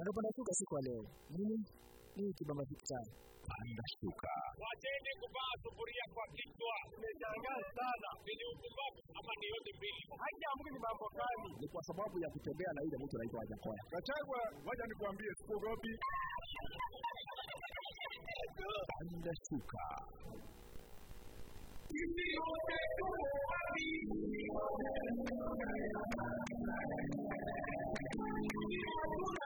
Anapanda shuka siku ya leo. Mimi ni kibamba kitamu? Panda shuka. Wacheni kuvaa sufuria kwa kichwa. Nimeshangaa sana. Vile upumbavu ama ni yote mbili. Haijaamuru ni mambo gani? Ni kwa sababu ya kutembea na ile mtu anaitwa Wajakoya. Kachagwa, wacha nikwambie siogopi. Panda shuka. Thank you.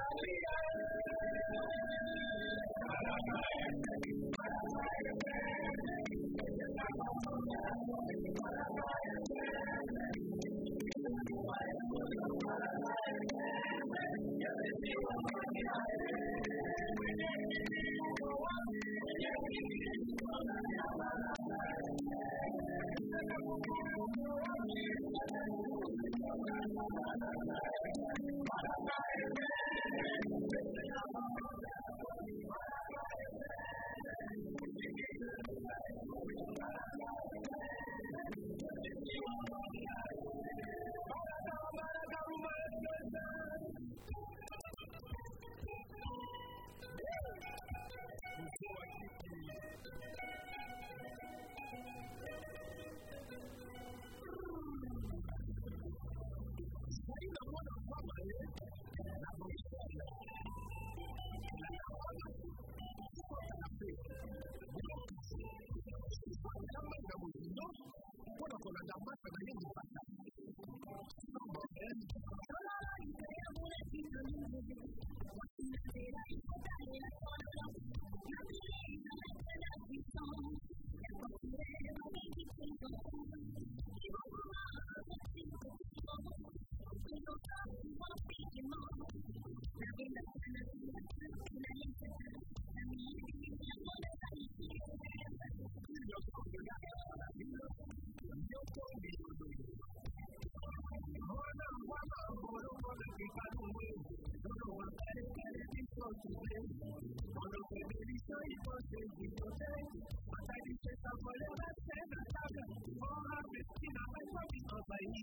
entonces dijo Sergio, hasta que se tapó el brazo en la tabla, borra vestida, vengo a mi cosa ahí.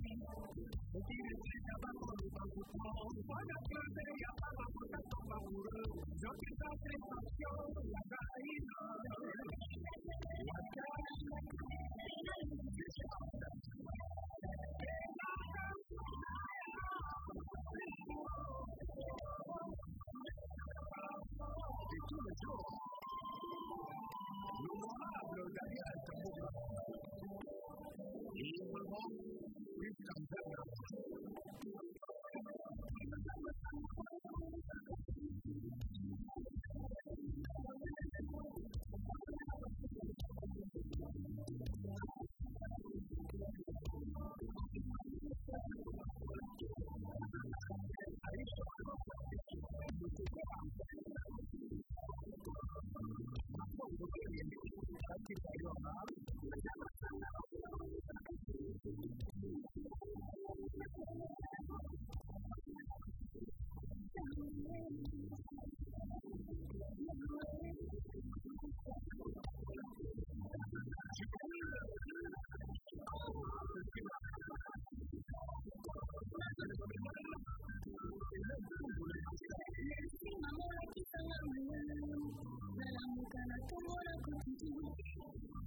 Tiene fecha para con su con, con la clase de capa, con la toma, yo quizás te Y luego,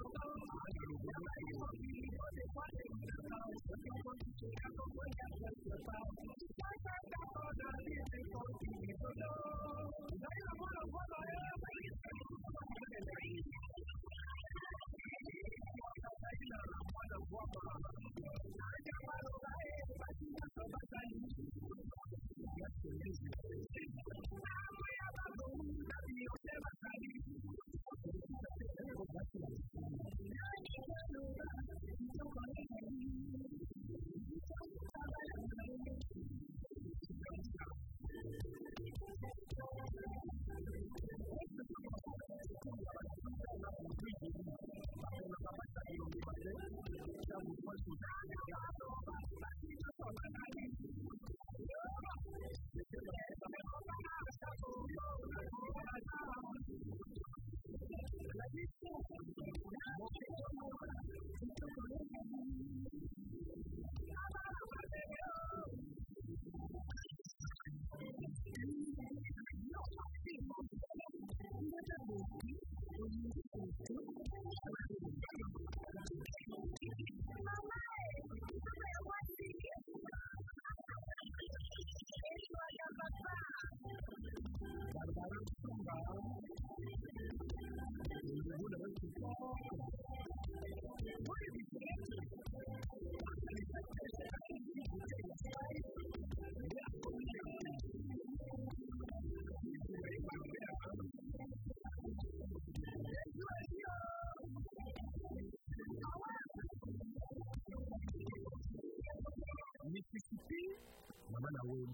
Thank you.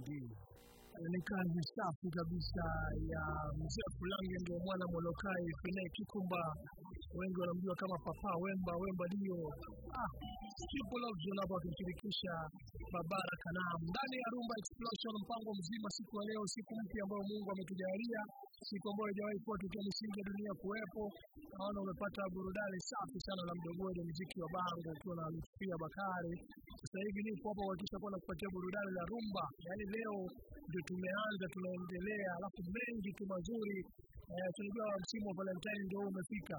Ni kazi safi kabisa ya mzee Fulange, ndio mwana Molokai Fine Kikumba, wengi wanamjua kama Papa Wemba. Wemba ndio ah, Triple hapa akimshirikisha Babara Kanam ndani ya Rumba Explosion, mpango mzima siku ya leo, siku mpya ambayo Mungu ametujalia, siku ambayo haijawahi kuwa tukia misingi ya dunia kuwepo. Naona umepata burudani safi sana la mdogojo, muziki wa bango ukiwa na Bakari. Sasa hivi nipo hapa kuhakikisha kuwa nakupatia burudani la rumba, yaani leo ndio tumeanza, tunaendelea, alafu mengi tu mazuri. Eh, tunajua msimu wa Valentine ndio umefika.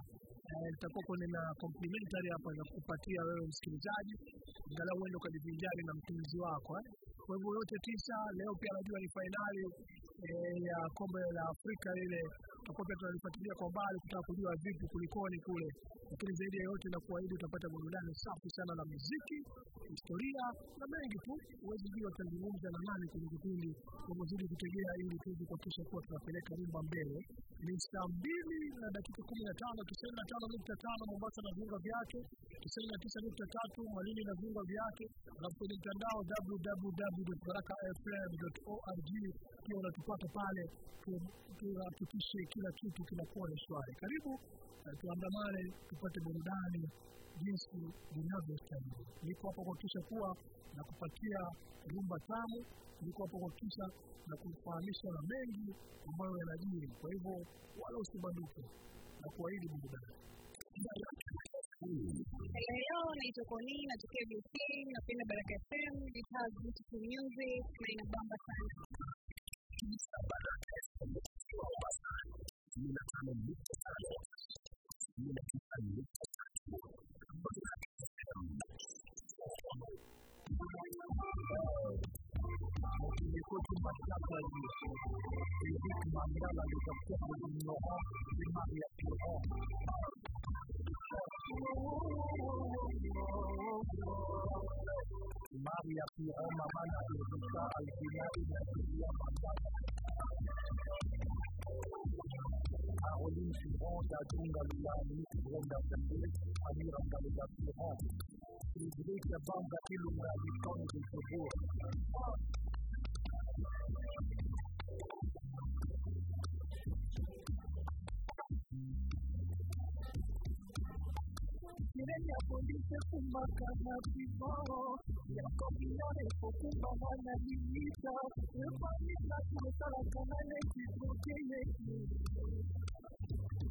Eh, nitakuwa nina complimentary hapa za kukupatia wewe msikilizaji, angalau uende ukajivinjari na mpenzi wako eh. Kwa hivyo yote tisa, leo pia najua ni fainali eh, ya kombe la Afrika ile tutakuwa tunalifuatilia kwa mbali kutaka kujua vipi kulikoni kule, lakini zaidi ya yote na kuahidi utapata burudani safi sana na muziki, historia na mengi tu. Huwezi jua utazungumza na nani kwenye kipindi, kwa hivyo zidi kutegea ili tuweze kuhakikisha kuwa tunapeleka rumba mbele. Ni saa mbili na dakika kumi na tano tisini na tano nukta tano Mombasa na viunga vyake, tisini na tisa nukta tatu Malindi na viunga vyake, alafu kwenye mtandao www.barakafm.org pia unatupata pale, tuhakikishe kila kitu kinakuwa ni shwari. Karibu tuandamane, tupate burudani jinsi linavyostahili. Niko hapa kuhakikisha kuwa na kupatia rumba tamu, niko hapa kuhakikisha na kufahamisha na mengi ambayo yanajiri. Kwa hivyo wala usibanduke na kuahidi burudani. Hello, naitwa Koni, natokea BC, napenda Baraka FM, it has beautiful music na inabamba sana. Mashtaka Eric Mandala alitafuta kujinyoa imani ya kiroho. Maria Piron, Mamana Erika, Alvina, Inakilia, walinzi moja dunga lilani kuenda mbele amira mbalela kiha kilizilisha banga kilu na vitongi kubua Sirenia polise kumaka na vibao Yako minore pokuba wana limita Yako minore pokuba wana limita Yako minore pokuba wana limita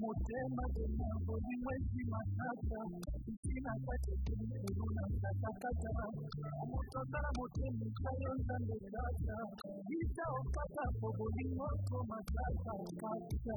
mutema jenangu ni mwezi matata isina katekeneuna mtakakata mutotara mutemi kayenza ndekata itaopata koboliwako matata kata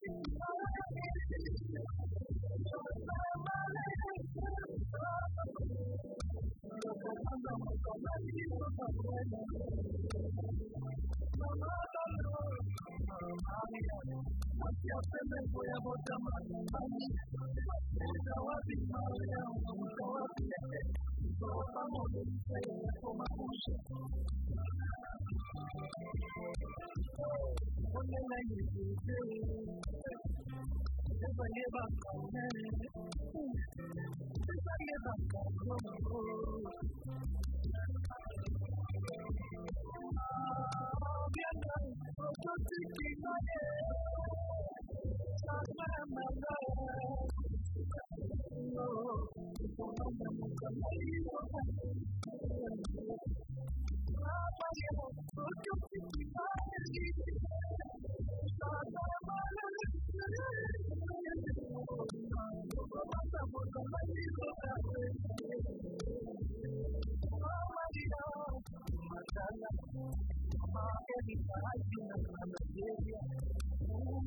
Mandala, Papa, Mandala. Le monde, le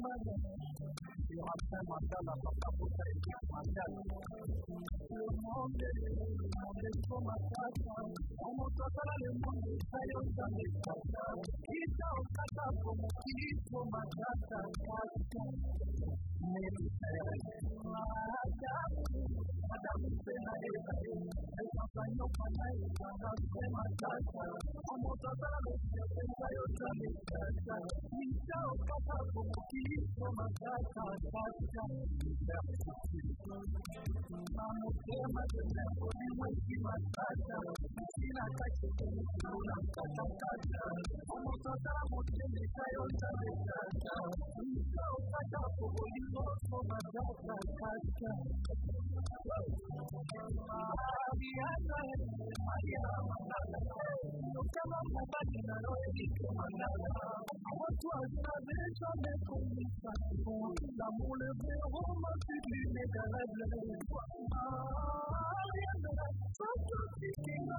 Mashine mashine amakabutura igiye mashine uwo muhombe muhombe two mashyashya umutaka ni mwiza yose ameshyashya hirya ukata ku mukiri two mashyashya nshyashya neza cyane mwarashya adafite na heza heza eza sema siasa haya kama mtabaki na roho yake mandala watu wazinazeesha mekumisa na mule vehoma kidine daraja Sasa sikina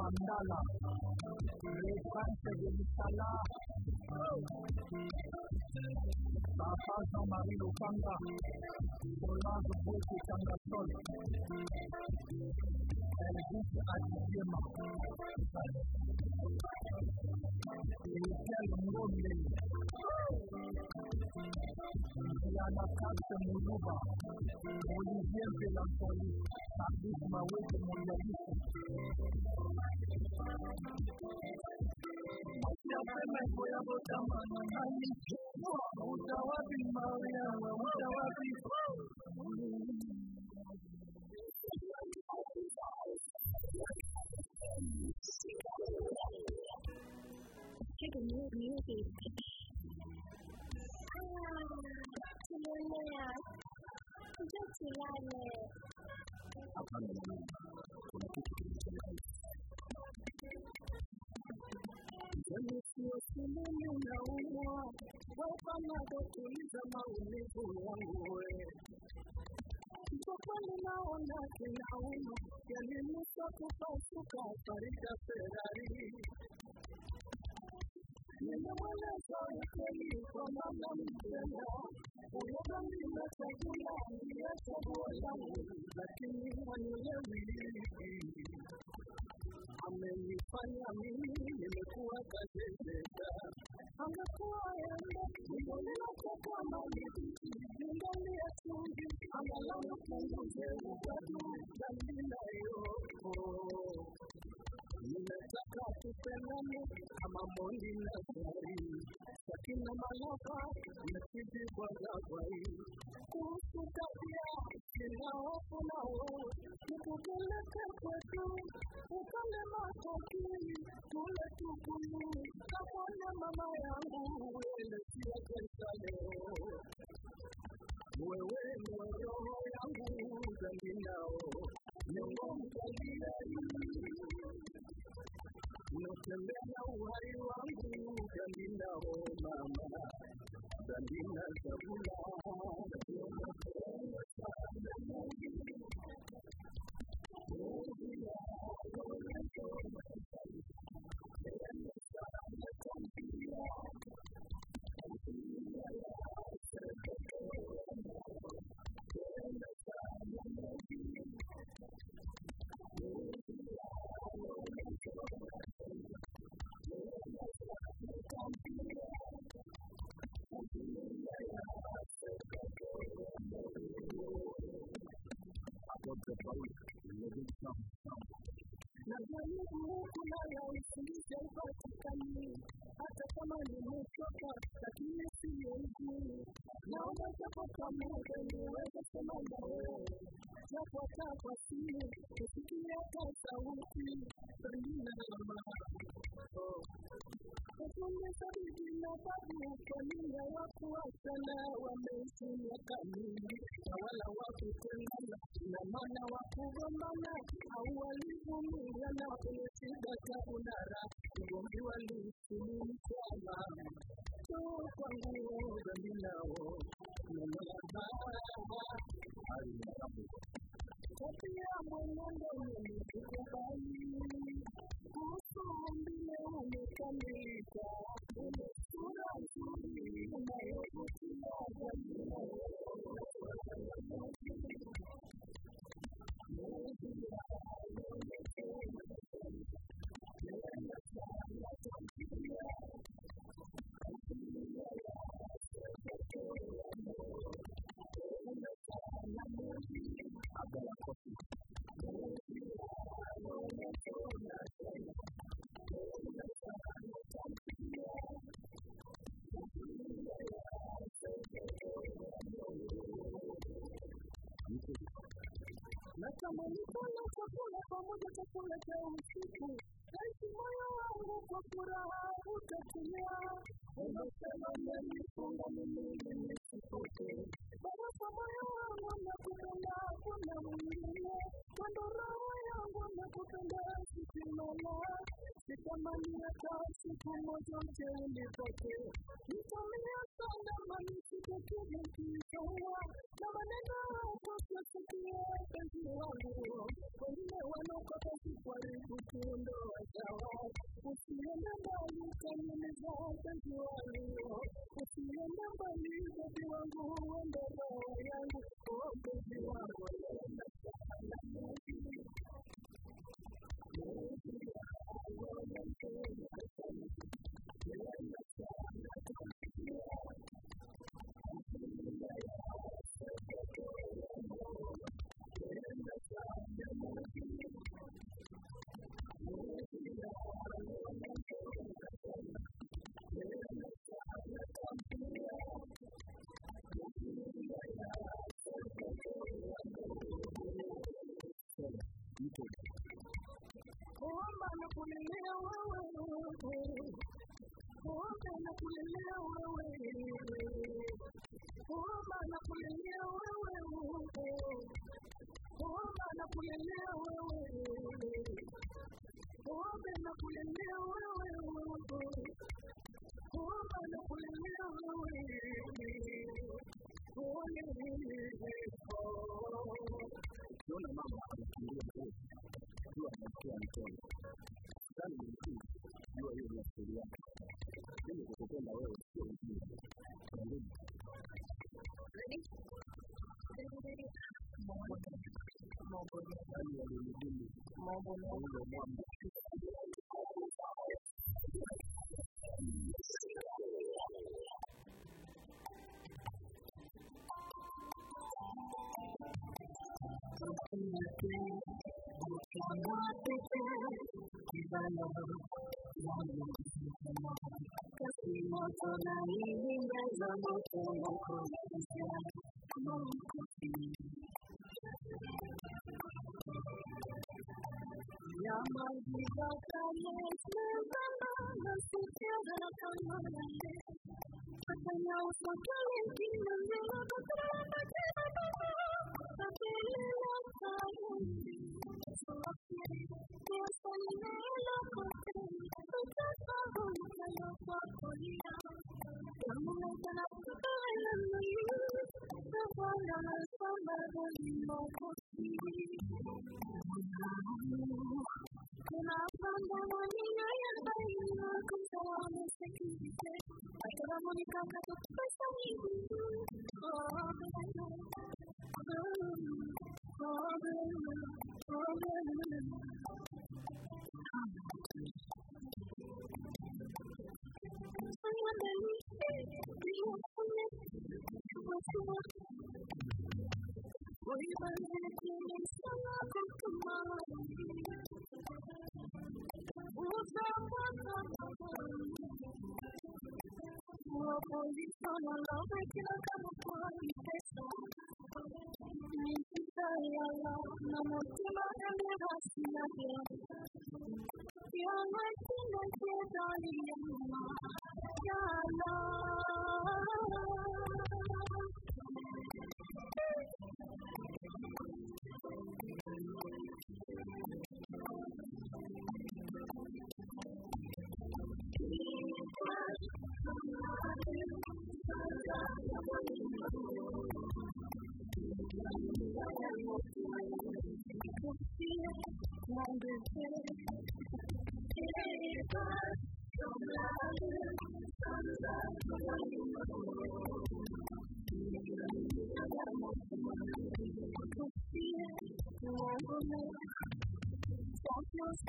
mandala levanta de Misala Papa San Marino canta Orlando Bucci canta sol El Kristo alisema nilisema ng'ombe yanakata muluba mwenye jembe la mtali kabisa mawete mwangalifu mapepo yavotamani alichukua utawapi mawe yawe utawapi 这个没有没有给。啊，这么累啊！你就起来了。Hapana, mwanangu, kuna kitu kilichelewa. Usimame unaumwa, wafanya kutuliza maumivu yangu we. Kwa kweli naona kinauma, yalinusa kupasuka farida Ferrari. Nimemweleza ukweli kwa mama mpenda, huyo dhambi na chakula ndiye chaguo langu, lakini hanielewi amenifanya mimi nimekuwa kazeteta angekuwa embe ningelilako kama miti ningelia chumvi. Angalau punguze ukatu yoko Ninataka tupendane kama mondi na sari, sakina malaka na kiji kwa zawai. Kuhusu tabia sina hofu nao, nikupeleke kwetu ukale matokili tule tukulu, kapone mama yangu uelekea pesa leo. Wewe ni roho yangu dhambi nao, nyongo mkalia unatembea na uhai wangu dambinao mama kulala usingizi haupatikani, hata kama nimechoka, lakini siwezi. Naomba japo kama niweze sema na wewe, japo kwa simu kusikia hata sauti, pengine mama Kufunza bibi na babu kanina nia ya wa wameishi miaka mingi? Na wala wakutengana, me Mwenye chakula pamoja chakula cha usiku, basi moyo wangu kwa furaha utatulia. Unasema umenifunga mimi nisipotee, Baba kwa moyo wangu nakupenda, hakuna mwingine. Kando roho yangu nakupenda, sisimama, sitamani hata siku moja mtende. something I want to Thank you.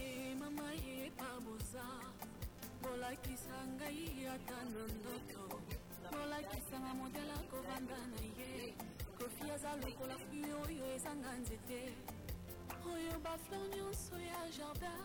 ye mama ye baboza bolakisa ngai ata na ndoto bolakisanga modela kovanda na ye. Kofi aza lokola fui oyo ezanga nzete. Oyo baflor nyonso ya jardin.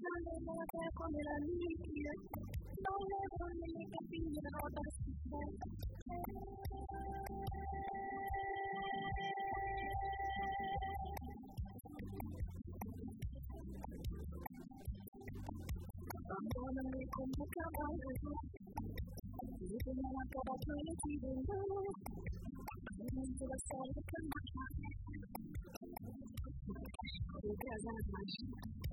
Lord, con el alivio, la Abandóname como caballo, llévame a la caballo la sala de cama, porque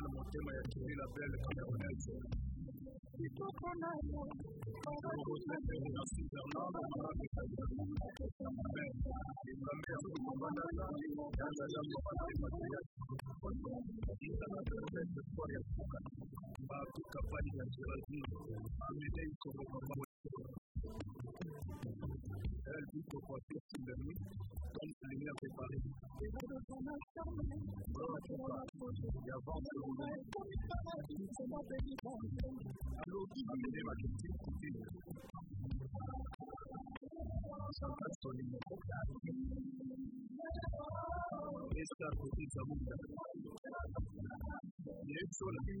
mapambano mapema yakiendelea mbele kama unaweza Elle dit bameze bageze ku biro bagasora imifuka perezida kugeza mu bwa ndetse urabona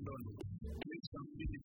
London.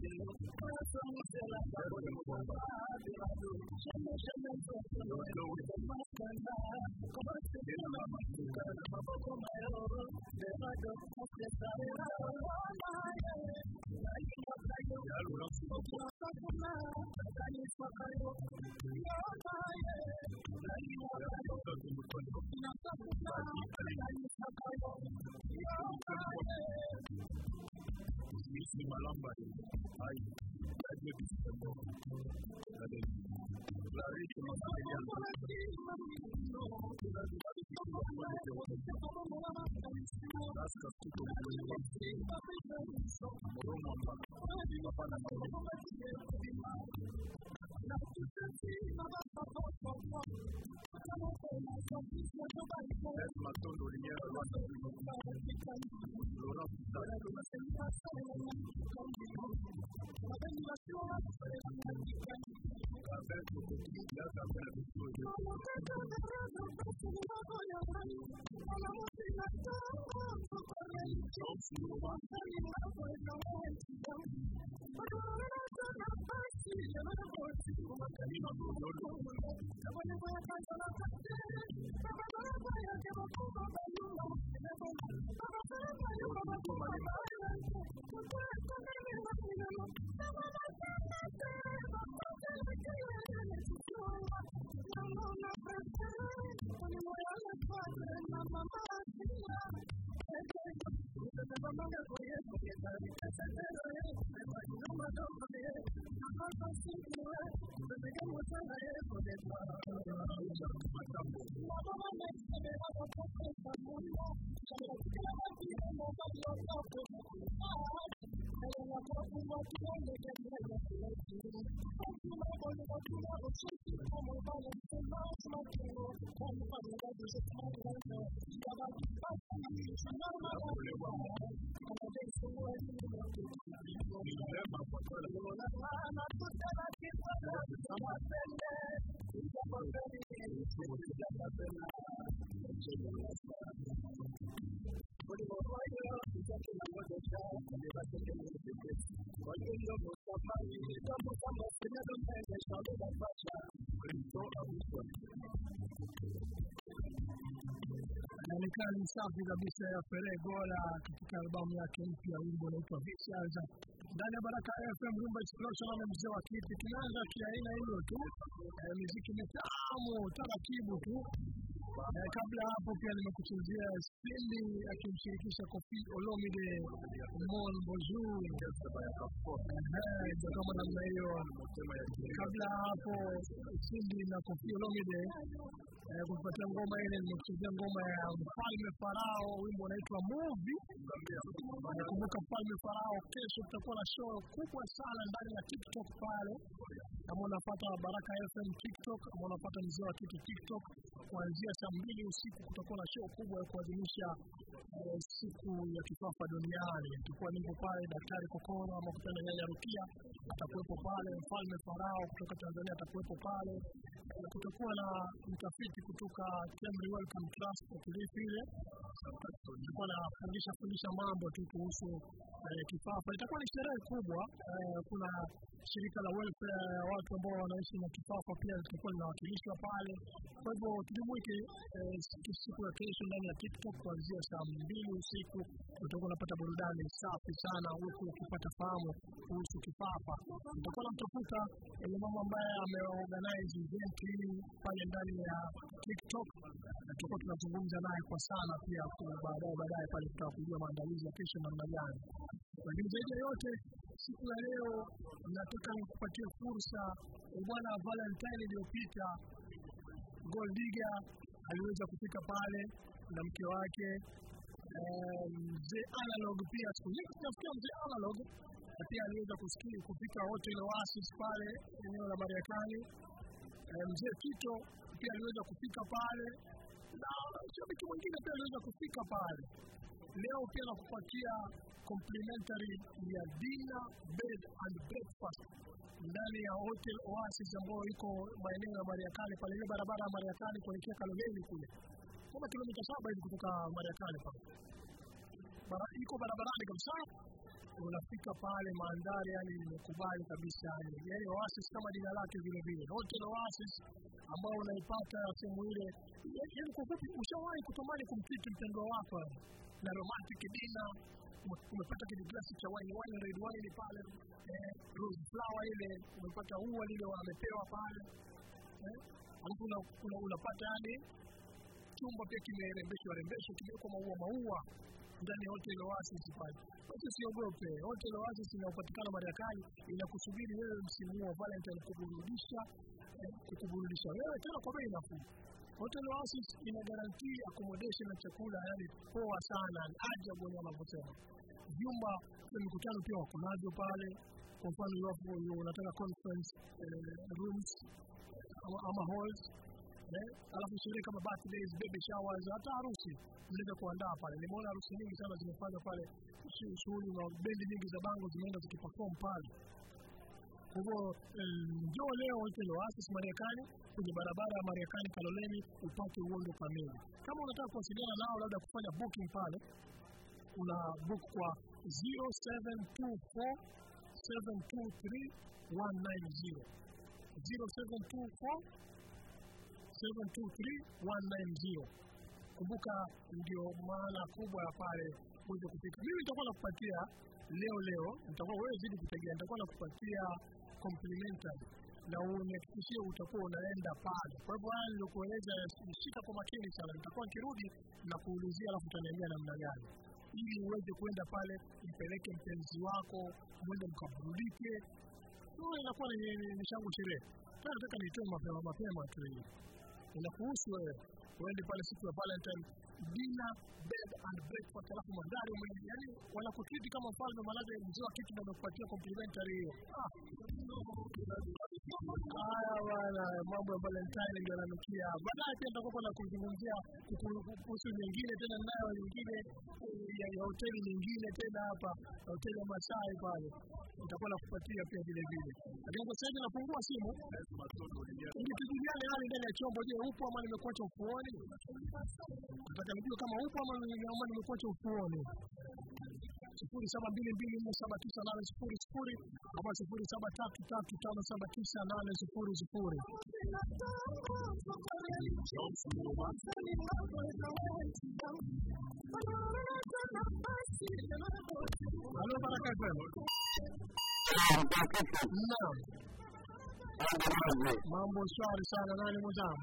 Gracias. Gracias. Ni safi kabisa ya Ferego Gola katika albamu yake mpya, wimbo unaitwa Vishaza ndani ya Baraka FM, Rumba Explosion na mzee wa kiti. Tunaanza kiaina hiyo tu, eh, muziki mitamu taratibu tu. Eh, kabla hapo pia nimekuchezea Spindi akimshirikisha Kofi Olomide Mon Bozu, eh, kama namna hiyo. Kabla hapo Spindi na Kofi Olomide eh, kupatia ngoma ile nimekuchezea ngoma ya Mfalme Farao, wimbo unaitwa Movie. Nakumbuka Mfalme Farao, kesho tutakuwa na show kubwa sana ndani ya TikTok pale. Kama unafuata Baraka FM TikTok, kama unafuata mzee wa kitu TikTok, kuanzia saa mbili usiku kutakuwa na show kubwa ya kuadhimisha eh, siku ya kifafa duniani. Tulikuwa nipo pale, Daktari Kokoro ama kutana Nyanya Rukia atakuwepo pale, Mfalme Farao kutoka Tanzania atakuwepo pale. Eh, Kutakuwa na mtafiti kutoka Kemri Welcome Trust Kilifi ile na nafundisha fundisha mambo tu kuhusu eh, kifafa. Itakuwa ni sherehe kubwa. Eh, kuna shirika la welfare ya watu ambao wanaishi na kifafa pia litakuwa linawakilishwa pale. Kwa hivyo tujumuike eh, siku ya kesho ndani ya TikTok kuanzia saa mbili usiku, utakuwa unapata burudani safi sana, huku ukipata fahamu kuhusu kifafa. Utakuwa namtafuta yule mama ambaye ameorganize event hii pale ndani ya TikTok, tutakuwa tunazungumza naye kwa sana pia baadaye baadaye pale tutakujua maandalizi ya kesho namna gani. Lakini zaidi ya yote siku ya leo nataka nikupatie fursa eh, bwana Valentine iliyopita Gold Digger aliweza kufika pale na mke wake mzee mzee Analog pia siku hiyo mzee Analog na pia aliweza kusikia kufika Hotel Oasis pale eneo la Marekani. Eh, mzee Tito pia aliweza kufika pale na shabiki mwingine pia aliweza kufika pale. Leo pia nakupatia complimentary ya dinner bed and breakfast ndani ya Hotel Oasis ambayo iko maeneo ya Mariakani pale. Ile barabara ya Mariakani kuelekea Kaloleni kule, kama kilomita saba hivi kutoka Mariakani pale. Bara, iko barabarani kabisa, unafika pale, mandhari yani nimekubali kabisa, yani yani Oasis kama jina lake vile vile, Hotel Oasis ambao unaipata sehemu ile. Yani kwa ufupi, ushawahi kutamani kumkiti mpendwa wako? yani, na romantic dinner umepata kile glasi cha wine wine red wine pale eh, rose flower ile umepata ua lile wamepewa pale eh, alafu una, una, unapata yani chumba pia kimerembeshwa rembeshwa kimewekwa maua maua ndani ya hotel Oasis pale. Basi usiogope, hotel Oasis inayopatikana Marekani inakusubiri wewe msimu wa Valentine kuburudisha eh, kukuburudisha wewe tena kwa bei nafuu. Hotel Oasis ina guarantee accommodation na chakula, yani poa sana, ajabu wenyewe wanavyosema. Vyumba vya mikutano pia wako navyo pale. Kwa mfano iwapo unataka conference eh, rooms ama, halls eh, alafu sherehe kama birthdays, baby showers, hata harusi mnaweza kuandaa pale. Nimeona harusi nyingi sana zimefanywa pale, shu- shughuli na bendi nyingi za bango zimeenda zikiperform pale. Kwa hivyo eh, njoo leo Hotel Oasis Marekani kwenye barabara ya Marekani Kaloleni upate uondo kamili. Kama unataka kuwasiliana nao, labda kufanya booking pale, una book kwa 0724 723 190 0724 723-190. Kumbuka ndio maana kubwa ya pale kuweza kufika. Mimi nitakuwa nakupatia leo leo, nitakuwa wewe zidi kutegea, nitakuwa nakupatia complimentary na unihakikishie utakuwa unaenda pale. Kwa hivyo haya nilikueleza, shika kwa makini sana. Nitakuwa nikirudi na kuulizia, alafu utaniambia namna gani ili uweze kuenda pale, mpeleke mpenzi wako, mwende mkaburudike. Hiyo inakuwa ni, mishangu sherehe. Sasa nataka nitoe mapema mapema tu hii inakuhusu wewe uende pale siku ya Valentine dinner bed and breakfast, alafu mandhari ume- yani wanakutriti kama mfalme, maanake mzee wa kitu na amekupatia complimentary hiyo. Ah. Haya bana mambo ya Valentine ndio yananukia. Baadaye pia nitakuwa na kuzungumzia kuhusu nyingine tena, nayo nyingine eh, ya, hoteli nyingine tena hapa, hoteli ya Masai pale, nitakuwa nakupatia pia vile vile. Lakini kwa sasa nafungua simu ili tujuliane hali ndani ya chombo. Je, upo ama nimekuacha ufuoni? Nataka nijue kama upo ama nimekuacha ufuoni. Sifuri saba mbili mbili nne saba tisa nane sifuri sifuri ama sifuri saba tatu tatu tano saba tisa nane sifuri sifuri. Halo Baraka FM. Naam, mambo shwari sana. Nani mwenzangu?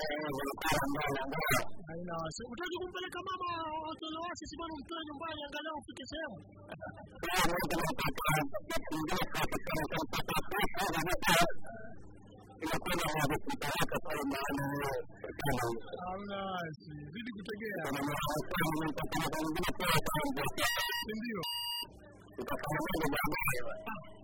langa langa. Haina wasi. Utaki kumpeleka mama hotel Oasis bwana, umtoe nyumbani angalau ufike sehemu. Hamna wasi. Zidi kutegea. Si ndio?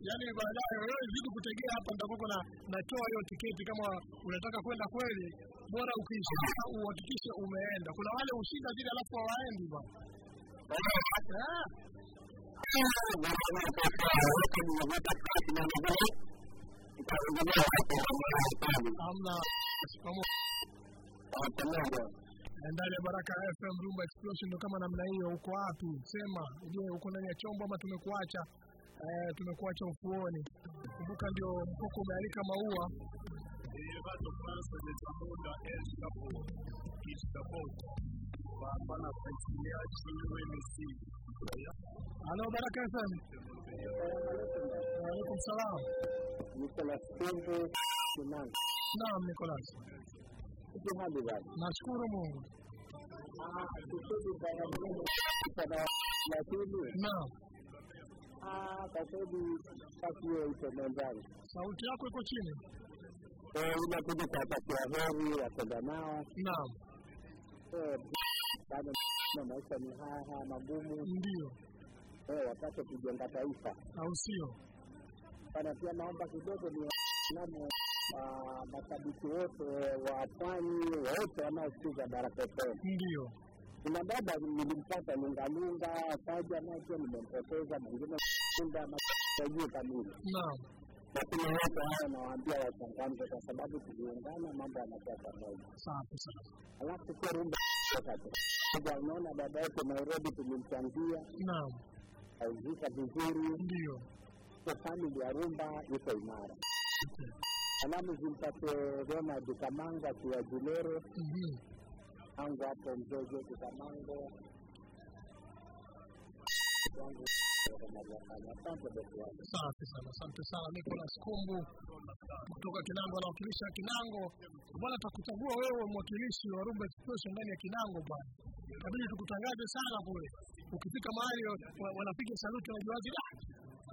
Yaani baadaye wewe zidi kutegea hapa, ndakoko na natoa hiyo tiketi kama unataka kwenda kweli, bora ukiisha uhakikishe umeenda. Kuna wale ushinda vile alafu hawaendi bwana. Hamna ndani ya Baraka FM Rumba Explosion ndo kama namna hiyo. Uko wapi? Sema, je, uko ndani ya chombo ama tumekuacha? Eh, tumekuacha ufuoni. Kumbuka ndio mkoko umealika maua. Halo Baraka FM. Waalaikum salam. Nicolas Naam, Nicholas. Uko hali gani? Nashukuru Mungu. Naam. Sauti yako iko chini. Inakuja kwa heri ya nao. Naam. Bado maisha ni haya haya magumu. Ndio. Wapate kujenga taifa. Au sio? Bana pia naomba kidogo ni mashabiki wote wa pwani wote wanaosikiza Baraka FM. Ndio. kuna dada nilimpata Lungalunga, kaja nacho, nimempoteza, mwingine unda najue kamili, Naam. lakini wote haya nawaambia wachangamke, kwa sababu tuliungana, mambo yanakuwa pamoja. Safi sana. Alafu pia rumba moja, unaona dada yetu Nairobi tulimchangia, Naam. auzika vizuri, Ndio. kwa famili ya rumba iko imara. Salamu zimpate Ronald Kamanga akiwa Julere, Mhm. angu hapo mzee Kamango asante sana, asante sana Nicolas Kumbu kutoka Kinango, anawakilisha Kinango. Bwana, Takuchagua wewe mwakilishi wa Rumba Express ndani ya Kinango bwana, kabidi tukutangaze sana kule. Ukifika mahali wa- wanapiga saluti, wajuaji "Ah,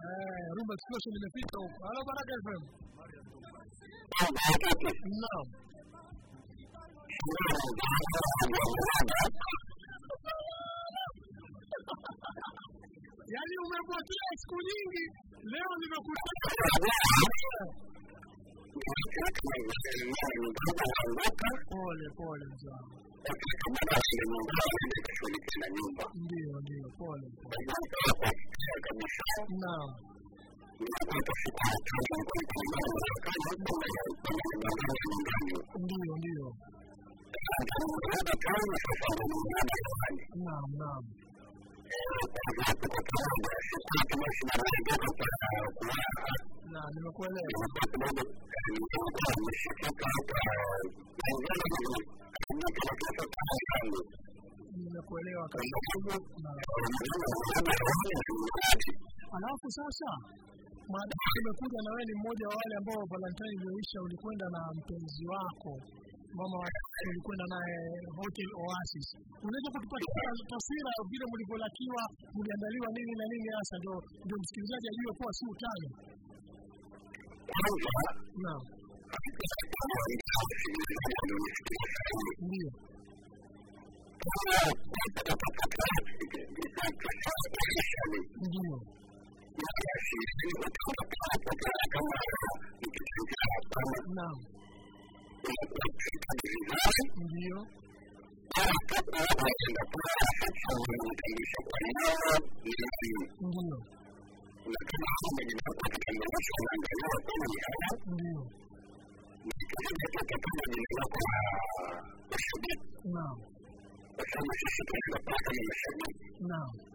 eh, Rumba Express imefika huko. Halo Baraka FM. Naam. Yaani umepotea siku nyingi, leo nimekuta pole pole mzee. Ndio ndio, pole. Naam. Ndiyo, ndiyo. Naam naam. Na nimekuelewa. Nimekuelewa kabisa. Alafu sasa maadamu umekuja na wewe ni mmoja wa wale ambao Valentine iliyoisha ulikwenda na mpenzi wako mama ulikwenda naye Hotel Oasis, unaweza kutupatia taswira ya vile mlivyolakiwa, mliandaliwa nini na nini hasa, ndio ndio msikilizaji ajue kuwa si utani. Ndio. Ndio No. Yeah. No.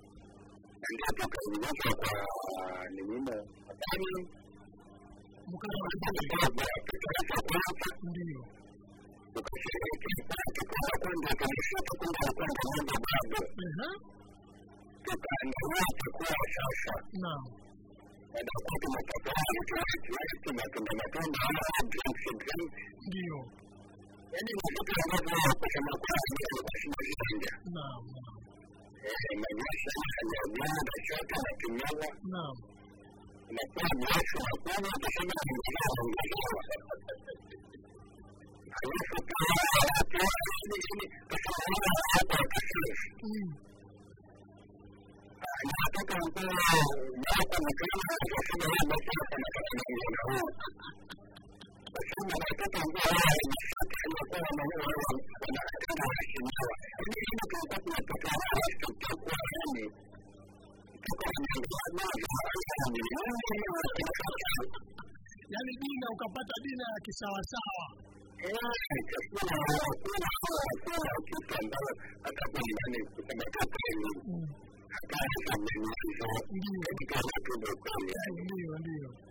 ndio tukaingia kwa nini habari mkataba baba tukaanza kwanza ndio tukasherehekea pale tukaanza kwenda tumefika kwenda kwenda mambo bado ehe tukaendelea chakula sasa naam watakuwa tumepata vitu wetu matunda matunda haya drinks drinks ndio yaani ni vitu ambavyo kusema kweli nilikuwa sinazipenda naam naam maisha yaliyojenga chote natumia naam inakuwa mrefu na kubwa kusema ninaongezewa alafu pia kusema hapa kasiri Mm. nataka mpira wako mkama kusema wewe basi kana kana na huu kusema nataka dina ukapata dina ya kisawasawa. Ndio. Wanataka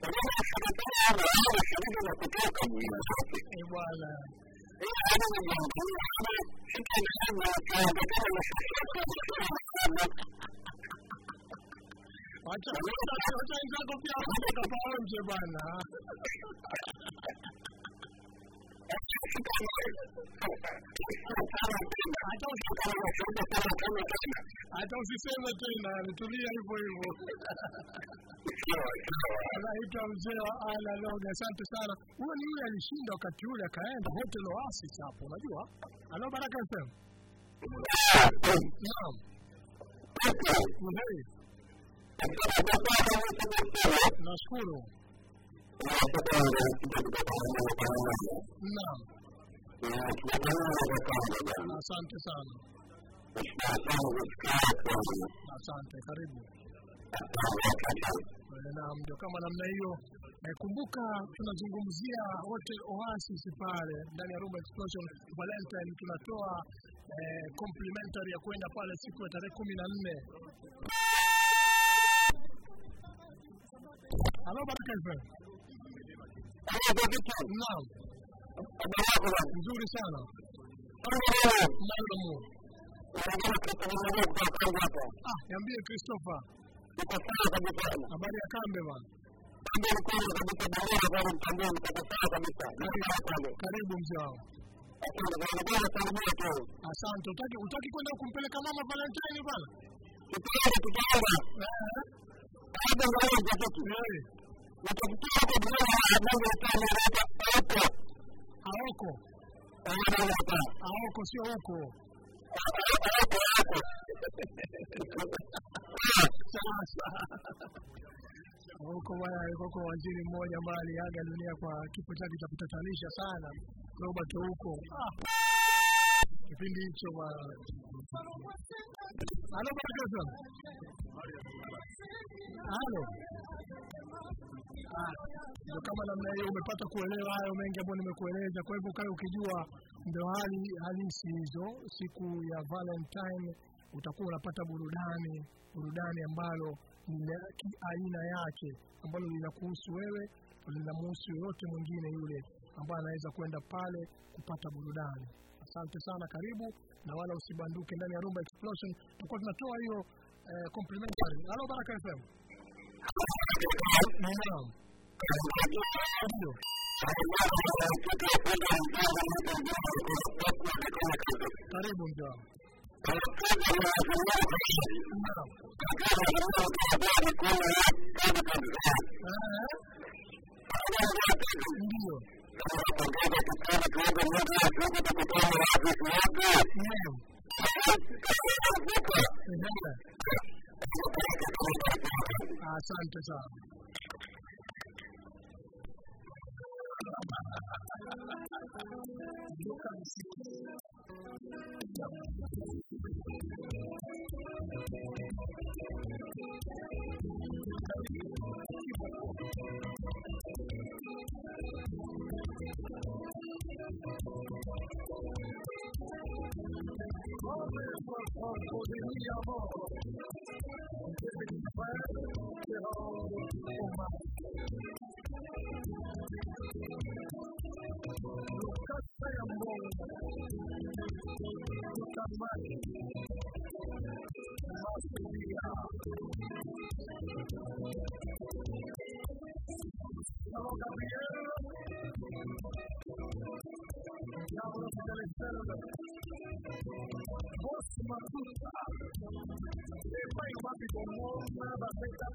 kime kimeandaliwa vizuri Eh, eh, eh, bwana wacha wacha wacha wenzako pia watoka paonje bwana hata usi- hata usiseme tena nitulia hivyo hivyo anaitwa mzee wa ala loga asante sana huyo ni yule alishinda wakati ule akaenda hotel oasis hapo unajua alo baraka fm naam nashukuru naam. Asante sana. Asante karibu. Naam ndio kama namna hiyo. Eh, kumbuka tunazungumzia hotel oasis pale ndani ya room explosion valentine tunatoa eh, complimentary ya kwenda pale siku ya tarehe kumi na nne. Halo baraka FM. Naam. Nzuri sana. Malamu. ah niambie christopher. Habari ya kambe karibu. Mzee wangu asante utaki utaki kwenda kumpeleka mama valentine bana aoko aoko sio huko. Sasa huko bwana alikuwa waziri mmoja ambaye aliaga dunia kwa kifo chake cha kutatanisha sana. Robert huko ah. kipindi hicho bwana sana halo. Ah, ndio kama namna hiyo umepata kuelewa hayo mengi ambayo nimekueleza. Kwa hivyo kae ukijua ndio hali halisi hizo. Siku ya valentine utakuwa unapata burudani burudani ambalo ni aina yake ambalo linakuhusu wewe linamhusu yoyote mwingine yule ambaye anaweza kwenda pale kupata burudani. Asante sana karibu na wala usibanduke ndani ya rumba explosion. Tutakuwa tunatoa hiyo eh, complimentary. Halo baraka fm naam ndio karibu Eh, ndio is up.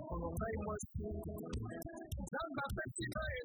ukuntu wambaye umunsi nzamba fesitivale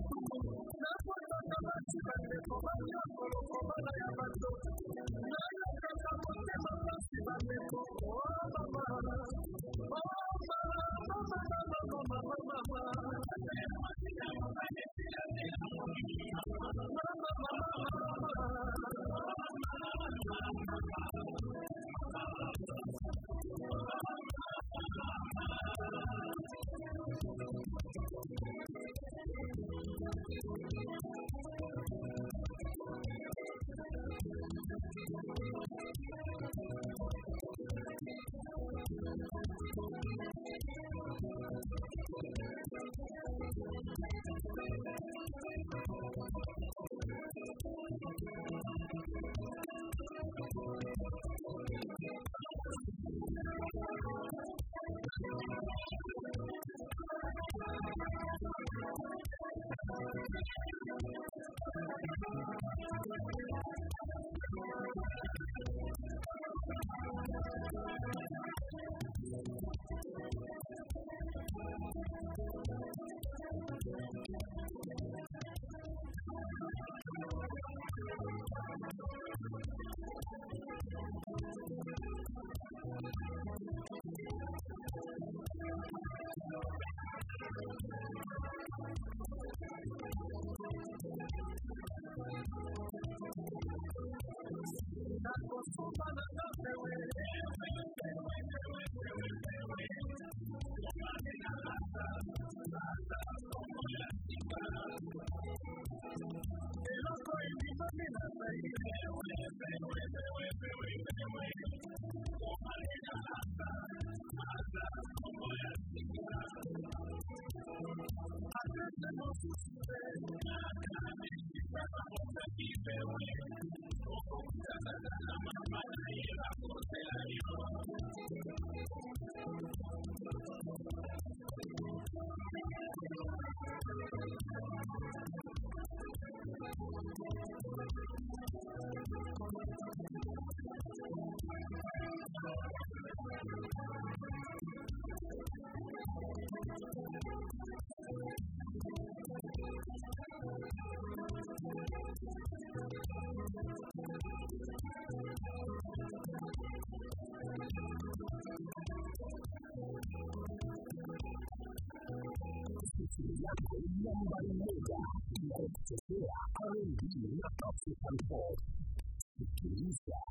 Thank you. to come forward. You can that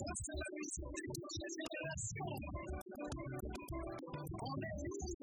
Ça, c'est la mission des prochaines générations. On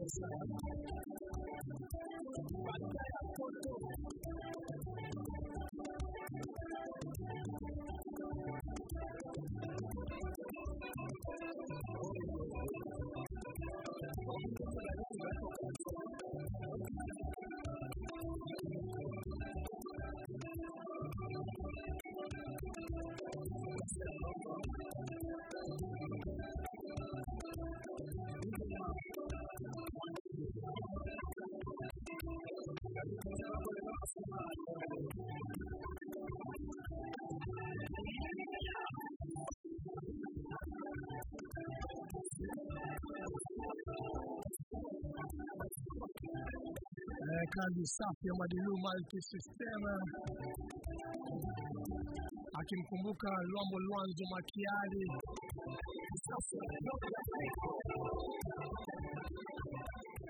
Eh, kazi safi ya Madilu Multi System akimkumbuka Lwambo Lwanzo Makiali.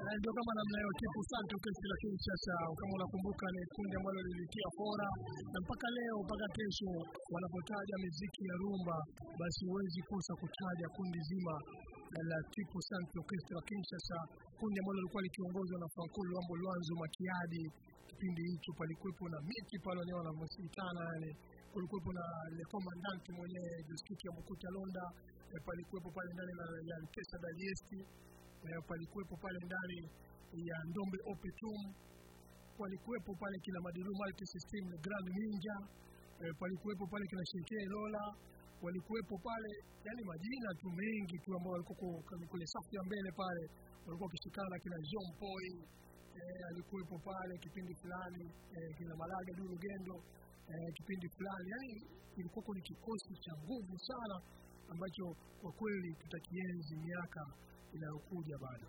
Eh, Ndio kama namna hiyo kipu santo kesi la Kinshasa, kama unakumbuka, ni kundi ambalo lilitia fora na mpaka leo mpaka kesho wanapotaja miziki ya rumba, basi huwezi kosa kutaja kundi zima la Tipu Santo Orchestra Kinshasa, kundi ambalo lilikuwa likiongozwa na Franco Luambo Lwanzo Makiadi. Kipindi hicho palikuwepo na miti pale wenyewe wanavyositana, yale, kulikuwepo na le commandant mwenyewe Justice ya Mkuta Londa, e, palikuwepo pale ndani na ya Kesa e, palikuwepo pale ndani ya Ndombe Opetum, palikuwepo pale kila Madiru Multi System Grand Ninja, e, palikuwepo pale kina Shekee Lola, walikuwepo pale, yani majina tu mengi tu ambao walikuwa kule safu ya mbele pale, walikuwa wakishikana kina Jean Poi eh, alikuwepo pale kipindi fulani eh, kina Malaga Dulu Gendo eh, kipindi fulani, yani kilikuwa ni kikosi cha nguvu sana ambacho kwa kweli tutakienzi miaka inayokuja bado.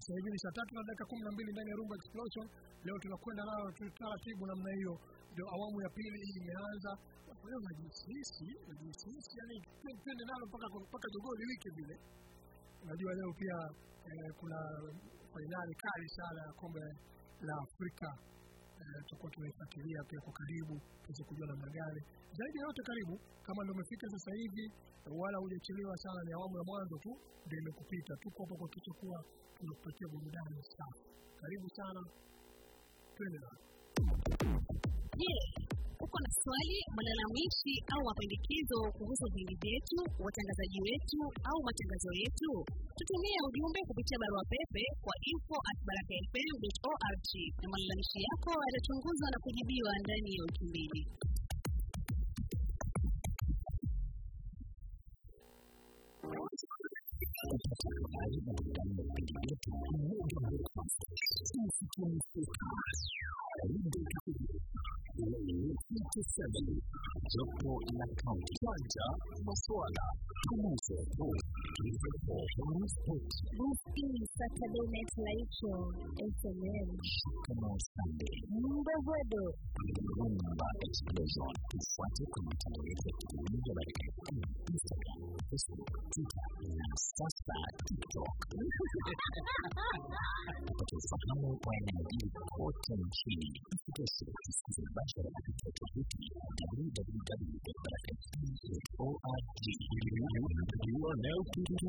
Sasa hivi ni saa tatu na dakika kumi na mbili ndani ya Rumba Explosion. Leo tunakwenda nayo tutaratibu namna hiyo, ndio awamu ya pili hii imeanza. hiyo najihisi najihisi, yani twende nalo mpaka mpaka jogoo liwike vile. Unajua leo pia eh, kuna fainali kali sana ya kombe la Afrika eh, tutakuwa tunaifuatilia pia kwa karibu tuweze kujua namna gani. Zaidi ya yote, karibu kama ndio umefika sasa hivi, wala hujachelewa sana, ni awamu ya mwanzo tu ndio imekupita. Tuko hapa kuhakikisha kuwa tunakupatia burudani safi. Karibu sana, twende nalo. Je, Uko na swali, malalamishi au mapendekezo kuhusu vipindi vyetu, watangazaji wetu au matangazo yetu? Tutumie ujumbe kupitia barua pepe kwa info at barakafm.org na malalamishi yako yatachunguzwa na kujibiwa ndani ya wiki mbili. Jopo la kaunti kwanza maswala tumuzo Saturday Night Live Show, SML, kama Sunday Mbogodo, Rumba Explosion. Tufuate kwenye mitandao yetu ya kijamii FM, Instagram, Facebook, Twitter na sasa TikTok. Kupata ufahamu wa yanayojiri kote nchini, usikose kusikiza mbashara kupitia tovuti www.barakafm.org. You are now tuned to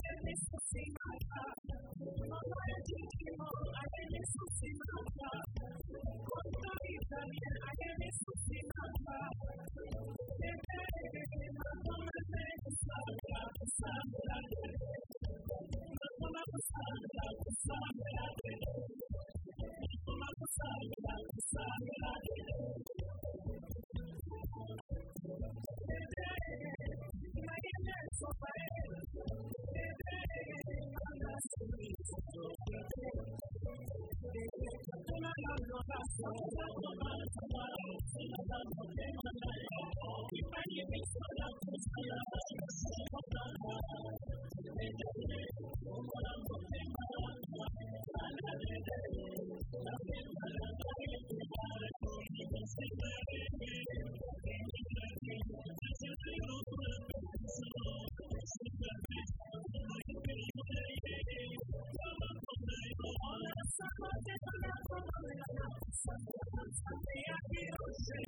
Thank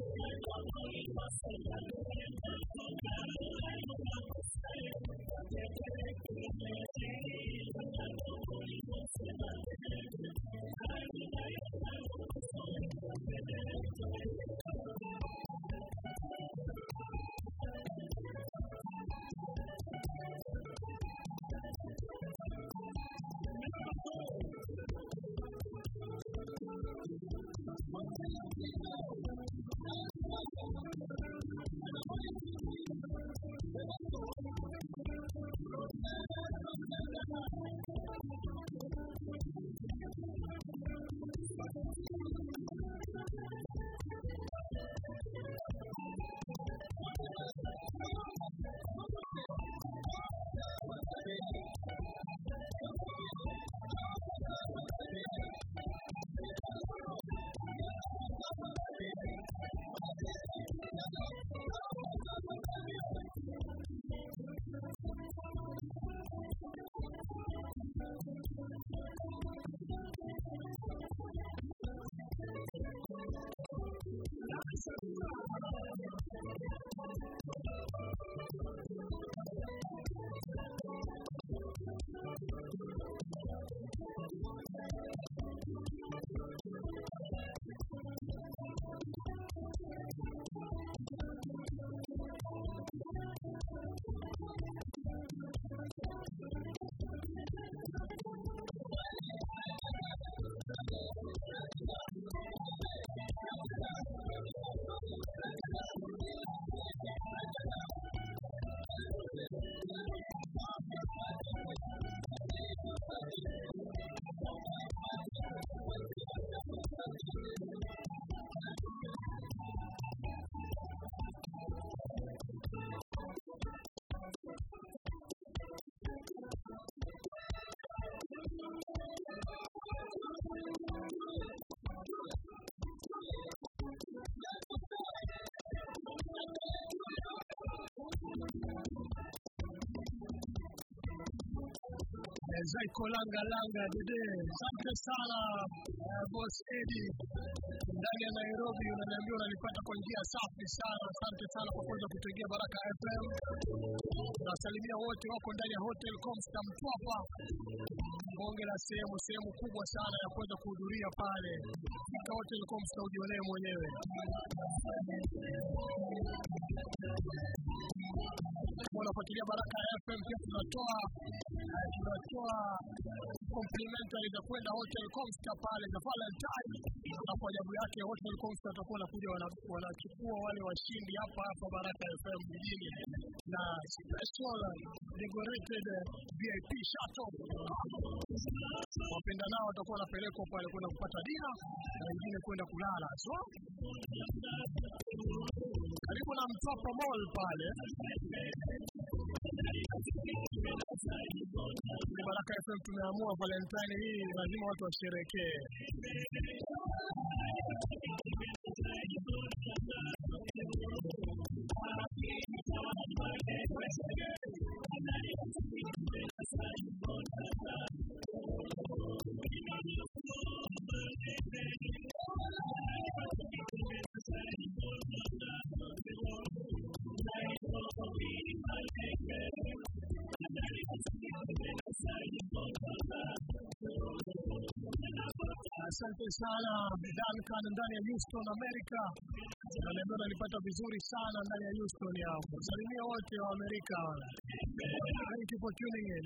you. Zaiko Langa Langa Dede, asante sana uh, boss Edi ndani ya Nairobi, unaniambia unanipata kwa njia safi sana. Asante sana kwa kuweza kutegea Baraka FM. Nasalimia wote wako ndani ya Hotel Comsta Mtwapa, bonge la sehemu, sehemu kubwa sana ya kuweza kuhudhuria pale. Fika Hotel Comsta ujionee mwenyewe. Unafuatilia Baraka FM, pia tunatoa eh, tunatoa itakwenda Hotel Comsta pale za Valentine, kwa ajabu yake Hotel Comsta watakuwa wanakuja wanachukua wale washindi hapa hapa Baraka FM mjini. Na special decorated VIP shuttle. Wapenda nao watakuwa wanapelekwa pale kwenda kupata dina na wengine kwenda kulala. So karibu na Mtwapa Mall pale ni Baraka FM tumeamua Valentine hii lazima watu washerekee. Asante sana Duncan ndani ya Houston America. Ananiambia unanipata vizuri sana ndani ya Houston ya kusalimia wote wa Amerika. Thank you for tuning in.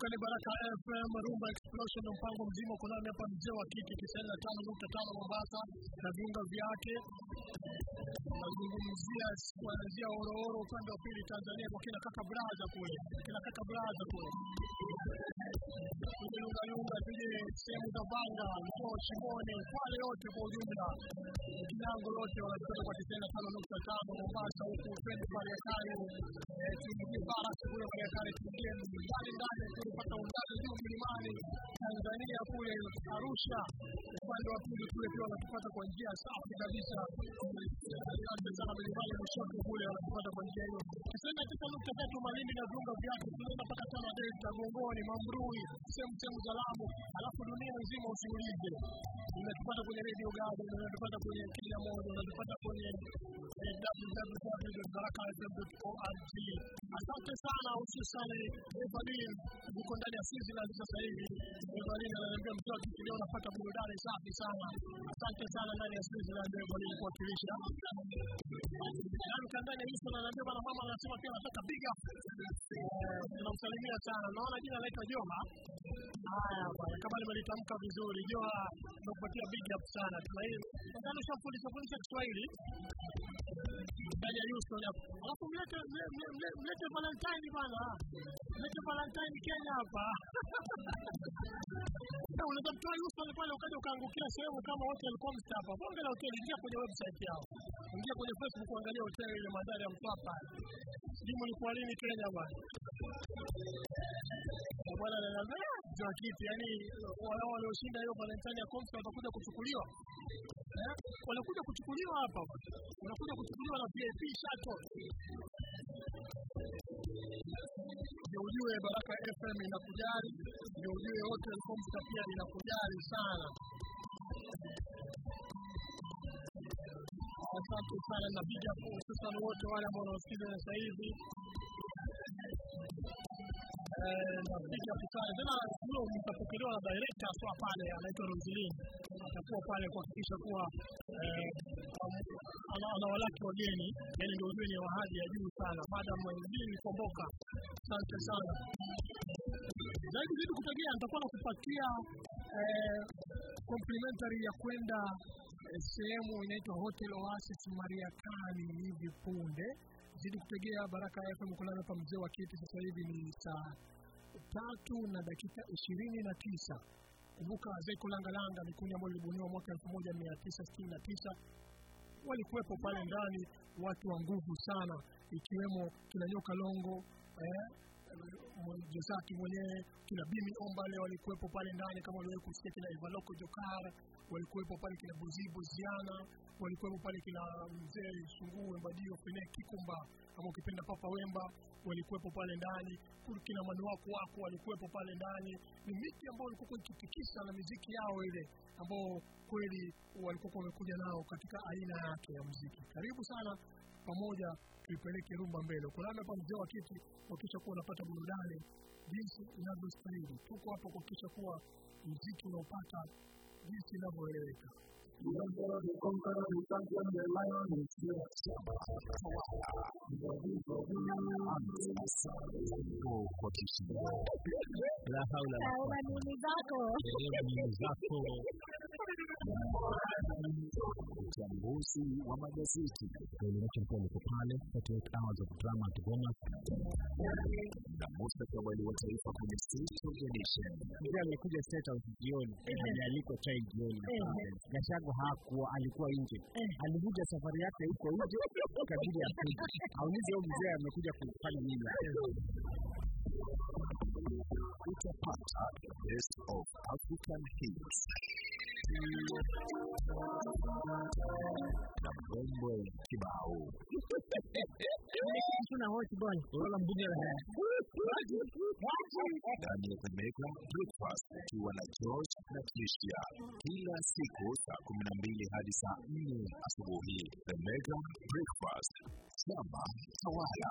kumbuka ni Baraka FM Rumba Explosion, mpango mzima uko nami hapa mzee wa kiti tisaini na tano Mombasa na viunga vyake. Nazungumzia kuanzia Orooro upande wa pili Tanzania kwa kina kaka Braza kule, kina kaka Braza kule. Yunga yunga tuje sehemu za Banga, mkoa Shimoni, pale yote kwa ujumla, kilango lote wanapata kwa tisaini na tano nukta tano Mombasa huku twende Mariakani, kale tuingie bara kule pale kale tuingie tulipata undani juu mlimani Tanzania kule Arusha upande wa pili kule pia wanatupata kwa njia safi kabisa. Asante mbalimbali ya Lushoto kule wanatupata kwa njia hiyo. Na tisa nukta tatu Malindi na viunga vyake tunaenda mpaka tano Delta, Gongoni, Mambrui, sehemu sehemu za Lamu, alafu dunia nzima usiulize. Unatupata kwenye redio Gaza, unatupata kwenye kila moja, unatupata kwenye www.baraka.org. Asante sana, hususani Evalin uko ndani ya Switzerland sasa hivi. Evalin ananiambia mtoto, leo unapata burudani safi sana. Asante sana ndani ya Switzerland Evalin kuwakilisha. Nani kandani na ananiambia bana, mama anasema pia anataka. Eh, tunamsalimia sana. Naona jina laitwa Joha. Haya bwana, kama nimelitamka vizuri, Joha nakupatia big up sana. Tuna hii nadhani ushafundisha fundisha Kiswahili ndani ya Houston hapo. Alafu mlete mle- mle- mle- mlete Valentine bana, mlete Valentine Kenya hapa. Na unaweza mtoa Houston pale ukaja ukaangukia sehemu kama Hotel Comstar hapa. Bonge la hoteli, ingia kwenye website yao, ingia kwenye Facebook kuangalia hoteli ile mandhari ya Mtwapa. ni kwa lini Kenya bwana. Na bwana ananiambia "Ah, kitu yani wale walioshinda hiyo Valentine ya Comstar watakuja kuchukuliwa Eh, wanakuja kuchukuliwa hapa, wanakuja kuchukuliwa na VIP shuttle. Ujue Baraka FM inakujali, ujue Hotel Comstar pia inakujali sana. Asante sana na big up hususan wote wale ambao wanaosikiza sasa hivi. Up tena, huyo na director aswa pale anaitwa Roselyn, atakuwa pale kuhakikisha kuwa anawalaki wageni, yani ndio ujue ni wa hadhi ya juu sana. Madam Roselyn Komboka, asante sana zaidi vitu kutegea, nitakuwa nakupatia complimentary ya kwenda eh, sehemu inaitwa Hotel Oasis Mariakani hivi punde. Zidi kutegea Baraka FM kulala hapa mzee wa kiti. Sasa hivi ni saa tatu na dakika ishirini na tisa. Kumbuka Zeko Langalanga ni kundi ambalo lilibuniwa mwaka elfu moja mia tisa sitini na tisa walikuwepo pale ndani watu wa nguvu sana, ikiwemo kina Nyoka Longo eh, Josaki mwenyewe kina Bimi Ombale walikuwepo pale ndani, kama waliwahi kusikia kina Ivaloko Jokar walikuwepo pale, kina Buzibu Ziana walikuwepo pale, kina mzee Sunguu Mbadio Fene Kikumba kama ukipenda Papa Wemba walikuwepo pale ndani, kina Manuwaku wako walikuwepo pale ndani. Ni miti ambayo walikuwa ikitikisa na miziki yao ile ambao kweli walikuwa wamekuja nao katika aina yake ya muziki. Karibu sana pamoja tuipeleke rumba mbele. Kulala kwa mzee wa kiti kuhakikisha kuwa unapata burudani jinsi inavyostahili. Tuko hapa kuhakikisha kuwa mziki unaopata jinsi inavyoeleweka. La haula la Sawa, nini zako? elimu zako. Uchambuzi wa magazeti liko pale 48 hours of drama and Goma na mustakabali wa taifa kwenye the jioni, chai jioni. Gashago hakuwa, alikuwa nje, alivuja safari yake huko nje kabidi ya kuja aulize huyo mzee amekuja kufanya nini. Utapata best of African hits na mbwembwe kibao Tuna hot boy wala mbunge la ndani ya Mega Breakfast ukiwa na George na Tricia kila siku saa kumi na mbili hadi saa nne asubuhi. Mega Breakfast, chama tawala.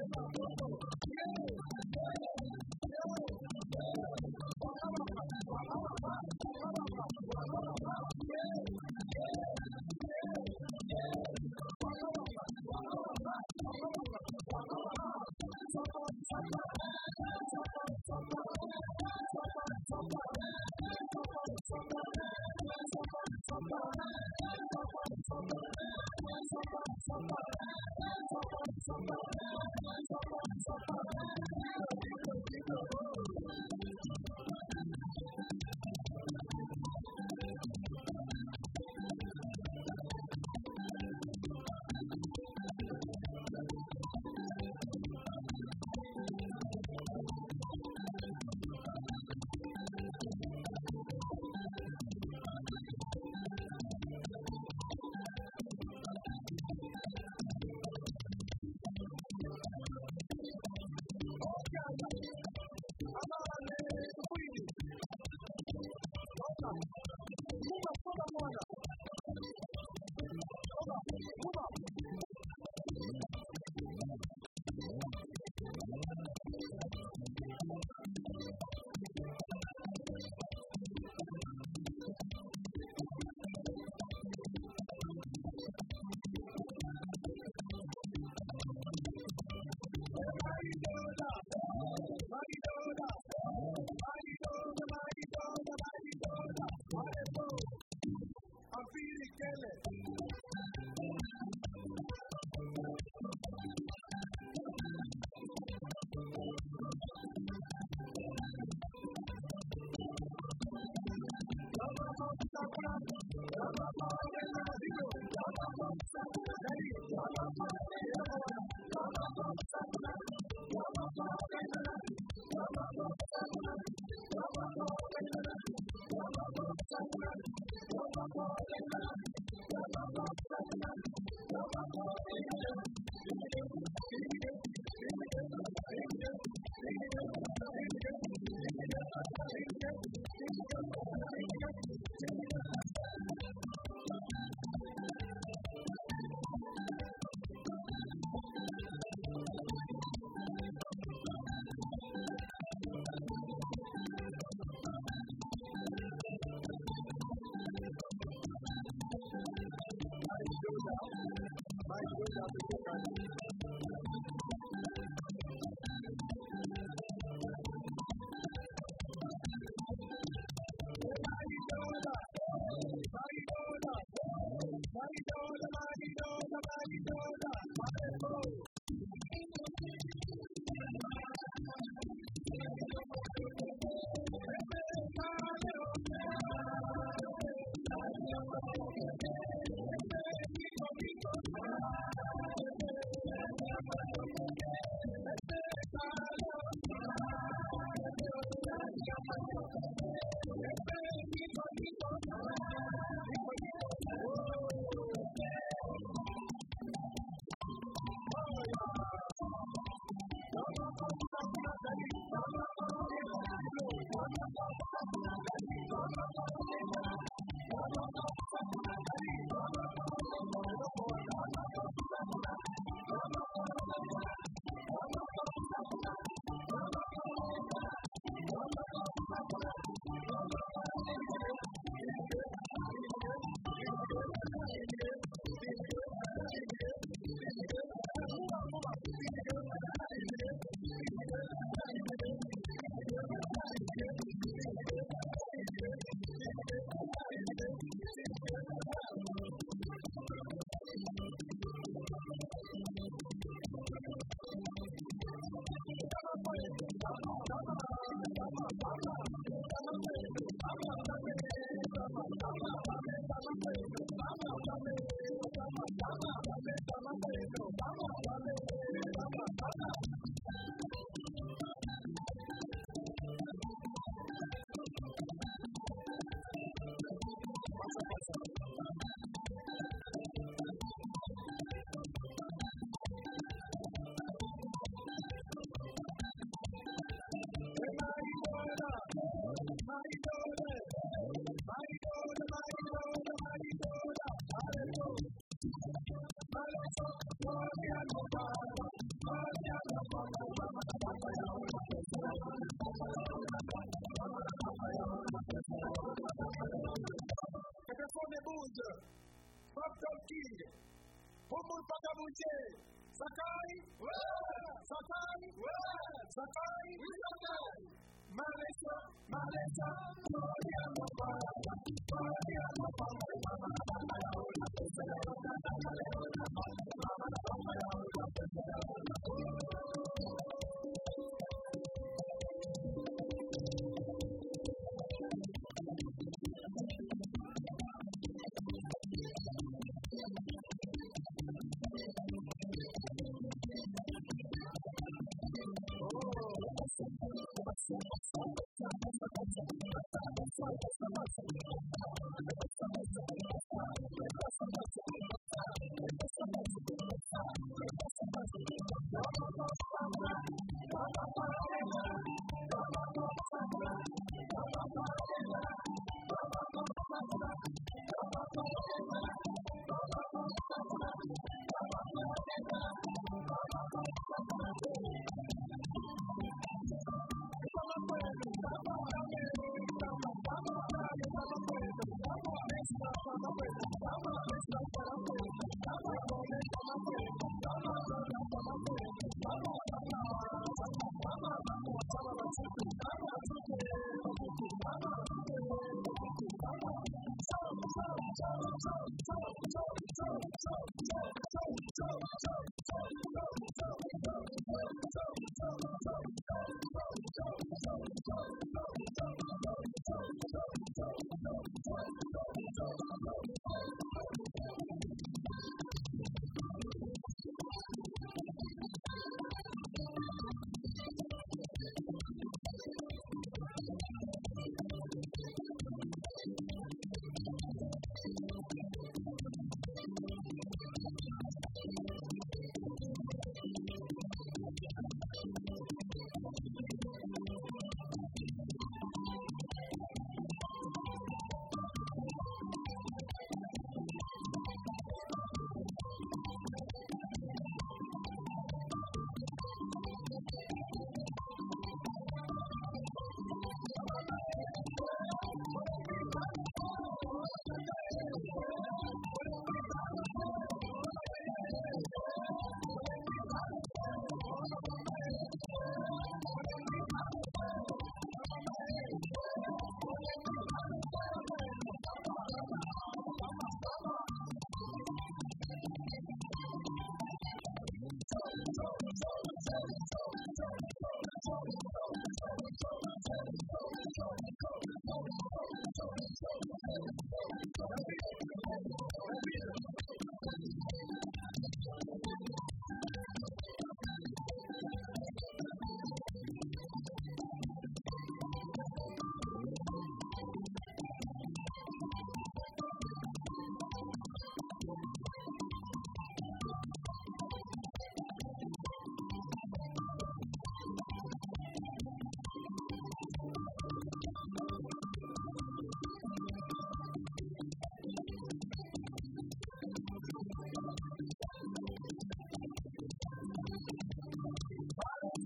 Somebody, somebody, somebody, somebody, I'm sakai sakai sakai sakai sakai Malesa, Malesa,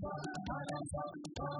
Hallelujah.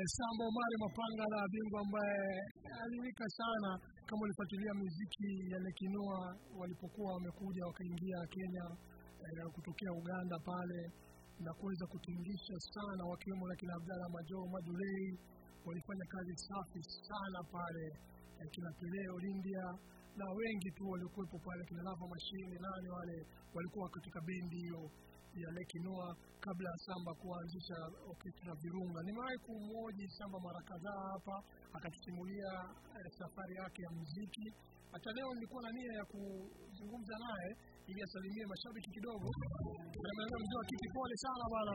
Sambo Omari Mapanga la bingwa ambaye aliwika sana. Kama ulifuatilia muziki ya lekinoa walipokuwa wamekuja wakaingia Kenya eh, kutokea Uganda pale na kuweza kutingisha sana, wakiwemo na kina Abdalla Majo Madulei walifanya kazi safi sana pale eh, kina Pele Olindia na wengi tu waliokuwepo pale, kina Lava Mashine nani wale walikuwa katika bendi hiyo ya Lake Noah kabla ya Samba kuanzisha orkestra Virunga. Nimewahi kumwoji Samba mara kadhaa hapa, akatusimulia eh, safari yake ya muziki. Hata leo nilikuwa na nia ya kuzungumza naye ili asalimie mashabiki kidogo. Ananiambia mzee wa kiti, pole sana bwana.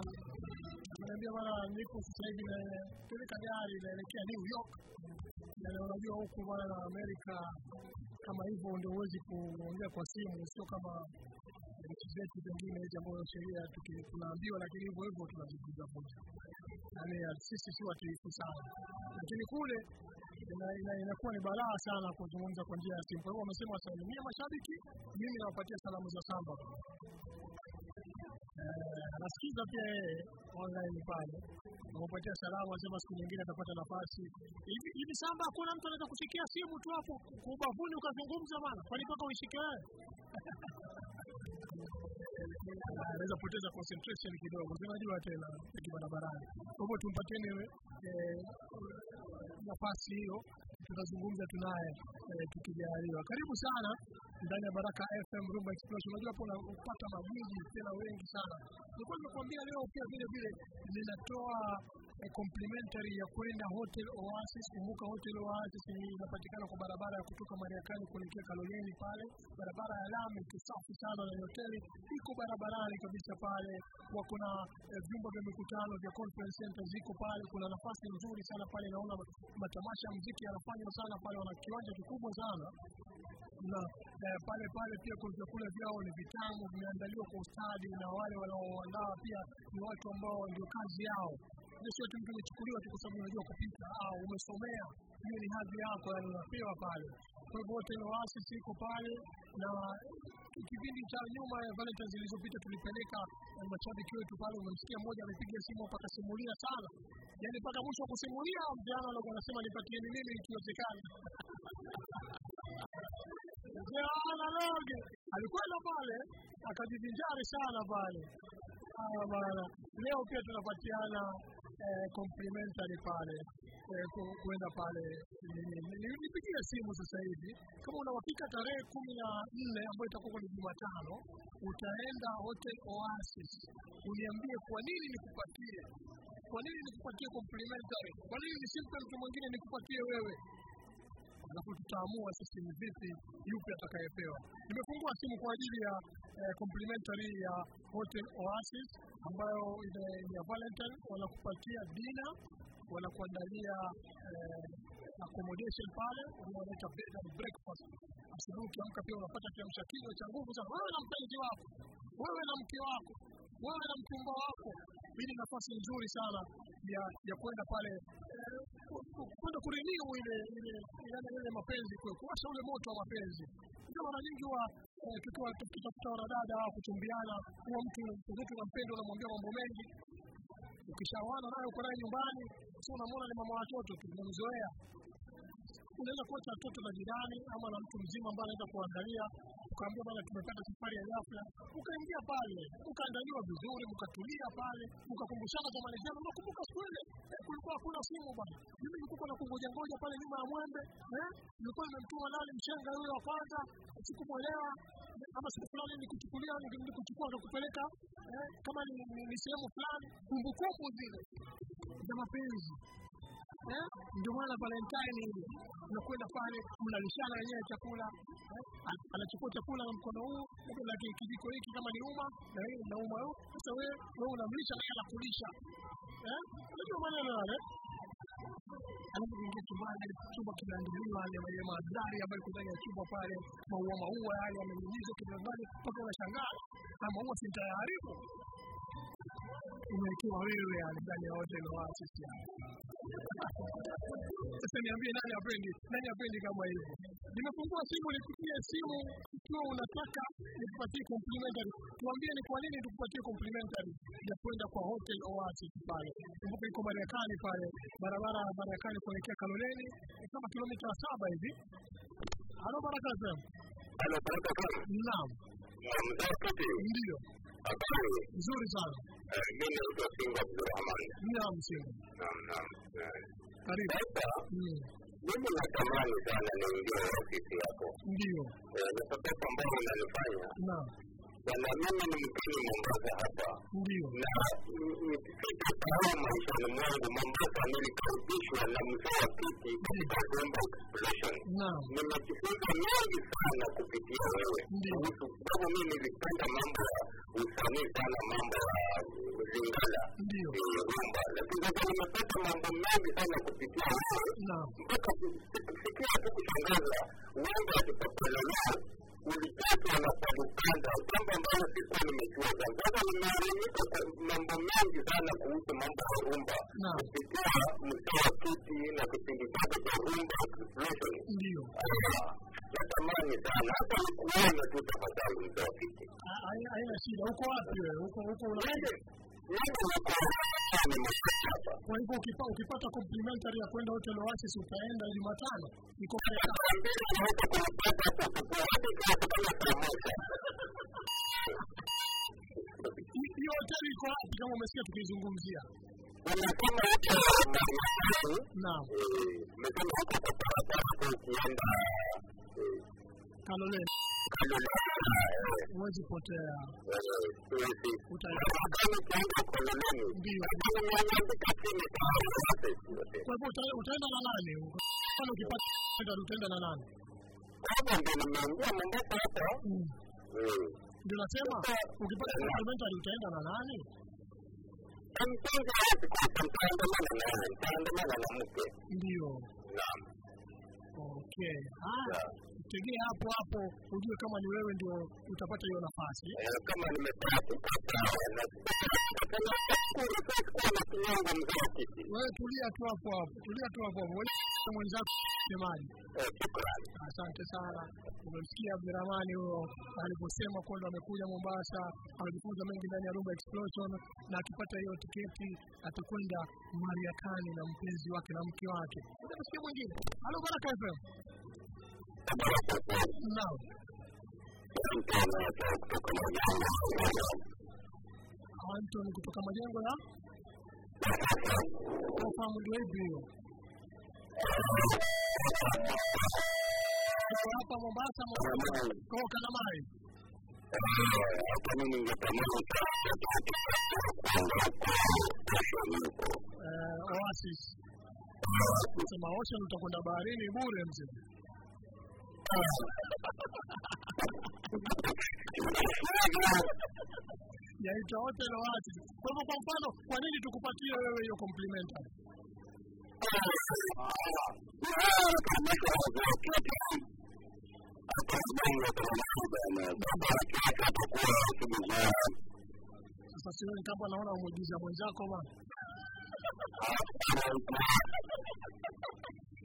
Nimeambia bwana, niko sasa hivi napeleka gari naelekea New York, na unajua huku bwana na Amerika kama hivyo ndio huwezi kuongea kwa simu, sio kama zetu pengine jambo la sheria tunaambiwa, lakini hivyo hivyo tunazipiga vunja. Yaani ya- sisi si watiifu sana, lakini kule ina- ina- inakuwa ni balaa sana kuzungumza kwa njia ya simu. Kwa hiyo wamesema wasalimie mashabiki, mimi nawapatia salamu za samba. Eh, anasikiza pia yeye online pale, nawapatia salamu, asema siku nyingine atapata nafasi. Hivi hivi samba, hakuna mtu anaweza kusikia simu tu hapo kubavuni ubavuni ukazungumza bana, kwani mpaka uishike wewe? anaweza poteza concentration kidogo, unajua tena aki barabarani. Kwa hivyo tumpatieni eh, nafasi hiyo, tutazungumza tunaye eh, tukijaliwa. Karibu sana ndani ya Baraka FM Rumba Explosion. Unajua hapo unapata magwiji tena wengi sana. Nilikuwa nimekuambia leo pia vile vile ninatoa eh, complimentary ya kwenda Hotel Oasis. Kumbuka Hotel Oasis inapatikana kwa barabara ya kutoka Mariakani kuelekea Kaloleni pale, barabara ya lami kisafi sana, na hoteli iko barabarani kabisa pale. Wako na eh, vyumba vya mikutano vya conference center ziko pale. Kuna nafasi nzuri sana pale, naona matamasha ya muziki yanafanywa sana pale, wana kiwanja kikubwa sana na eh, pale pale pia kuna vyakula vyao ni vitamu, vimeandaliwa kwa ustadi, na wale wanaoandaa pia ni watu ambao ndio kazi yao. Hiyo sio tu mtu umechukuliwa tu kwa sababu unajua kupika au umesomea, hiyo ni hadhi yako, yani unapewa pale. Kwa hivyo wote Oasis iko pale, na kipindi cha nyuma ya Valentine's zilizopita tulipeleka eh, mashabiki wetu pale. Umemsikia mmoja amepiga simu hapa akasimulia sana, yani mpaka mwisho wa kusimulia mjana alikuwa anasema nipatieni mimi ikiwezekana. Ana Loge alikwenda pale akajivinjari sana pale. Haya bana, leo pia tunapatiana eh, complimentary pale eh, kuenda pale. Ni- ni- ni- Nipigie simu sasa hivi kama una uhakika tarehe kumi na nne ambayo itakuwa ni Jumatano, utaenda Hotel Oasis, uniambie kwa nini nikupatie kwa nini nikupatie complimentary? Kwa nini nisimpe mtu mwingine nikupatie wewe? Alafu tutaamua sisi ni vipi yupi atakayepewa. Nimefungua simu kwa ajili ya eh, complimentary ya Hotel Oasis ambayo ya Valentine, wanakupatia dina, wanakuandalia eh, accommodation pale, wanaita bed and breakfast. Asubuhi ukiamka pia unapata kiamsha kinywa cha nguvu sana, wewe na mpenzi wako, wewe na mke wako, wewe na mchumba wako. Ni nafasi nzuri sana ya ya kwenda pale eh, kwenda kurenew ile ile ile mapenzi kwa kuwasha ule moto wa mapenzi. Ndio mara nyingi wa eh, tukiwa tukitafuta wanadada au kuchumbiana, huwa mtu mtu unampenda unamwambia mambo mengi, ukishawana naye uko naye nyumbani, sio unamwona ni mama watoto tu, unamzoea unaweza kuacha watoto na jirani ama na mtu mzima ambaye anaweza kuangalia, ukaambia bwana, tumepata safari ya ghafla, ukaingia pale, ukaandaliwa vizuri, ukatulia pale, ukakumbushana kwa zenu. Nakumbuka siku ile eh, kulikuwa hakuna simu bwana, mimi nilikuwa nakungoja ngoja pale nyuma ya mwembe eh, nilikuwa nimemtuma nani mshenga yule wa kwanza, sikumwelewa ama siku fulani nikuchukulia nikuchukua nikupeleka eh, kama ni, sehemu fulani, kumbukumbu zile. Za mapenzi ndio maana Valentine unakwenda pale mnalishana wenyewe chakula eh, anachukua chakula na mkono huu na kijiko hiki kama ni uma na yeye na uma huu. Sasa wewe wewe unamlisha na yeye anakulisha eh, unajua maneno yale alafu kuingia chumbani, chumba kinaandaliwa na ile mandhari ambayo iko ndani ya chumba pale, maua maua yale yamenyunyizwa kidandani, mpaka unashangaa na maua si umewekewa wewe ndani ya watu Oasis yani. Sasa niambie nani apendi, nani apendi kama hivi? Nimefungua simu nikupie simu ikiwa unataka nikupatie complimentary. Tuambie ni kwa nini tukupatie complimentary ya kwenda kwa hotel Oasis pale. Kumbuka iko Marekani pale, barabara ya Marekani kuelekea Kaloleni, ni kama kilomita saba hivi. Halo Baraka FM. Halo, baraka sana. Naam, ndio. Nzuri sana. Eh, Mimi naitwa Singo Abdurrahman. Naam, simu. Naam, naam. Karibu. Sasa Mm, mimi natamani sana niingie ofisi yako Ndio. Eh, na sababu ambayo unanifanya Naam, bwana, mimi ni Mombasa hapa na maishani mwangu Mombasa nilikaribishwa na mzee wa kiti katika Nimejifunza mengi sana kupitia wewe. Kuhusu, sababu mimi nilipenda mambo ya usanii sana, mambo ya Lingala rumba, lakini sasa nimepata mambo mengi sana kupitia wewe. Mpaka sikia tu kushangaza, akipapelelea ulikatwa na palipanda, jambo ambalo sikuwa nimejua sana. Sasa nimeelimika kwa mambo mengi sana kuhusu mambo ya rumba kupitia mzee wa kiti na kipindi chake cha rumba expression. Natamani sana hata nikuona tu tafadhali, mzee wa kiti. Haina haina shida. Uko wapi wewe? Uko uko Kwa hivyo ukipata complimentary ya kwenda Hotel Oasis utaenda Jumatano. Iko hiyo hoteli iko wapi kama umesikia tukizungumzia? Naam. Kaloleni. Huwezi potea. Ndio. Kwa hivyo utaenda na nani? Kama ukipata utaenda na nani? Mm. Ndio nasema ukipata complimentary utaenda na nani? Ndio. Okay. Ah, tegea hapo hapo ujue kama ni wewe ndio utapata hiyo nafasi. kama nimepata Wewe tulia tu hapo hapo, tulia tu hapo hapo. Mwenzako semaji. Asante sana. Umemsikia Abdurahmani huyo aliposema kwamba amekuja Mombasa, amejifunza mengi ndani ya Rumba Explosion na akipata hiyo tiketi atakwenda Mariakani na mpenzi wake na mke wake. Unamsikia mwingine? Halo Baraka FM. Naam. Anton kutoka majengo ya hapa Mombasa, kwa Kalamai. Eh, Oasis. Sema Ocean utakwenda baharini bure mzee. Yaitwa na Oasis. Kwa hivyo kwa mfano, kwa nini tukupatie wewe hiyo compliment? Sasa sioni kama naona umwigiza mwenzako bana.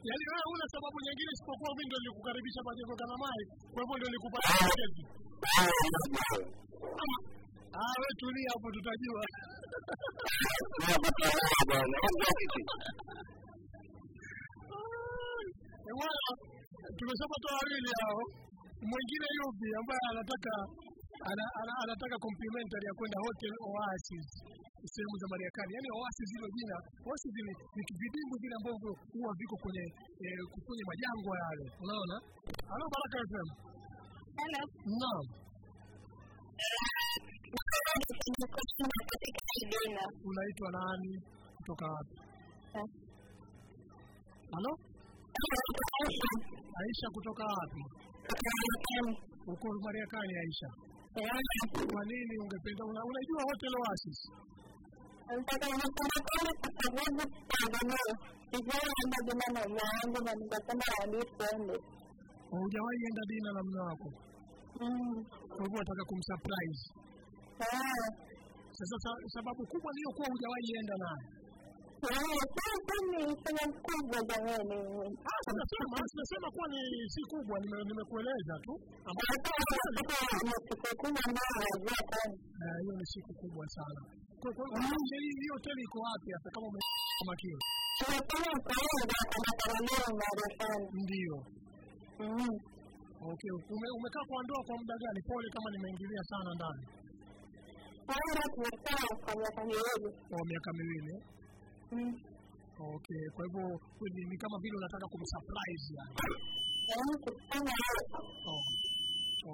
Yaani wewe una sababu nyingine isipokuwa mimi ndio nilikukaribisha kama mai, kwa hivyo ndio nilikupa tiketi. Ah, wewe tulia hapo tutajua. Eh, bwana, tumeshapata wawili hao. Mwingine yupi ambaye anataka ana, ana, anataka complimentary ya kwenda Hotel Oasis sehemu za Mariakani. Yaani Oasis hilo jina, Oasis ni, ni vidimbwi vile ambavyo huwa viko kwenye eh, kwenye majangwa yale. Unaona? Halo Baraka FM. Hello. Naam. Unaitwa nani? Kutoka wapi? Halo? Aisha kutoka wapi? Uko Marekani Aisha. Kwa nini ungependa una, unajua Hotel Oasis? Hujawahi enda dina na mume wako? Kwa hivyo unataka kumsurprise. Sasa sa- sababu kubwa ndiyo kuwa hujawahi enda naye. Ah, sinasema kuwa ni si kubwa, nimekueleza tu. Hiyo ni siku kubwa sana. Hii hoteli iko wapi hasa kama umemakini? Ndio. Okay, ume, umekaa kwa ndoa kwa muda gani? Pole kama nimeingilia sana ndani. Kwa miaka miwili. Eh? Okay, kwa hivyo ni, kama vile unataka kumsurprise yani. Oh.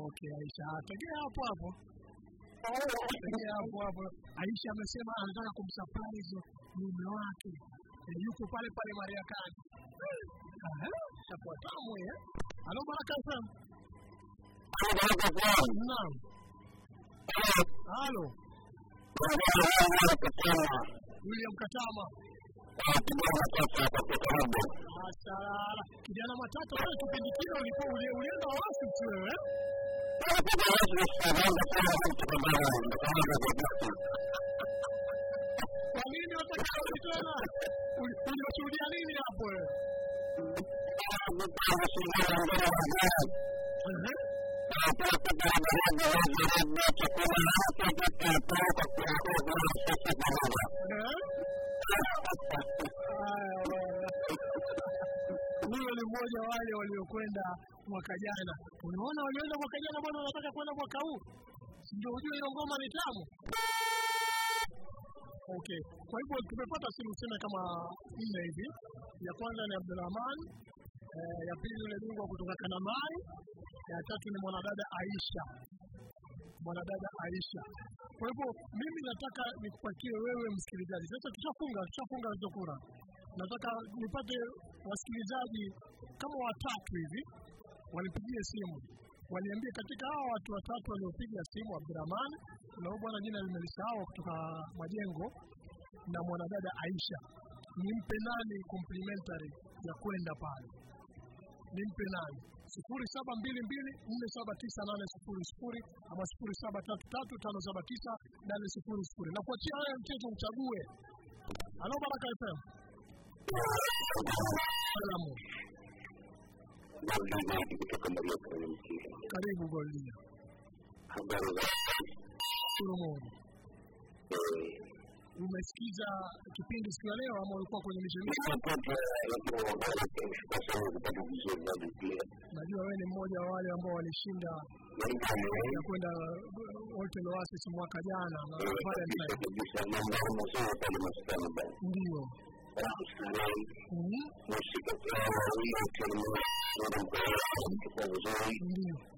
Okay, Aisha, tegea hapo hapo. Tegea hapo hapo. Aisha amesema anataka kumsurprise mume wake. Eh, yuko pale pale Mariakani. Kani. itakuwa tamu eh? Halo Baraka FM. Naam. Halo. William Katama. Mashallah. Kijana matata wewe kipindi kile ulipo uli- ulienda Oasis wewe? Kwa nini wataka kurudi tena? Uli- nini hapo wewe? Huyo ni mmoja wale waliokwenda mwaka jana. Unaona walioenda mwaka jana bwana, wanataka kwenda mwaka huu, ndio? Ujue hiyo ngoma ni tamu. Okay, kwa hivyo tumepata simu tena kama nne hivi. Ya kwanza ni Abdulrahman, eh, ya pili yule bingwa kutoka Kanamai, ya tatu ni mwanadada Aisha, mwanadada Aisha. Kwa hivyo mimi nataka nikupatie wewe msikilizaji. Sasa tushafunga, tushafunga hizo kura. Nataka nipate wasikilizaji kama watatu hivi wanipigie simu waliambia katika hawa watu watatu waliopiga simu, Abdurahman na huyu bwana jina limelisahau kutoka Majengo na mwanadada Aisha, nimpe nani complimentary ya kwenda pale? Nimpe nani? sifuri saba mbili mbili nne saba tisa nane sifuri sifuri ama sifuri saba tatu tatu tano saba tisa nane sifuri sifuri na kuachia haya mchezo uchague. Halo Baraka FM. Salamu. Karibu Goldia. Solomoni. Umesikiza kipindi siku ya leo ama ulikuwa kwenye? Najua wewe ni mmoja wa wale ambao walishinda ya kwenda Hotel Oasis mwaka jana na Valentine. Ndio.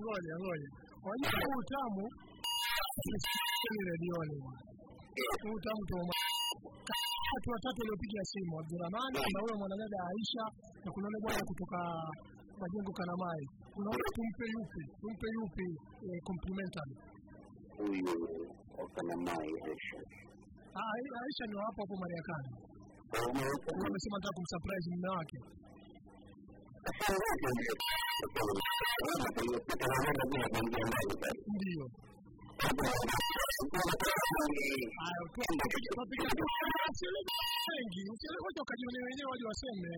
ngoja ngoja, wajua utamu redioni, tuma watu watatu waliopiga simu, Abdurahmani na huyo mwanadada Aisha na kuna yule bwana kutoka Majengo Kanamai. Unaona tumpe yupi? Tumpe yupi complimentary eh, Aisha? Ah, Aisha ni wa hapo hapo Marekani. Amesema nataka kumsurprise mume wake. Ndio. Wengi, usielewe ukajionea wenyewe waje waseme.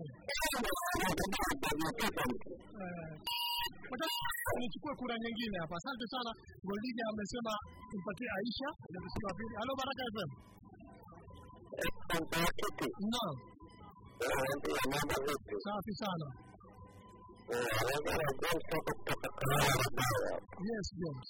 Nichukue kura nyingine hapa. Asante sana. Goldiga amesema tumpatie Aisha. Wa pili. Halo Baraka FM. Safi sana. Yes, James.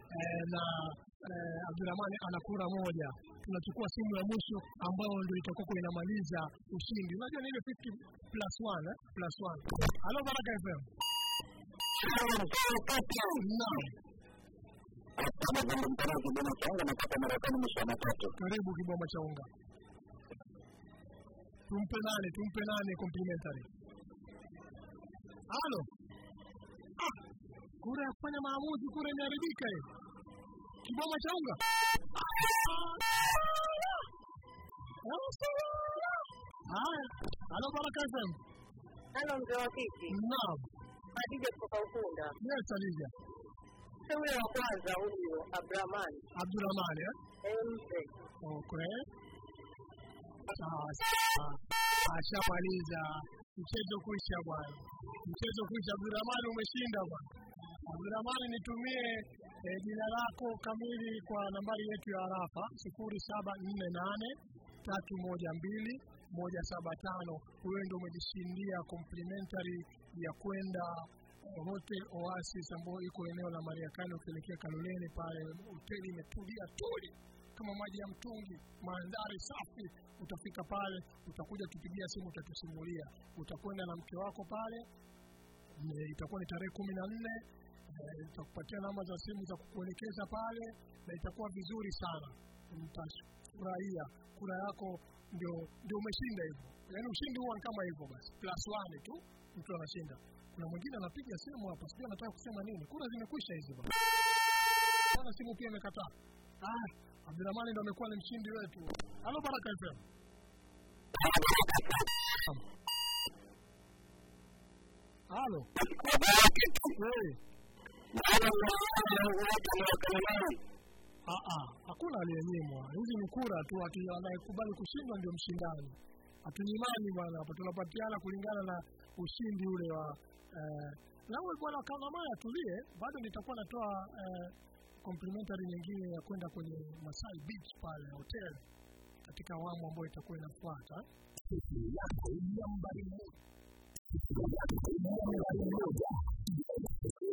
na eh, Abdurahmani ana kura moja. Tunachukua simu ya mwisho ambayo ndio itakuwa inamaliza ushindi. Unajua ni ile 50 plus 1 eh? plus 1. Halo Baraka FM. Karibu kiboma cha unga. Tumpe nani? Tumpe nani complimentary? Halo. Ah, kura ya kufanya maamuzi, kura imeharibika hiyo. Kiboma cha unga. Haya. Halo Baraka FM. Halo mzee wa kiti. Naam. Adija kutoka Ukunda. Yes, Alija. Sio yule wa kwanza huyu Abdurahman. Abdurrahman eh? Eh, mzee. Okay. Sawa sawa. Ashamaliza. Mchezo kuisha bwana. Mchezo kuisha. Abdurrahman umeshinda bwana. Abdurrahman nitumie eh, jina lako kamili kwa nambari yetu ya arafa sifuri saba nne nane tatu moja mbili moja saba tano. Wewe ndio umejishindia complimentary ya kwenda Hotel Oasis ambayo iko eneo la Mariakani ukielekea Kaloleni pale, hoteli imetulia tuli kama maji ya mtungi, mandhari safi. Utafika pale, utakuja tupigia simu, utatusimulia. Utakwenda na mke wako pale, eh, itakuwa ni tarehe kumi na nne itakupatia namba za simu za kukuelekeza pale, na itakuwa vizuri sana, mtafurahia. Kura yako ndio ndio umeshinda hivyo, yaani ushindi huwa kama hivyo basi, plus one tu mtu anashinda. Kuna mwingine anapiga simu hapa, sijui anataka kusema nini. Kura zimekwisha hizi bwana, Bwana simu pia imekataa. Ah, Abdurahmani ndo amekuwa ni mshindi wetu. Halo Baraka FM. Halo. Hey. Ah, ah, hakuna aliyenyimwa. Hizi ni kura tu, anayekubali kushindwa ndio mshindani. Hatunyimani bwana, hapa tunapatiana kulingana na ushindi ule wa eh, na wewe bwana Kanamaya tulie, bado nitakuwa natoa eh, complimentary nyingine ya kwenda kwenye Masai Beach pale hotel katika awamu ambayo itakuwa inafuata.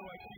know I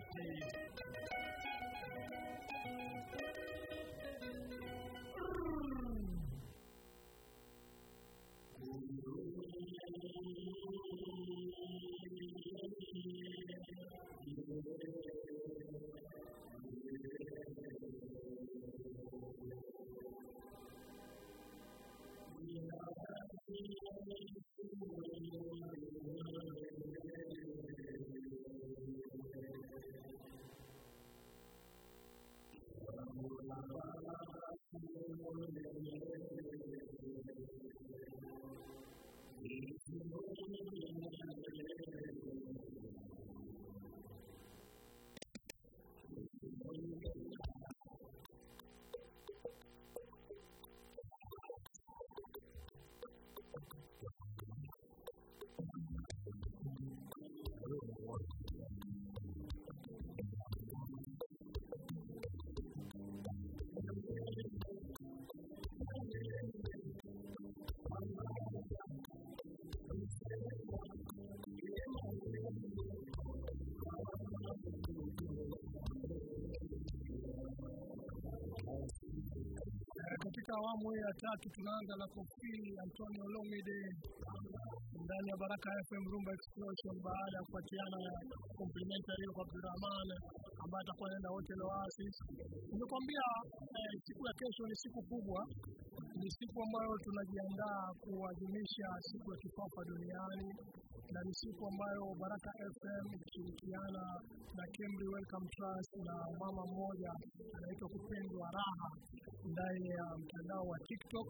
Katika awamu hii ya tatu tunaanza na Kofi Antonio Lomide ndani ya Baraka FM Rumba Explosion baada ya kupatiana complimentary kwa Abdulrahman ambaye atakuwa anaenda Hotel Oasis. Nimekwambia eh, siku ya kesho ni siku kubwa, ni siku ambayo tunajiandaa kuadhimisha siku ya kifafa duniani. Na ni siku ambayo Baraka FM ikishirikiana na Kemri Welcome Trust na mama mmoja anaitwa Kupendwa Raha ndani ya mtandao wa TikTok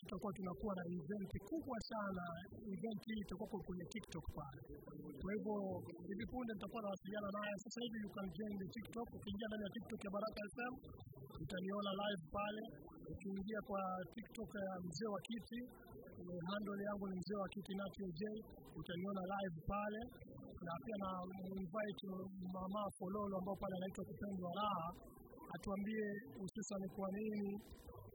tutakuwa tunakuwa na event kubwa sana. Event hii itakuwa kwenye TikTok pale. Kwa hivyo hivi punde nitakuwa nawasiliana naye. Sasa hivi you can join the TikTok. Ukiingia ndani ya TikTok ya Baraka FM utaniona live pale. Ukiingia kwa TikTok ya mzee wa kiti handle yangu ni mzee wa kiti Natio J, utaniona live pale, na pia na invite mama Fololo ambao pale anaitwa Kupendwa Raha atuambie hususan kwa nini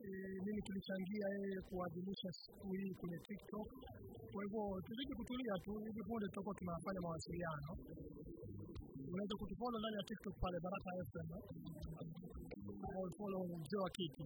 e, nini kilichangia yeye kuadhimisha siku hii kwenye TikTok. Kwa hivyo tuzidi kutulia tu, hivi punde tutakuwa tunafanya mawasiliano. Unaweza kutufollow ndani ya TikTok pale Baraka FM au follow mzee wa kiti.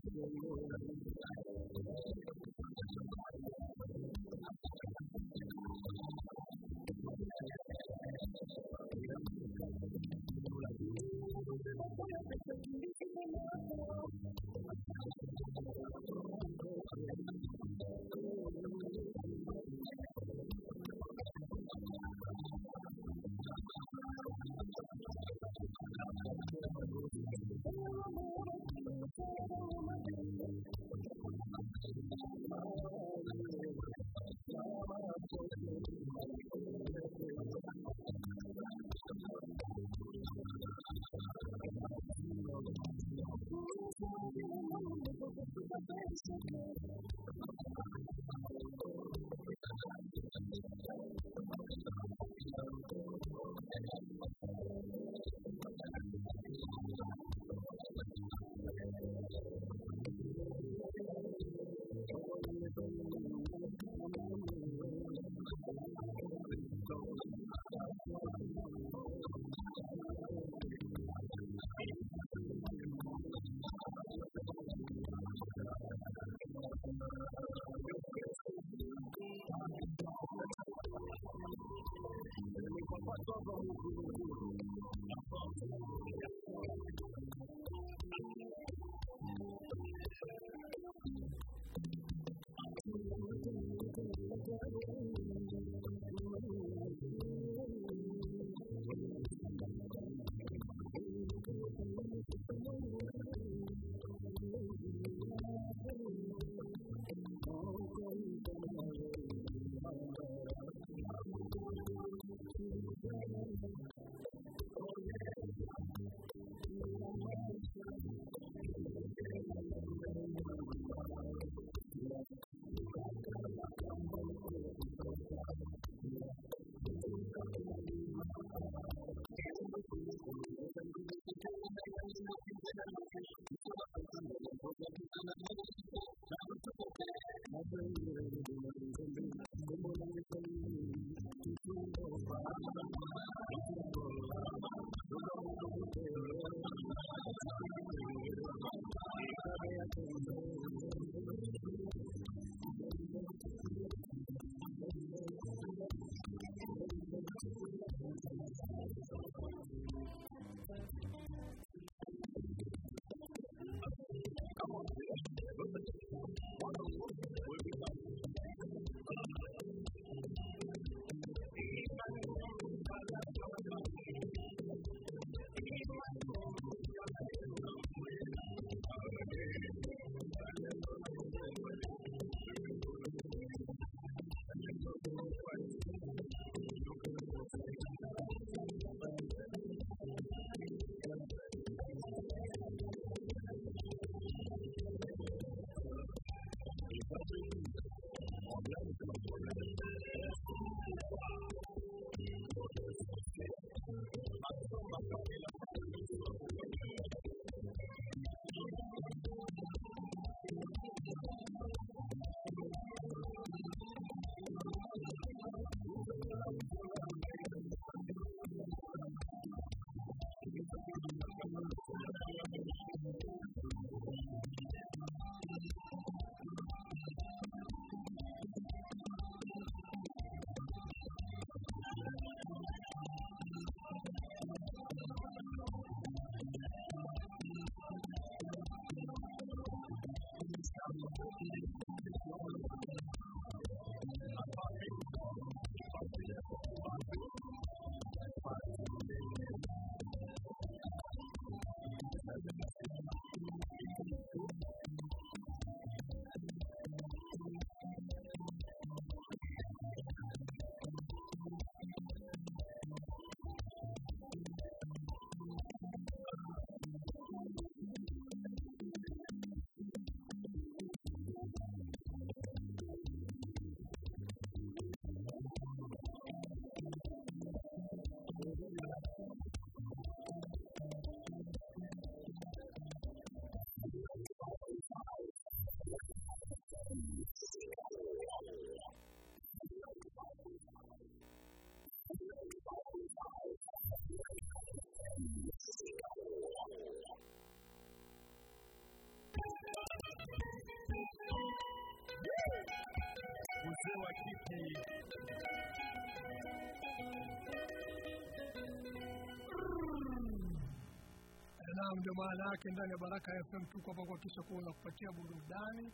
Ndio maana yake ndani ya Baraka FM tuko hapa kuhakikisha kuwa unakupatia burudani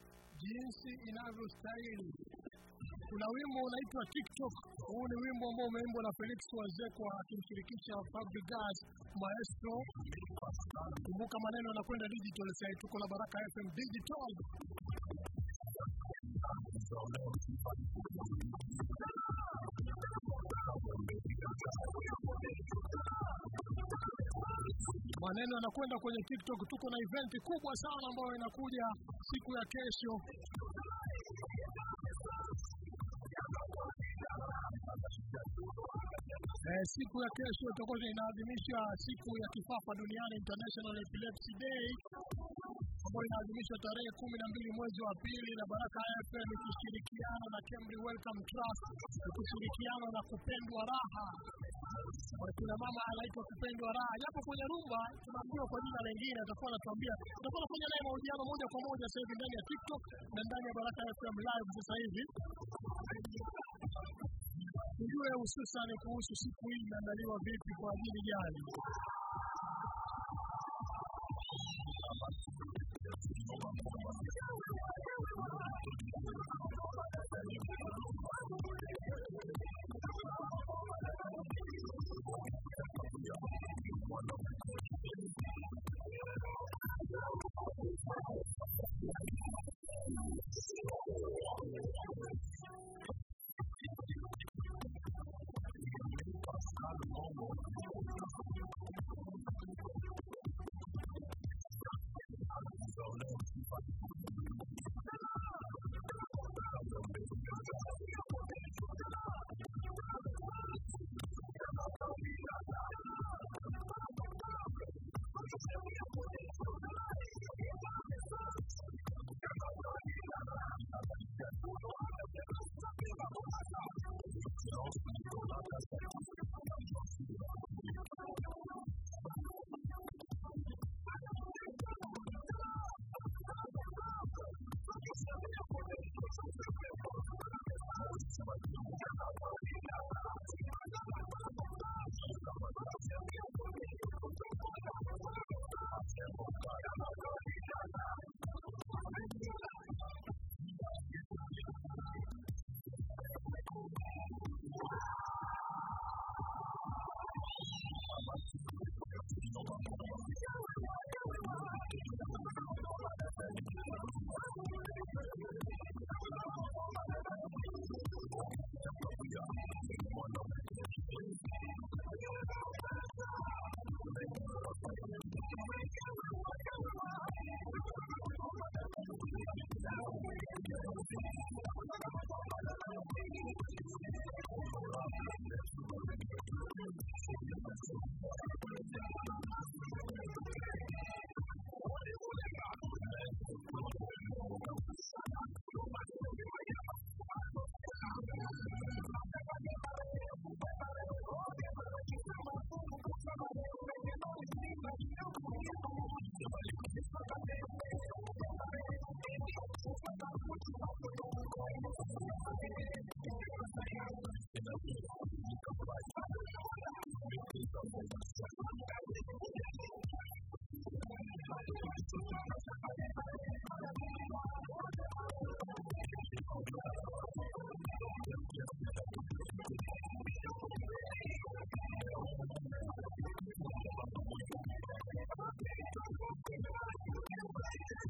jinsi inavyostahili. Kuna wimbo unaitwa TikTok. Huu ni wimbo ambao umeimbwa na Felix Wazekwa akimshirikisha Fabregas Maestro. Kumbuka maneno yanakwenda digital sasa, tuko na Baraka FM digital. Maneno yanakwenda kwenye TikTok. Tuko na event kubwa sana ambayo inakuja siku ya kesho. Eh, siku ya kesho itakuwa inaadhimisha siku ya kifafa duniani International Epilepsy Day ambayo inaadhimishwa tarehe kumi na mbili mwezi wa pili na Baraka FM ikishirikiana na Kemri Welcome Trust ikishirikiana na Kupendwa Raha wakina mama anaitwa kupendwa raha, japo kwenye rumba tunaambiwa kwa jina lingine, atakuwa anatuambia. tunakuwa tunafanya naye mahojiano moja kwa moja sasa hivi ndani ya TikTok na ndani ya Baraka FM live sasa hivi tujue hususan kuhusu siku hii inaandaliwa vipi kwa ajili gani.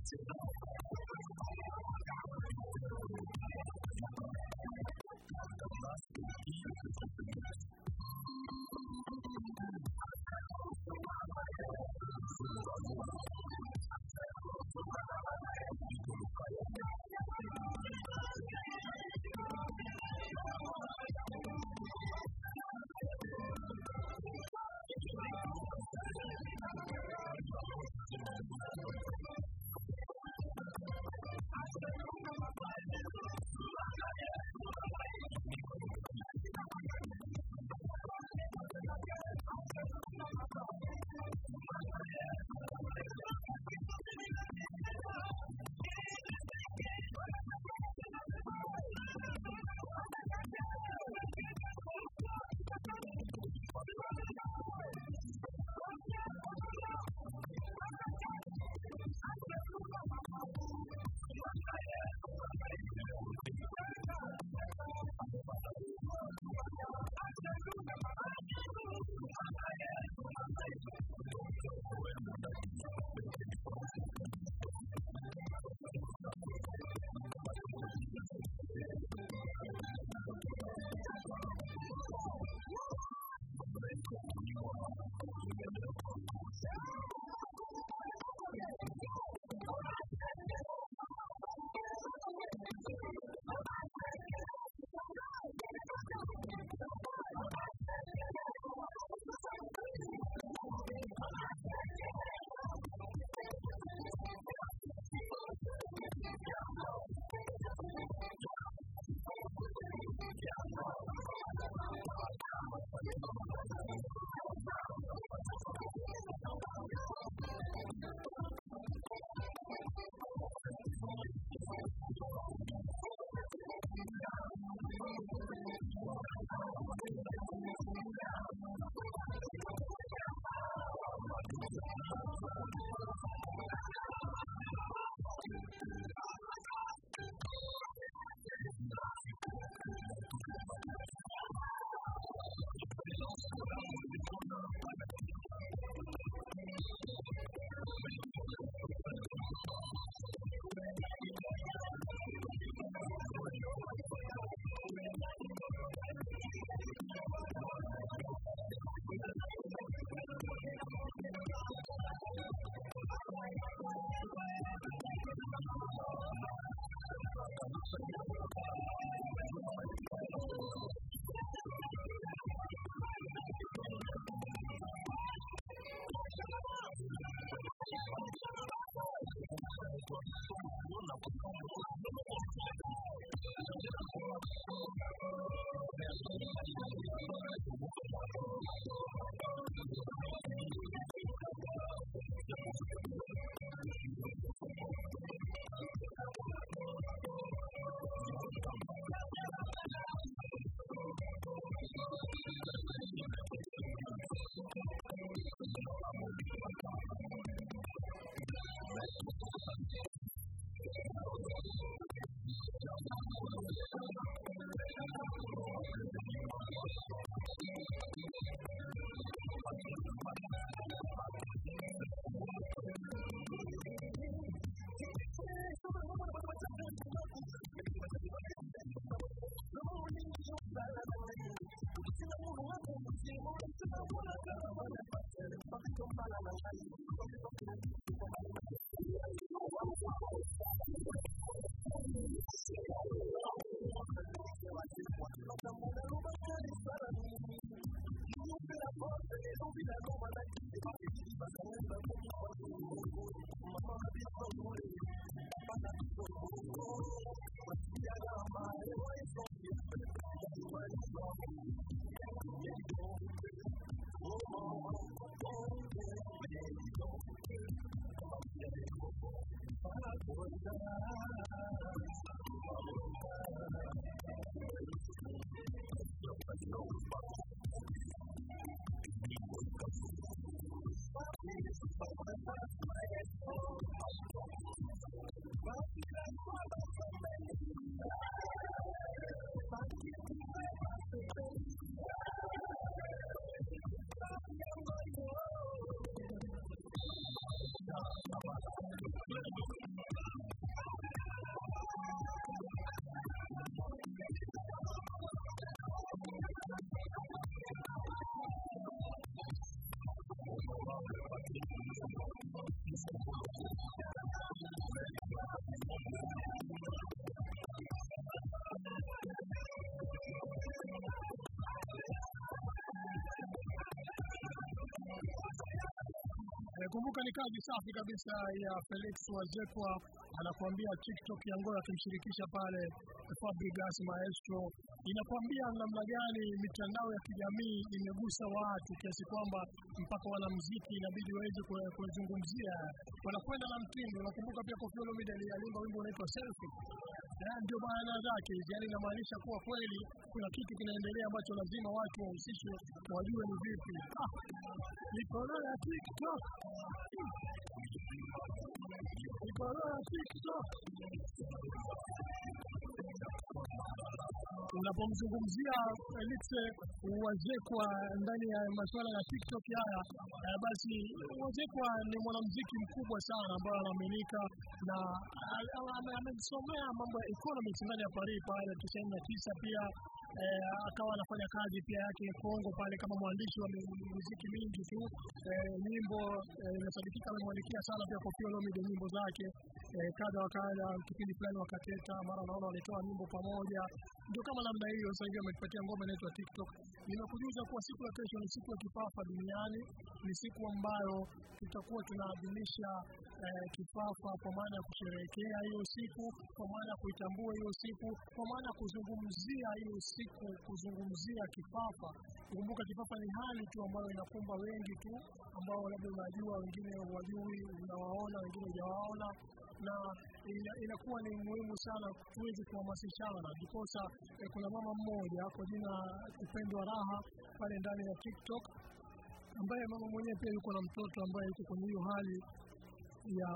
to Kumbuka ni kazi safi kabisa ya Felix Wazekwa anakuambia TikTok ya Ngoya akimshirikisha pale Fabregas Maestro. Inakuambia namna gani mitandao ya kijamii imegusa watu kiasi kwamba mpaka wanamuziki inabidi waweze kuzungumzia, wanakwenda na mtindo. Nakumbuka pia Koffi Olomide aliimba wimbo unaitwa Selfie. ndio maana zake, yani inamaanisha kuwa kweli kuna kitu kinaendelea ambacho lazima watu wahusishwe, wajue ni vipi. Mikono ya TikTok mikono ya TikTok. Unapomzungumzia Felix Wazekwa ndani ya masuala ya TikTok haya eh, basi Wazekwa ni mwanamuziki mkubwa sana ambaye anaaminika na amesomea mambo ya economics ndani ya Paris pale tisaini na tisa pia akawa anafanya kazi pia yake Kongo pale kama mwandishi wa muziki mingi tu eh, nyimbo eh, inasadikika amemwandikia sana pia Koffi Olomide nyimbo zake eh, kadha wa kadha, kipindi fulani wakateta, mara naona walitoa nyimbo pamoja, ndio kama namna hiyo. Sasa hivi ametupatia ngoma inaitwa TikTok. Nimekujuza kuwa siku ya kesho ni siku ya kifafa duniani, ni siku ambayo tutakuwa tunaadhimisha eh, kifafa kwa maana ya kusherehekea hiyo siku, kwa maana ya kuitambua hiyo siku, kwa maana ya kuzungumzia hiyo siku, kuzungumzia kifafa. Kumbuka kifafa ni hali tu ambayo inakumba wengi tu ambao labda unajua, wengine wajui, unawaona, wengine hujawaona na ina, inakuwa ni muhimu sana tuweze kuhamasishana. Ndiposa eh, kuna mama mmoja kwa jina Kupendwa Raha pale ndani ya TikTok ambaye mama mwenyewe pia yuko na mtoto ambaye yuko kwenye hiyo hali ya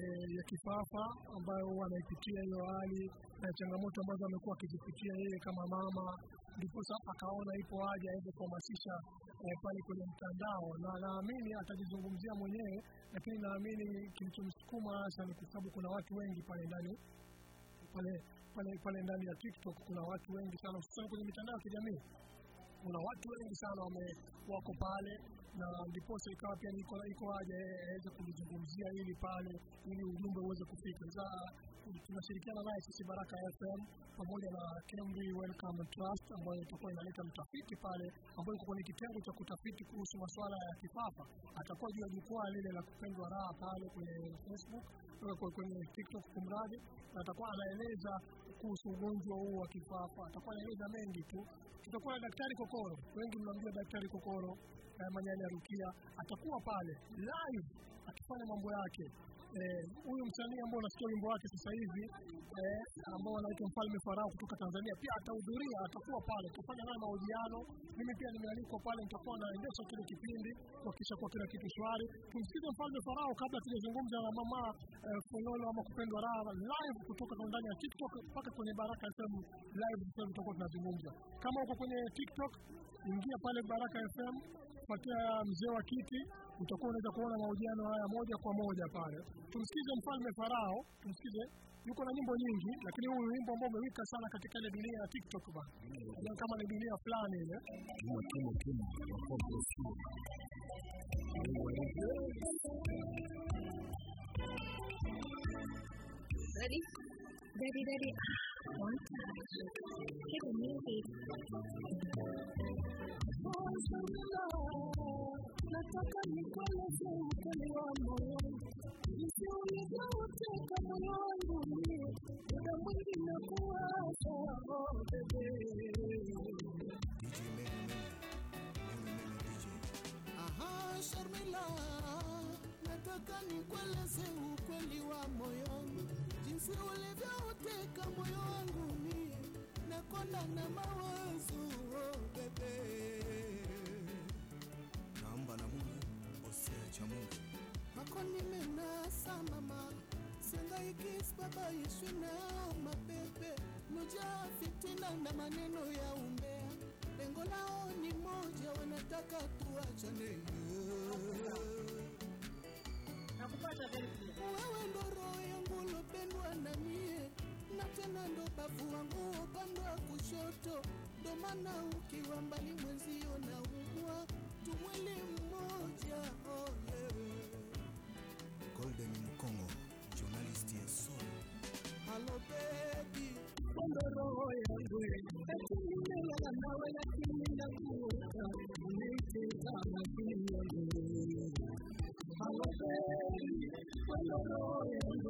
eh, ya kifafa ambayo huwa anaipitia hiyo hali na changamoto ambazo amekuwa akizipitia yeye kama mama, ndiposa akaona ipo haja aweze kuhamasisha eh, pale kwenye mtandao, na naamini atajizungumzia mwenyewe, lakini naamini kilichomsukuma hasa ni kwa sababu kuna watu wengi pale ndani pale pale pale ndani ya TikTok kuna watu wengi sana, hususani kwenye mitandao ya kijamii. Kuna watu wengi sana wame wako pale na ndiposa ikawa pia niko iko haja aweze kulizungumzia hili pale ili ujumbe uweze kufika. Tunashirikiana naye sisi Baraka FM pamoja na Kemri Welcome Trust ambayo itakuwa inaleta mtafiti pale ambayo iko kwenye kitengo cha kutafiti kuhusu masuala ya kifafa. Atakuwa juu ya jukwaa lile la kupendwa raha pale kwenye Facebook kwe- kwenye TikTok kumradi, na atakuwa anaeleza kuhusu ugonjwa huu wa kifafa. Atakuwa anaeleza mengi tu. Tutakuwa na Daktari Kokoro, wengi mnamjua Daktari Kokoro Manyanya Rukia, atakuwa pale live akifanya mambo yake. Eh, huyu msanii ambao unasikia wimbo wake sasa hivi eh, ambao anaitwa Mfalme Farao kutoka Tanzania pia atahudhuria, atakuwa pale, tutafanya naye mahojiano. Mimi pia nimealikwa pale, nitakuwa naendesha kile kipindi kuhakikisha kuwa kila kitu shwari. Tumsikize Mfalme Farao kabla tujazungumza na mama eh, Fololo ama kupendwa raha live kutoka kwa ndani ya TikTok mpaka kwenye Baraka FM live, tutakuwa tunazungumza. Kama uko kwenye TikTok, ingia pale Baraka FM fuatia mzee wa kiti, utakuwa unaweza kuona mahojiano haya moja kwa moja pale. Tumsikize Mfalme Farao, tumsikize. Yuko na nyimbo nyingi, lakini huu wimbo ambao umewika sana katika ile dunia ya TikTok bana, Yaani kama ni dunia fulani ile. Ready? Ready, ready. Nataka wa moyo jinsi uteka moyo wangu mie Sharmila, nataka nikueleze ukweli wa moyoni, jinsi ulivyouteka moyo wangu mi nakonda na mawazo oh, bebe. naomba na Mungu usiacha Mungu. Hako nimenasa mama, baba sibabaishwi na mapepe, nuja fitina na maneno ya umbea, lengo lao ni moja, wanataka tuachane. Wewe ndo roho lopendwa na mie, na tena ndo bavu wangu upande wa kushoto, ndo maana ukiwa mbali mwenzio na umwa tumwili mmoja oh yeah. Golden Mkongo, journalist ya Soul. Hello baby, kwamba roho yangu eti nimelala nawe lakini nakuota umeitazama chini yangu. Hello baby, kwamba roho yangu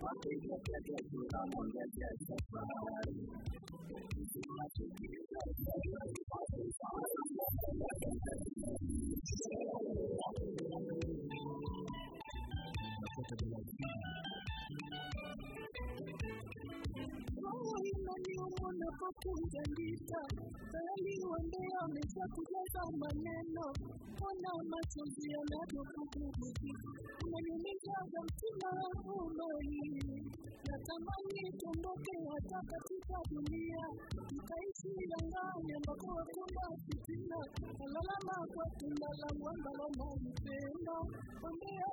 把最近的电视搬到房间电视上来了，电视上显示的是《快乐大本营》，把电视放到房间电视上来了。Nawe kwa unapokuandika, bali wambea wameshakujaza maneno, ona machozi yanavyokububuji, unaniumizaga mtima wangu moyoni. Natamani tuondoke hata katika dunia, tukaishi angani ambako hakuna fitina, alalama kwa tunda la mwanga wanampenda, wambea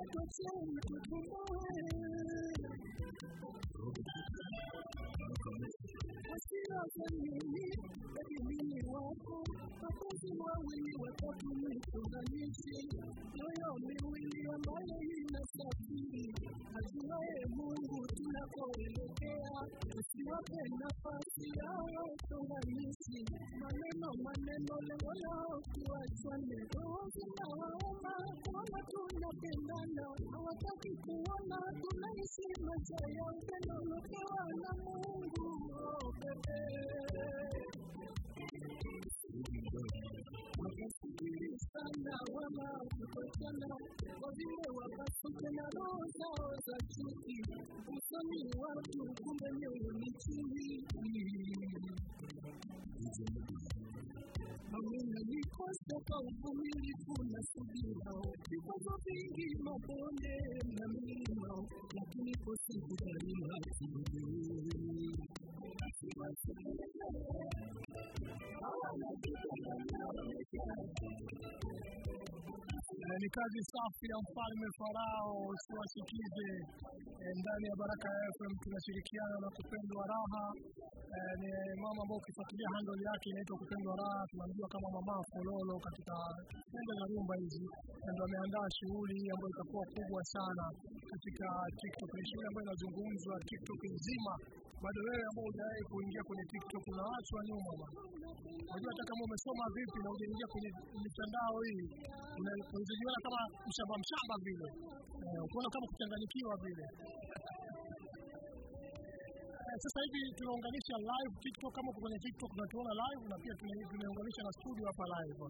tocheni tupumue hasira za nini kadimini wako mapenzi mawili watatu nifunganishi yoyo miwili ambayo inasafiri ajuaye mungu tunakoelekea usiwape nafasi yao tunganishi maneno maneno lengo lao tuachane roho zinawauma kuona tunapendana hawataki kuona tunaishi maisha ya upendo ulopewa na mungu oh, bebe wakasubiri sana wala kukosana kwa vile wakasuke na roho zao za chuki usoni watu kumbe mioyo ni chini Amina nikosa kwa uvumilivu na subira, vikwazo vingi, mabonde na milima, lakini kwa siku daima Eh, ni kazi safi ya mfalme Farao, usiwasikize eh, ndani ya Baraka ya FM. Tunashirikiana na Kupendwa Raha. Eh, ni mama ambao ukifuatilia handle yake inaitwa Kupendwa Raha, tunamjua kama mama Fololo katika pende na rumba hizi, ndo ameandaa shughuli hii ambayo itakuwa kubwa sana katika TikTok. Ni shughuli ambayo inazungumzwa TikTok nzima. Bado wewe ambao hujawahi kuingia kwenye TikTok na watu wa nyuma bwana. Unajua hata kama umesoma vipi na hujaingia kwenye mitandao hii una- unajiona kama mshamba mshamba vile, eh, ukiona kama kuchanganyikiwa vile. Eh, Sasa hivi tunaunganisha live TikTok, kama kwenye TikTok unatuona live, na pia tuna- tunaunganisha na studio hapa live.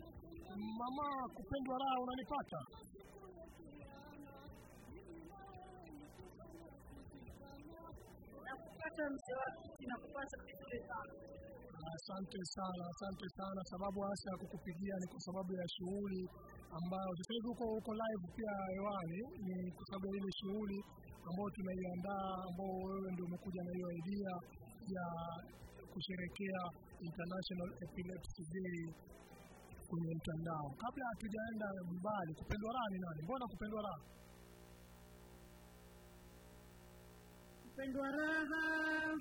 Mama kupendwa raha, unanipata? Nakupata mzee wako nakupata vizuri sana. Asante sana, asante sana. Sababu hasa ya kukupigia ni kwa sababu ya shughuli ambayo sasa hivi uko uko live pia hewani, ni kwa sababu ya ile shughuli ambayo tunaiandaa, ambao wewe ndio umekuja na hiyo idea ya kusherekea International Epilepsy Day kwenye mtandao. Kabla hatujaenda mbali, kupendwa raha ni nani? Mbona kupendwa raha? Mpendwa raha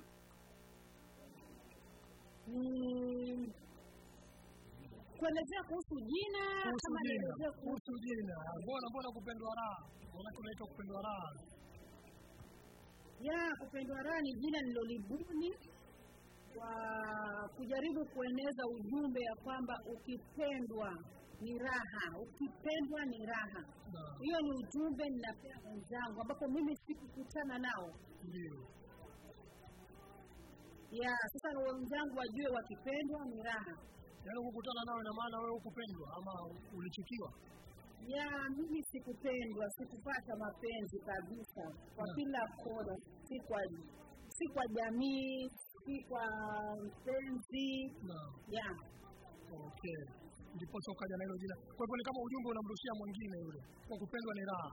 ni kuelezea kuhusu jina kama nielezea kuhusu jina. Mbona mbona kupendwa raha? Mbona tunaitwa kupendwa raha? ya kupendwa raha ni jina nilolibuni kwa kujaribu kueneza ujumbe ya kwamba ukipendwa ni raha, ukipendwa ni raha. Hiyo ni ujumbe ninapea wenzangu, ambapo mimi sikukutana nao. Ndio. Ya sasa wenzangu wajue wakipendwa ni raha. Yaani kukutana nao ina maana wewe ukupendwa ama ulichukiwa? ya mimi sikupendwa, sikupata mapenzi kabisa kwa Hmm. kila kona, si kwa si kwa jamii, si kwa mpenzi ya Okay. Ndiposa ukaja na hilo jina. Kwa hivyo ni kama ujumbe unamrushia mwingine yule. Kwa kupendwa ni raha.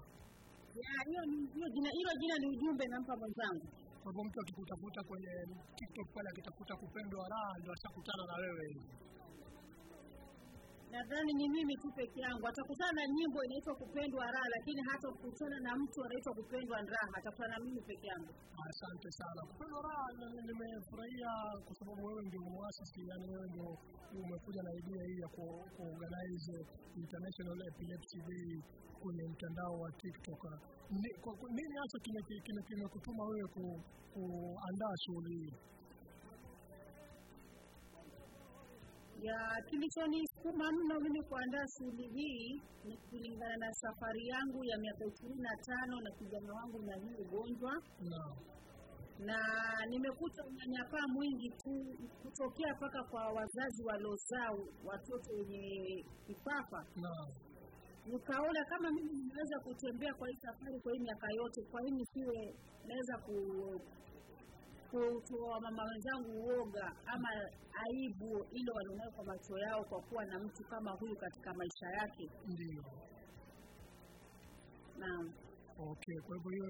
Hilo jina ni ujumbe nampa mwenzangu. Kwa hivyo mtu akikutafuta kwenye TikTok pale akitafuta kupendwa raha ndio ashakutana na wewe hivi. Nadhani ni mimi tu peke yangu atakutana na nyimbo inaitwa kupendwa raha lakini hata kukutana na mtu anaitwa kupendwa raha atakutana na mimi peke yangu Asante sana. Kupendwa raha nimefurahia kwa sababu wewe ndio muasisi, yani wewe ndio umekuja na idea hii ya ku- kuorganize International Epilepsy Day kwenye mtandao wa TikTok. Nini hasa kimekutuma kime, kime kimekutuma wewe kuandaa shughuli hii? Ya kilichonisukuma mno mimi kuandaa shughuli hii ni kulingana na safari yangu ya miaka ishirini na tano na kijana wangu na hii ugonjwa no. na nimekuta unyanyapaa mwingi tu kutokea mpaka kwa wazazi waliozaa watoto wenye kifafa no. nikaona kama mimi nimeweza kutembea kwa hii safari kwa hii miaka yote kwa hii siwe naweza ku kutoa mama wenzangu uoga ama aibu ile walionayo kwa macho yao kwa kuwa na mtu kama huyu katika maisha yake Ndio. naam Okay, kwa hivyo hiyo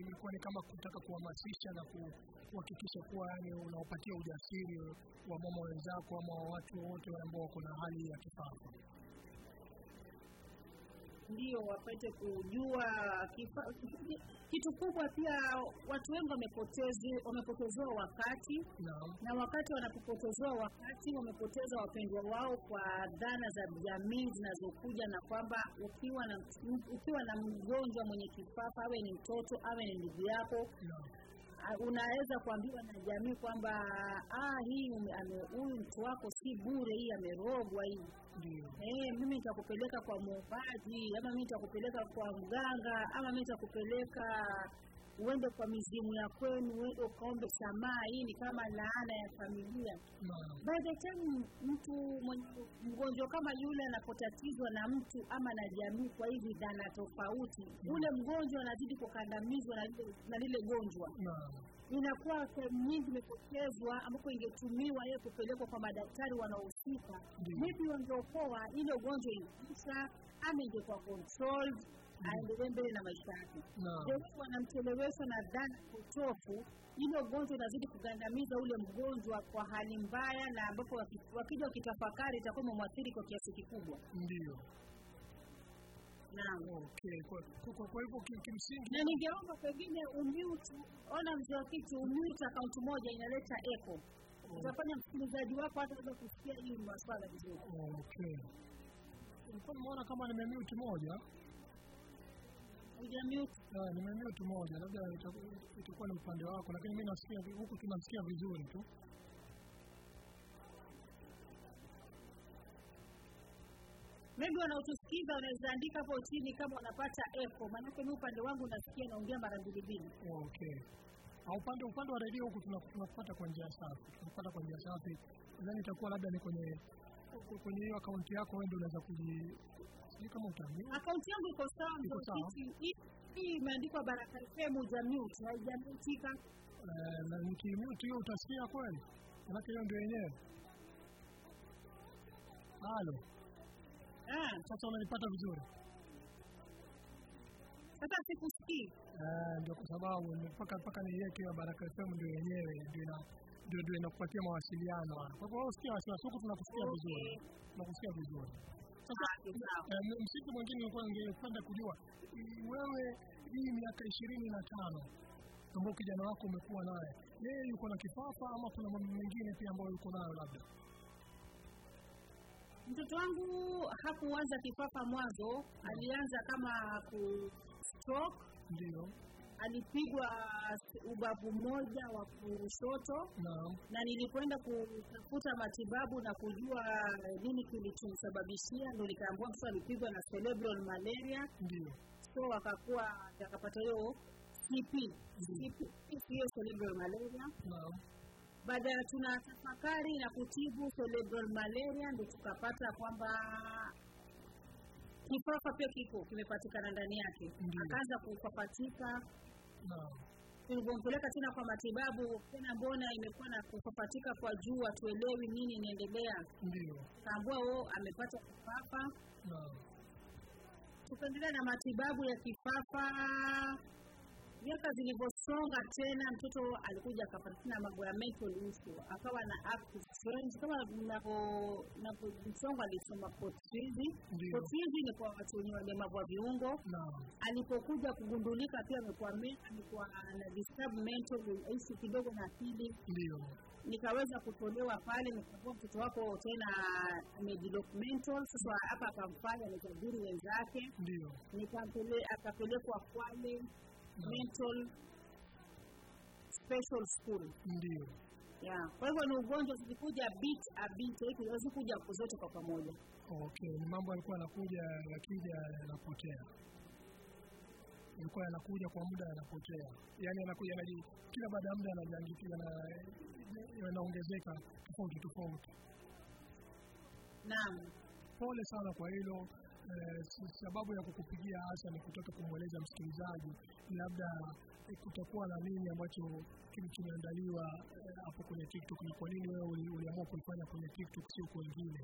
imekuwa ni kama kutaka kuhamasisha na kuhakikisha kuwa yani unawapatia ujasiri wa mama wenzako ama wa watu wote ambao wako na hali ya kifafa. Ndio wapate kujua kifa, kitu kubwa pia watu wengi wamepotezi- wamepotezewa wakati no. na wakati wanapopotezewa wakati wamepoteza wapendwa wao kwa dhana za jamii zinazokuja na kwamba ukiwa na ukiwa na mgonjwa mwenye kifafa awe ni mtoto awe ni ndugu yako Naam. Ah, unaweza kuambiwa na jamii kwamba ah, hii ume- ame- huyu mtu wako si bure, hii amerogwa hii mm. Eh, mimi nitakupeleka kwa muombaji ama mimi nitakupeleka kwa mganga ama mimi nitakupeleka uende kwa mizimu ya kwenu uende ukaombe samaa Hii ni kama laana ya familia. By the time mtu mgonjwa kama yule anapotatizwa na mtu ama na jamii kwa hizi dhana tofauti, ule mgonjwa anazidi kukandamizwa na lile, na lile gonjwa. Inakuwa sehemu nyingi imepotezwa ambapo ingetumiwa yeye kupelekwa kwa madaktari wanaohusika. Maybe wangeokoa ile ugonjwa ingisha ama ingekuwa controlled aendelee mbele na maisha yake. Ndio wanamchelewesha na dhana potofu ile ugonjwa unazidi kugandamiza ule mgonjwa kwa hali mbaya na ambapo wakija wakitafakari itakuwa imemwathiri kwa kiasi kikubwa Ndio. naam Okay, kwa, hivyo kimsingi na ningeomba pengine umute ona mzee wa kitu, umute akaunti moja inaleta echo utafanya msikilizaji wako hata aweza kusikia hii maswala vizuri Okay. Nilikuwa nimeona kama nimemute moja. Ah, nimemute moja, labda itakuwa ni upande wako, lakini mimi nasikia huku tunasikia vizuri tu. maybe wanaotusikiza wanaweza andika hapo chini kama wanapata echo maanake mi upande wangu nasikia naongea mara mbili mbili Okay. Au upande upande wa redio huku tunapata tunakupata kwa njia safi, tunakupata kwa njia safi. Nadhani itakuwa labda ni kwenye kwenye hiyo akaunti yako wewe ndio unaweza kama akaunti yangu iko sawa hii imeandikwa baraka fm Jamii, haijamutika Eh, na nikimute hiyo utasikia kweli? Manake hiyo ndio yenyewe. Halo, Ah, sasa unanipata vizuri? sasa sikusikii Eh, ndio kwa sababu mpaka mpaka niiweke hiyo Baraka FM ndio yenyewe ndio ina ndio ndio inakupatia mawasiliano. Kwa hivyo usikie wasiwasi, huku tunakusikia vizuri, tunakusikia vizuri. Msitu msingi mwingine nilikuwa ningependa kujua wewe, hii miaka ishirini na tano ambao kijana wako umekuwa naye, yeye yuko na kifafa ama kuna mambo mengine pia ambayo yuko nayo labda? mtoto wangu hakuanza kifafa mwanzo alianza kama ku stroke Ndio. Alipigwa ubavu mmoja wa kushoto no. na nilipoenda kutafuta matibabu na kujua nini kilichomsababishia ndo nikaambiwa mtoto alipigwa na cerebral malaria Ndio. so akakuwa akapata hiyo CP CP hiyo cerebral malaria no. baada ya tuna tunatafakari na kutibu cerebral malaria ndo tukapata kwamba kifafa pia kiko kimepatikana ndani yake akaanza kupapatika Naam. Tulivyompeleka tena kwa matibabu tena mbona imekuwa na kupapatika kwa juu hatuelewi nini inaendelea. Ndio. kaambua wao amepata kifafa. Tukaendelea na matibabu ya kifafa miaka zilivyosonga tena mtoto alikuja akapatikana mambo ya mental issue akawa na active strange kama navyo- navyo- msongo alisoma potrizi potrizi ni kwa watu wenye walemavu wa viungo. Alipokuja kugundulika pia amekuwa me- amekuwa na disturb mental issue kidogo na akili. Ndio. nikaweza kutolewa pale nikakuwa mtoto wako tena amedevelopmental sasa hapa akamfanya nikadhuru wenzake. Ndio. nikampele akapelekwa Kwale mental special school Ndio. yeah. Kwa hivyo ni ugonjwa zilikuja bit a bit, haiwezi kuja zote kwa pamoja. Okay, ni mambo yalikuwa yanakuja yakija yanapotea. Yalikuwa yanakuja kwa muda yanapotea. yani yanakuja na kila baada ya muda yanajiangiki na yanaongezeka tofauti tofauti. Naam. Pole sana kwa hilo. Eh, sababu ya kukupigia hasa ni kutaka kumweleza msikilizaji labda eh, kutakuwa na nini ambacho kimeandaliwa eh, hapo kwenye TikTok na kwa nini wewe uliamua kuifanya kwenye TikTok sio kwengine.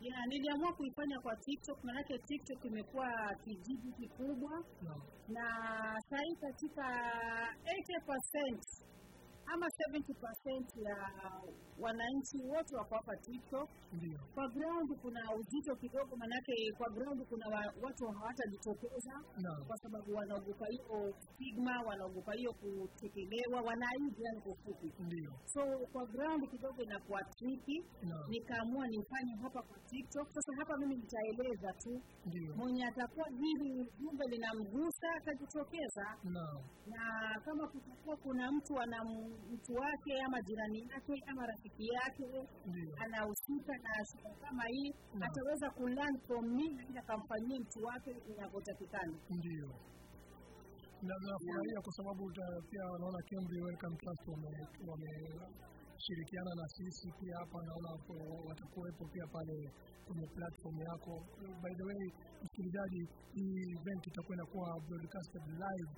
Yeah, niliamua kuifanya kwa TikTok manake TikTok imekuwa kijiji kikubwa no. na sahii katika 80% ama 70% ya wananchi wote wako hapa TikTok. Ndio. Kwa ground kuna uzito kidogo, manake kwa ground kuna wa, watu hawatajitokeza no. kwa sababu wanaogopa hiyo stigma, wanaogopa hiyo kutekelewa, wanaizi yani kwa ufupi. Ndio. So kwa ground kidogo inakuwa tricky, No. nikaamua nifanye hapa kwa TikTok. Sasa hapa mimi nitaeleza tu, Ndio. mwenye atakuwa hili jumbe linamgusa atajitokeza No. na kama kutakuwa kuna mtu ana m- mtu wake ama jirani yake ama rafiki yake anahusika na shida kama hii ataweza kulearn from me na akamfanyie mtu wake inavyotakikana. Ndio. Na nafurahia kwa sababu pia wanaona Kemri Welcome Trust wame- wameshirikiana na sisi pia hapa, naona watakuwepo pia pale kwenye platform yako. By the way, msikilizaji, hii event itakwenda kuwa broadcasted live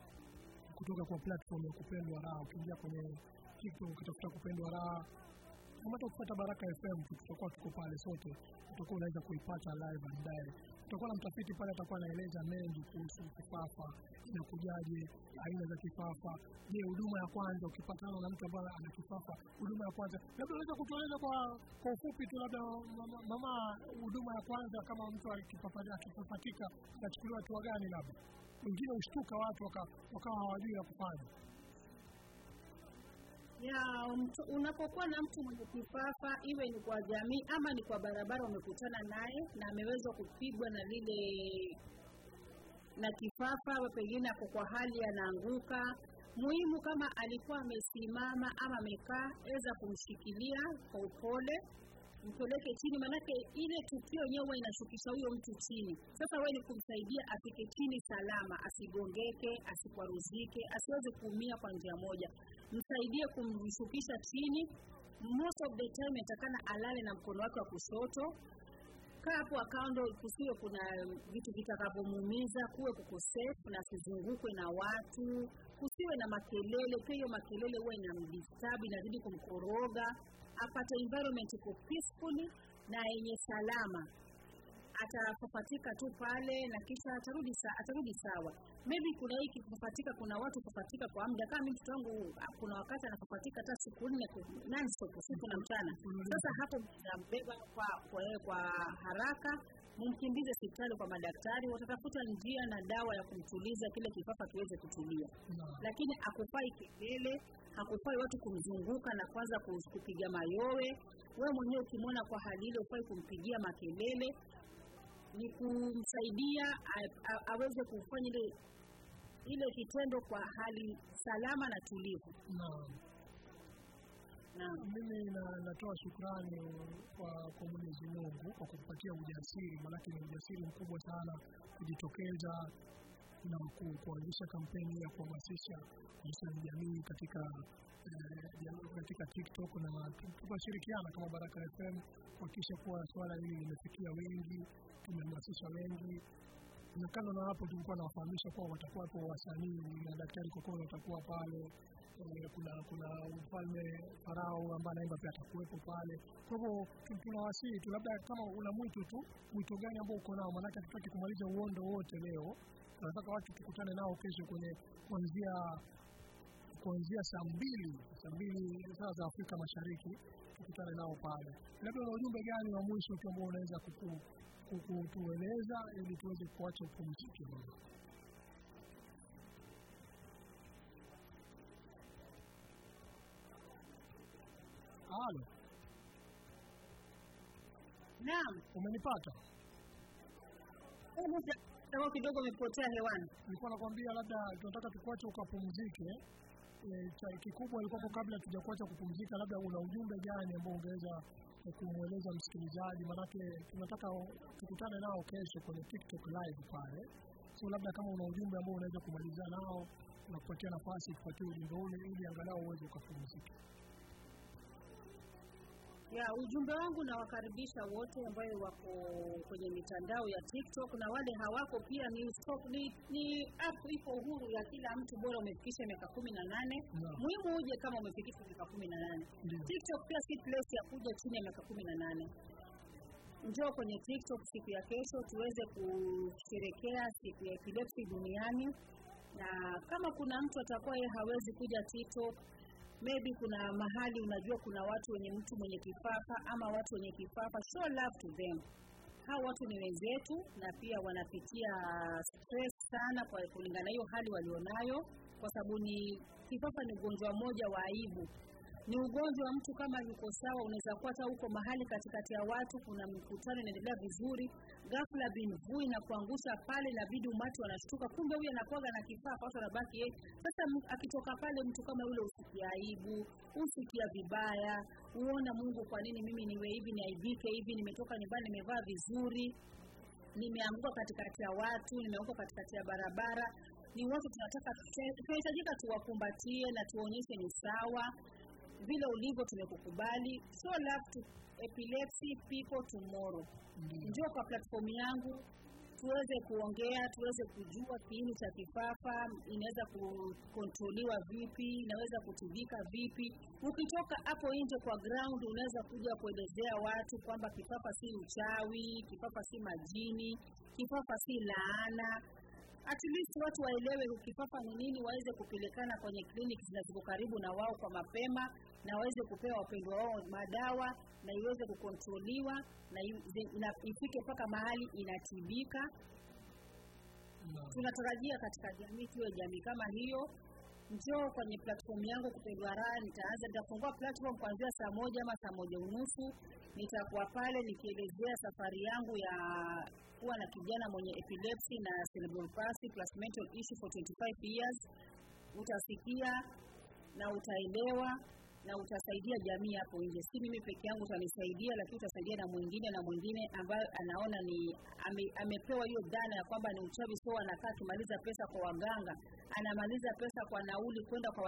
kutoka kwa platform ya Kupendwa Raha. Ukiingia kwenye TikTok ukitafuta Kupendwa Raha kama hata kufuata Baraka FM tutakuwa tuko pale sote, utakuwa unaweza kuipata live and direct. Tutakuwa na mtafiti pale, atakuwa anaeleza mengi kuhusu kifafa, inakujaje, aina za kifafa. Je, huduma ya kwanza ukipatana na mtu ambaye ana kifafa, huduma ya kwanza, labda unaweza kutueleza kwa kwa ufupi tu, labda mama, huduma ya kwanza kama mtu akifafa- akifafatika atachukuliwa hatua gani? Labda wengine hushtuka watu wakawa hawajui ya kufanya. ya unapokuwa na mtu mwenye kifafa iwe ni kwa jamii ama ni kwa barabara umekutana naye na ameweza kupigwa na lile na kifafa pengine ako kwa hali anaanguka muhimu kama alikuwa amesimama ama amekaa weza kumshikilia kwa upole mpeleke chini maanake ile tukio yenyewe huwa inashukisha huyo mtu chini. Sasa wewe ni kumsaidia afike chini salama asigongeke asikwaruzike asiweze kuumia kwa njia moja. Msaidie kumshukisha chini. Most of the time inatakana alale na mkono wake wa kushoto. Kaa hapo akando kusiwe kuna vitu vitakavyomuumiza kuwe kuko safe na asizungukwe na watu. Kusiwe na makelele pia hiyo makelele huwa inamdisturb inazidi kumkoroga apate environment iko peacefully na yenye salama. Atafafatika tu pale na kisha atarudi sa, atarudi sawa. Maybe kuna hiki kupatika, kuna watu kupatika kwa muda. Kama mimi mtoto wangu kuna wakati anafafatika hata siku nne non-stop usiku na mchana. Sasa hapo mnambeba kwa, kwa, kwa haraka mumkimbize hospitali kwa madaktari watatafuta njia na dawa ya kumtuliza kile kifafa kiweze kutulia. Lakini akufai kelele hakufai watu kumzunguka na kwanza kupiga mayowe we mwenyewe ukimwona kwa hali ile ufai kumpigia makelele ni kumsaidia aweze kufanya ile ile kitendo kwa hali salama na tulivu. Naam. Mimi na- natoa shukrani kwa kwa Mwenyezi Mungu kwa kumpatia ujasiri, maanake ni ujasiri mkubwa sana kujitokeza na ku- kuanzisha kampeni ya kuhamasisha hususan jamii katika eh, katika TikTok na tunashirikiana kama Baraka FM kuhakikisha kuwa swala hili limefikia wengi, tumehamasisha wengi na kando na hapo tulikuwa nawafahamisha kuwa watakuwa hapo wasanii na daktari Kokoro watakuwa pale Eh, kuna kuna mfalme Farao ambaye anaimba pia atakuwepo pale. Kwa hivyo tu- tunawasihi tu, labda kama una mwito tu, mwito gani ambao uko nao? Maanake hatutaki kumaliza uondo wote leo, tunataka watu tukutane nao kesho kwenye kuanzia kuanzia saa mbili saa mbili saa za Afrika Mashariki, tukutane nao pale. Labda una ujumbe gani wa mwisho tu ambao unaweza kutueleza ili tuweze kuacha upumzike? Halo, Naam, umenipata? Kama kidogo umepotea hewani. Nilikuwa nakwambia labda tunataka tukuache ukapumzike. E, kikubwa ilikuwa kabla tujakuacha kupumzika, labda una ujumbe gani ambao ungeweza kumweleza msikilizaji? Maanake tunataka tukutane nao kesho kwenye TikTok live pale, so labda kama una ujumbe ambao unaweza kumalizia nao, unakupatia nafasi kupatia ujumbe ule ili angalau uweze ukapumzika. Ya, ujumbe wangu nawakaribisha wote ambayo wako kwenye mitandao ya TikTok na wale hawako pia ni stop, ni, ni app iko huru ya kila mtu, bora umefikisha miaka kumi na nane. Naam. Muhimu uje kama umefikisha miaka kumi na nane. TikTok pia si place ya kuja chini ya miaka kumi na nane. Njoo kwenye TikTok siku ya kesho tuweze kusherekea siku ya epilepsy duniani, na kama kuna mtu atakuwa yeye hawezi kuja TikTok, maybe kuna mahali unajua kuna watu wenye mtu mwenye kifafa ama watu wenye kifafa, show love to them. Hao watu ni wenzetu na pia wanapitia stress sana kwa kulingana hiyo hali walionayo, kwa sababu ni kifafa ni ugonjwa mmoja wa aibu ni ugonjwa wa mtu kama yuko sawa, unaweza kuwa hata uko mahali katikati ya watu, kuna mkutano inaendelea vizuri, ghafla binvui na kuangusha pale, inabidi umati wanashtuka, kumbe huyu anakuaga na kifaa, kwa sababu baki yeye. Sasa akitoka pale, mtu kama yule usikia aibu, usikia vibaya, uona Mungu, kwa nini mimi niwe hivi, niaibike hivi? Nimetoka nyumbani, nimevaa vizuri, nimeanguka katikati ya watu, nimeanguka katikati ya barabara. Ni watu tunataka, tunahitajika tuwakumbatie na tuonyeshe ni sawa vile ulivyo, tumekukubali. So to epilepsy people tomorrow. Njoo kwa platform yangu tuweze kuongea, tuweze kujua kiini cha kifafa inaweza kukontroliwa vipi, inaweza kutibika vipi. Ukitoka hapo nje kwa ground, unaweza kuja kuelezea watu kwamba kifafa si uchawi, kifafa si majini, kifafa si laana. At least watu waelewe kifafa ni nini, waweze kupelekana kwenye kliniki zinazo karibu na wao kwa mapema, na waweze kupewa wapendwa wao madawa na iweze kukontroliwa na ifike mpaka mahali inatibika. Tunatarajia katika jamii tuwe jamii kama hiyo. Njoo kwenye platform yangu kupendwa raha, nitaanza nitafungua platform kuanzia saa moja ama saa moja unusu. Nitakuwa pale nikielezea safari yangu ya kuwa na kijana mwenye epilepsy na cerebral palsy plus mental issue for 25 years. Utasikia na utaelewa na utasaidia jamii hapo nje. Si mimi peke yangu utanisaidia, lakini utasaidia na mwingine na mwingine ambayo anaona ni ame, amepewa hiyo dhana ya kwamba ni uchawi, so anakaa akimaliza pesa kwa waganga, anamaliza pesa kwa nauli kwenda kwa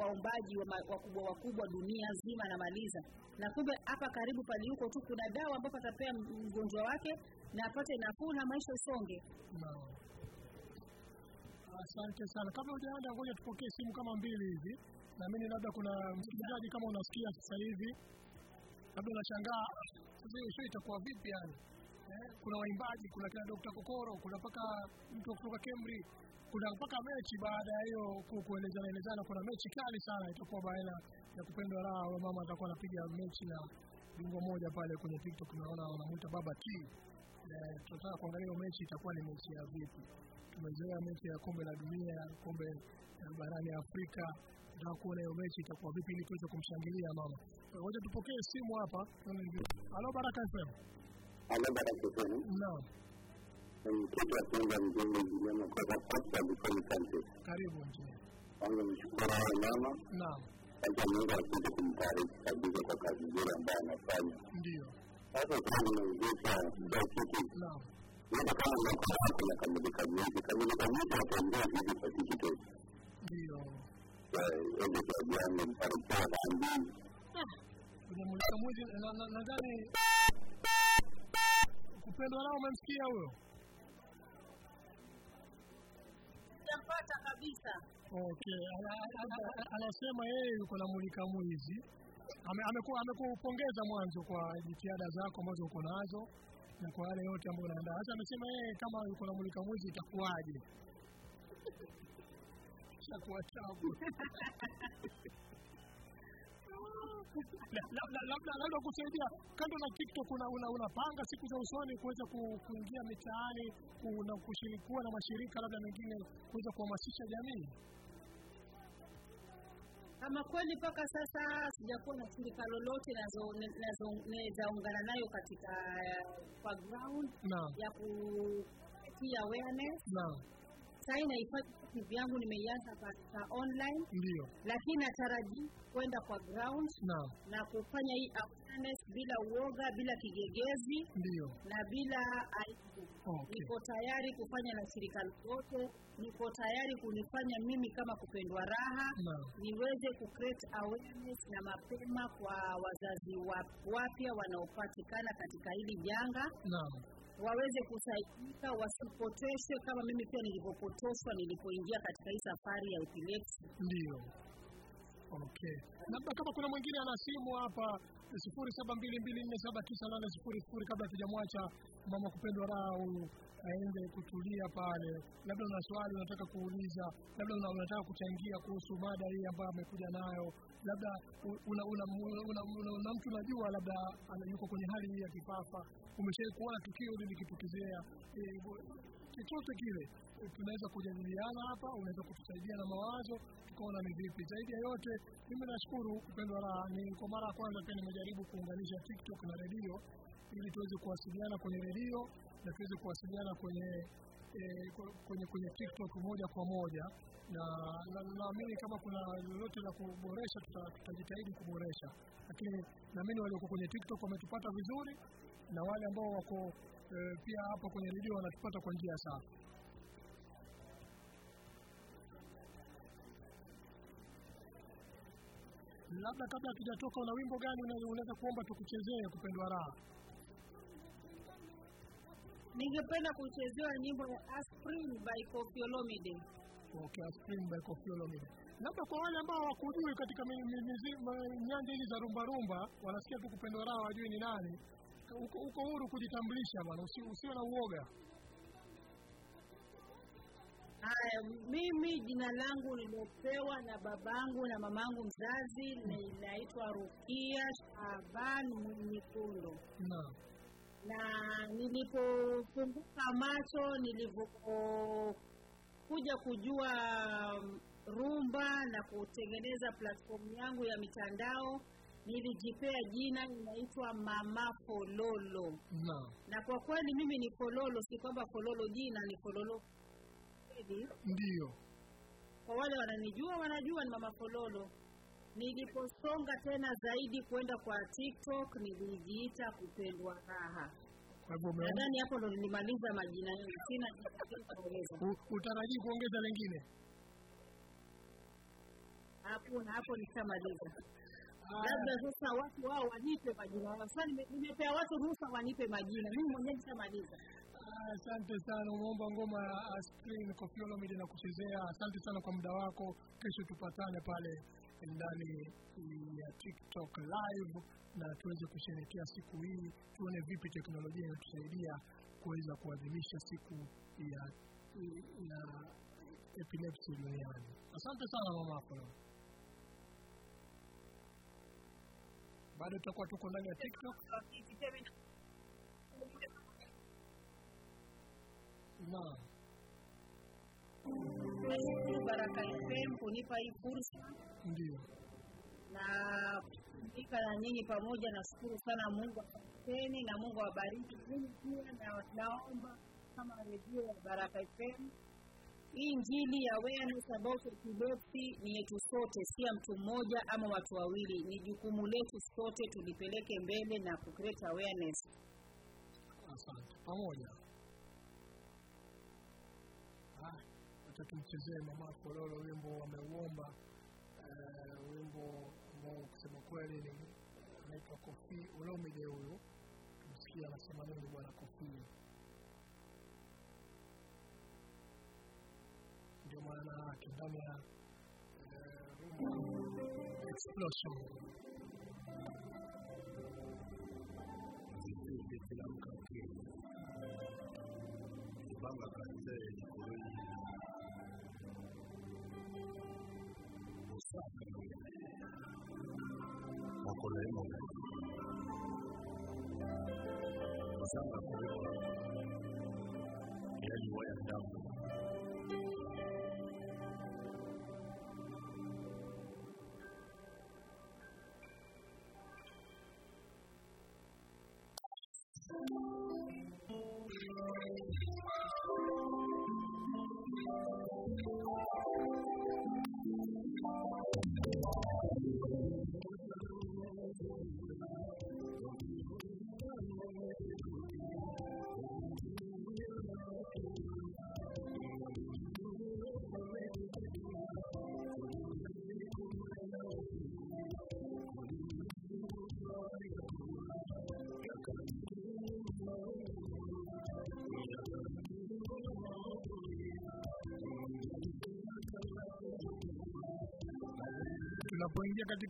waumbaji wa, wa, wa, wakubwa wakubwa dunia nzima, anamaliza na kumbe hapa karibu pale yuko tu kuna dawa ambapo atapea mgonjwa wake na apate nafuu na maisha usonge. No. Asante sana. kama hujaenda, ngoja tupokee simu kama mbili hivi. Naamini labda kuna msikilizaji kama unasikia sasa hivi, labda unashangaa show itakuwa vipi yani? Eh, kuna waimbaji, kuna kina Dr. Kokoro, kuna mpaka mtu kutoka Kemri, kuna mpaka mechi baada ya hiyo ku- kuelezana elezana, kuna mechi kali sana itakuwa baina ya kupendwa raha. wa mama atakuwa anapiga mechi na bingwa moja pale kwenye TikTok, naona wanamuita Baba T. Eh, tunataka kuangalia hiyo mechi itakuwa ni mechi ya vipi. Tumezoea mechi ya kombe la dunia, kombe barani Afrika. Tunataka kuona hiyo mechi itakuwa vipi ili tuweze kumshangilia mama. Ngoja tupokee simu hapa. Halo Baraka FM. Halo Baraka FM. Naam, Mwenyekiti wa Simba mjengo Juliana kutoka Costa Bikoni Kante. karibu mjini. Kwanza mshukuru wewe mama, Naam, acha Mungu asante kumtariki kabisa kwa kazi nzuri ambayo anafanya. ndio. Sasa kama nimezesha ndio kitu Naam, Ndio kama mwaka wako na kamilika mwezi, kamilika miezi wataongea vipi kwa kitu. ndio. Ende kwa jamii mparikiwa na mbili. Kwenye mulika mwezi na- na- nadhani kupendwa nao umemsikia huyo? Sijapata kabisa. Okay, ana- ana- ana- anasema yeye yuko na mulika mwizi. Ame- Amekupongeza mwanzo kwa jitihada zako ambazo uko nazo na kwa yale yote ambayo unaandaa. Sasa amesema yeye kama yuko na mulika mwizi itakuwaje? Itakuwa tabu. La- la- la- labda labda kusaidia kando na TikTok una, una, unapanga siku za usoni kuweza kuingia mitaani na kushiriki kuwa na mashirika labda mengine kuweza kuhamasisha jamii. Kama kweli mpaka sasa sijakuwa na shirika lolote naweza ungana nayo katika eh, kwa ground ya kutia awareness. Naam, Sahii naifadhi TV yangu nimeianza katika online, ndio. lakini natarajia kwenda kwa ground na, na kufanya hii awareness bila uoga, bila kigegezi ndio. na bila aibu. Okay. Niko tayari kufanya na shirika lolote, niko tayari kunifanya mimi kama kupendwa raha na, niweze ku create awareness na mapema kwa wazazi wapya wanaopatikana katika hili janga Naam. Waweze kusaidika, wasipoteshwe kama mimi pia nilipopotoshwa nilipoingia katika hii safari ya epilepsy. Ndio. Okay. Labda kama kuna mwingine ana simu hapa sifuri saba mbili mbili nne saba tisa nane sifuri sifuri kabla tujamwacha mama kupendwa raha huyu aende kutulia pale, labda una swali unataka kuuliza, labda una, unataka kuchangia kuhusu mada hii ambayo amekuja nayo, labda una, una, una, una, una, mtu unajua labda yuko kwenye hali hii ya kifafa, umeshawahi kuona tukio hili eh, chochote kile tunaweza kujadiliana hapa, unaweza kutusaidia na mawazo tukaona ni vipi. Zaidi ya yote, mimi nashukuru kupendwa raha, ni kwa mara ya kwanza pia nimejaribu kuunganisha TikTok na redio ili tuweze kuwasiliana kwenye redio na tuweze kuwasiliana kwenye eh, kwenye kwenye TikTok moja kwa moja, na na- naamini kama kuna lolote la kuboresha tuta- tutajitahidi kuboresha, lakini naamini walioko kwenye TikTok wametupata vizuri na wale ambao wako eh, pia hapa kwenye redio wanatupata kwa njia safi. Labda kabla hatujatoka, una wimbo gani una- unaweza kuomba tukuchezee kupendwa raha? Ningependa kuchezewa nyimbo ya Aspring by Koffi Olomide. Okay, Spring by Koffi Olomide. Labda kwa wale ambao hawakujui katika nyanja hizi za rumba rumba, wanasikia tu kupendwa raha, wajui ni nani. Uko huru kujitambulisha bwana, usiwe na uoga. Haya, mimi jina langu niliopewa na babangu na mamangu mzazi ninaitwa Rukia Shaban Naam. na nilipofunguka macho nilivyokuja kujua rumba na kutengeneza platform yangu ya mitandao nilijipea jina linaitwa Mama Fololo, Naam. na kwa kweli mimi ni Fololo, si kwamba Fololo jina ni Fololo kweli Ndio. kwa wale wananijua wanajua ni mama Fololo. Niliposonga tena zaidi kwenda kwa TikTok nilijiita kupendwa raha. Kwa hivyo Nadhani hapo ndo nilimaliza majina yangu, sina kuongeza. utarajii kuongeza lengine. Hapo na hapo nishamaliza. Labda sasa watu wao wanipe majina yao. Sasa nime- nimepea watu ruhusa wanipe majina, mimi mwenyewe nishamaliza. Asante sana, umeomba ngoma ya Askrin Koffi Olomide na kuchezea. Asante sana kwa muda wako. Kesho tupatane pale ndani ya TikTok live na tuweze kusherehekea siku hii, tuone vipi teknolojia inatusaidia kuweza kuadhimisha siku ya ya epilepsy duniani. Asante sana mama Apollo. Bado tutakuwa tuko ndani ya TikTok. Nashukuru Baraka FM kunipa hii fursa Ndio. na kufika na nyinyi pamoja. Nashukuru sana Mungu akupeni na Mungu awabariki. Mimi pia na- naomba kama redio ya Baraka FM hii injili ya awareness about epilepsy ni yetu sote, si ya mtu mmoja ama watu wawili. Ni jukumu letu sote, tulipeleke mbele na kucreate awareness. Asante. Pamoja. Acha tumchezee mama Kololo wimbo wameuomba, eh, wimbo ambao kusema kweli ni anaitwa Kofi Olomide huyu. Tumsikie anasema nini bwana Kofi. Ndio maana ndani ya eh, explosion. kanze Anyway, enough.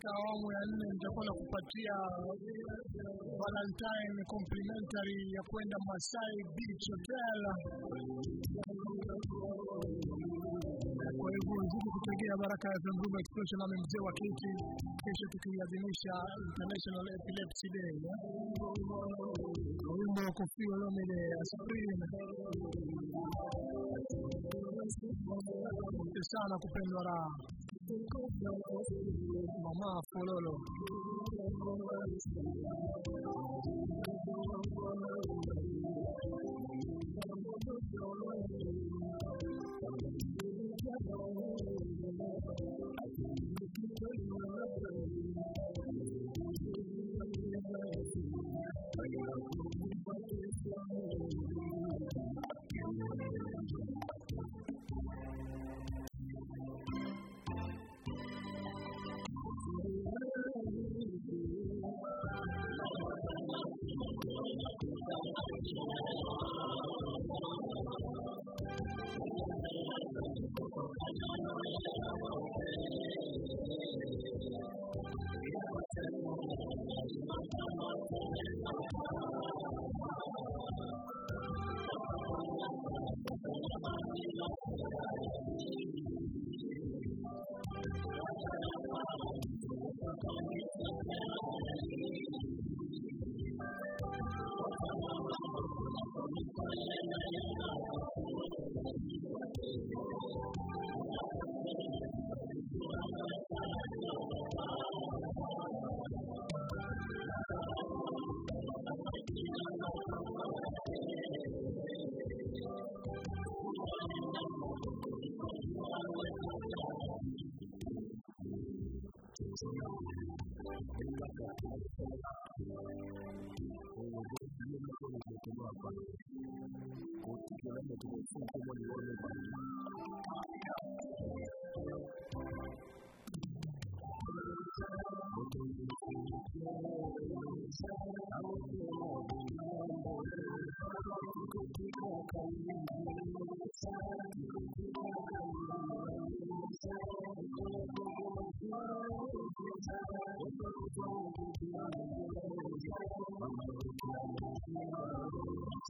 Katika awamu ya nne nitakuwa na kupatia Valentine complimentary ya kwenda Masai Beach Hotel. Kwa hivyo zidi kutegea baraka ya Zanzibar Express, na mzee wa kiti, kesho tukiadhimisha International Epilepsy Day. Wimbo wa Koffi Olomide Aspirin. Sana kupendwa raha. Mama Fololo. الحمد لله على رسول الله، صلى الله عليه وسلم،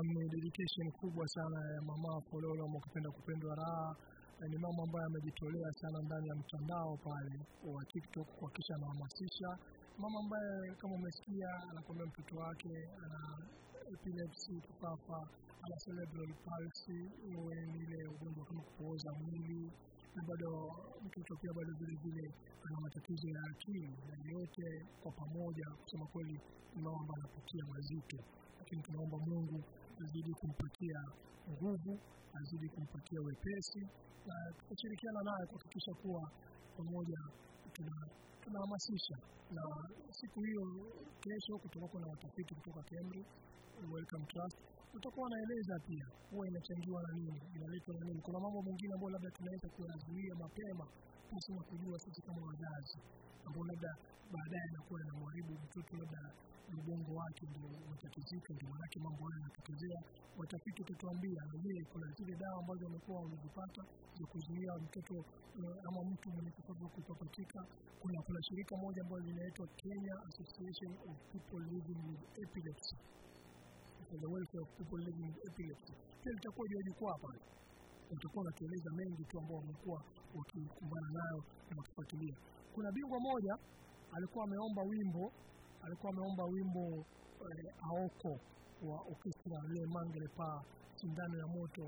dedication kubwa sana ya mama Fololo ama ukipenda kupendwa raha. Ni mama ambaye amejitolea sana ndani ya mtandao pale wa TikTok kuhakikisha anahamasisha. Mama ambaye kama umesikia anakwambia mtoto wake ana epilepsy, kifafa, ana cerebral palsy, ile ugonjwa kama kupooza mwili na bado mtoto pia bado vile vile ana matatizo ya akili, na yote kwa pamoja, kusema kweli, ni mama ambaye anapitia mazito lakini tunaomba Mungu azidi kumpatia nguvu, azidi kumpatia wepesi, na tutashirikiana naye kuhakikisha kuwa pamoja tuna tunahamasisha. Na siku hiyo kesho, kutakuwa na watafiti kutoka KEMRI Welcome Trust utakuwa wanaeleza pia huwa inachangiwa na nini, inaletwa na nini. Kuna mambo mengine ambayo labda tunaweza kuyazuia mapema pasi na kujua sisi kama wazazi, ambao labda baadaye anakuwa yanamharibu mtoto, labda ubongo wake ndio umetatizika, ndio manake mambo haya yanatokezea. Watafiti utatuambia, je, kuna zile dawa ambazo wamekuwa wamezipata za kuzuia mtoto eh, ama mtu mwenye kifafa kupapatika. Kuna kuna shirika moja ambayo linaitwa Kenya Association of People Living with Epilepsy the welfare of people living with epilepsy. Pia litakuwa juu jukwaa pale, utakuwa unatueleza mengi tu ambao wamekuwa wakikumbana nayo na wakifuatilia. Kuna bingwa moja alikuwa ameomba wimbo, alikuwa ameomba wimbo eh, Aoko wa okestra Le Mangele Pa, sindano ya moto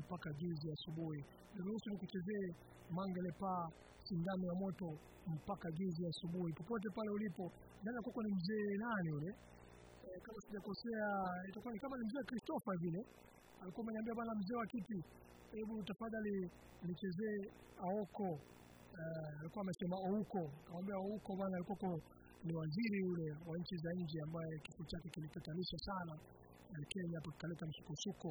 mpaka juzi asubuhi. Niruhusu nikuchezee Mangele Pa, sindano ya moto mpaka juzi asubuhi. Popote pale ulipo, nani kwako ni mzee nani yule eh, kama sijakosea itakuwa ni kama ni mzee Christopher vile alikuwa ameniambia bwana mzee wa kiti, hebu tafadhali nichezee Aoko. Uh, alikuwa amesema Ouko, akamwambia Ouko bwana alikuwa ni waziri yule wa nchi za nje ambaye kifo chake kilitatanisha sana eh, Kenya pakaleta msukosuko,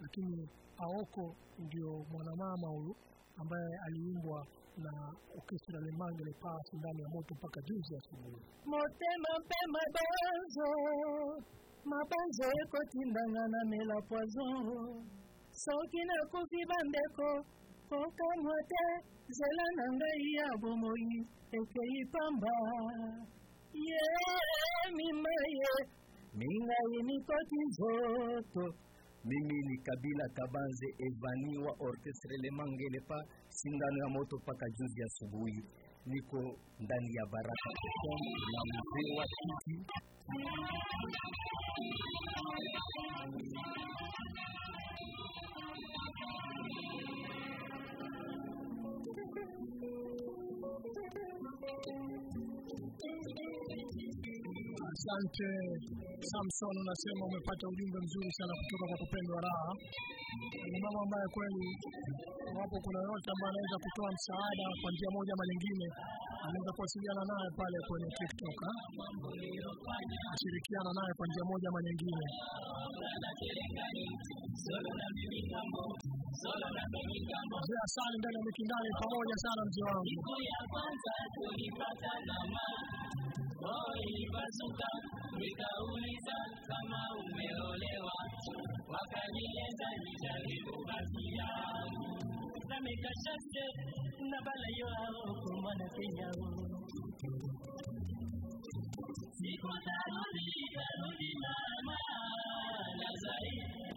lakini Aoko ndio mwanamama huyu ambaye aliimbwa na orkestra Le mangle Pa, ndani ya moto mpaka juzi asubuhi. motema mpe mabanzo mabanzo ekotindanga na mela poison soki nakufi bandeko kokamwa te zela na ngai ya bomoi ekei pamba ye mima ye mingai mikoti nzoto mimi ni kabila kabanze evani wa orchestre le mangele pa sindano ya moto mpaka juzi asubuhi niko ndani ya baraka na mzee wa kiti Asante Samson, unasema umepata ujumbe mzuri sana kutoka kwa kupendwa raha. Ni mama ambaye kweli, wapo kuna yoyote ambaye anaweza kutoa msaada kwa njia moja ama nyingine, anaweza kuwasiliana naye pale kwenye TikTok, ashirikiana naye kwa njia moja ama nyingine. Mzee asali ndani ya Mikindani, pamoja sana mzee wangu. Ipasuka nikauliza kama umeolewa, wakanieleza nijaribu basi yangu namekashase na bala yo ao mwana Kenya siku tarudi tarudi mama. Na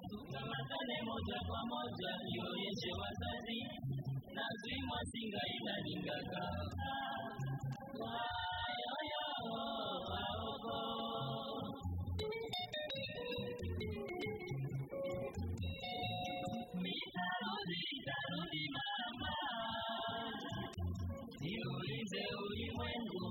tukamatane moja kwa moja nionyeshe wazazi. Nazimwa singa Niulize ulimwengu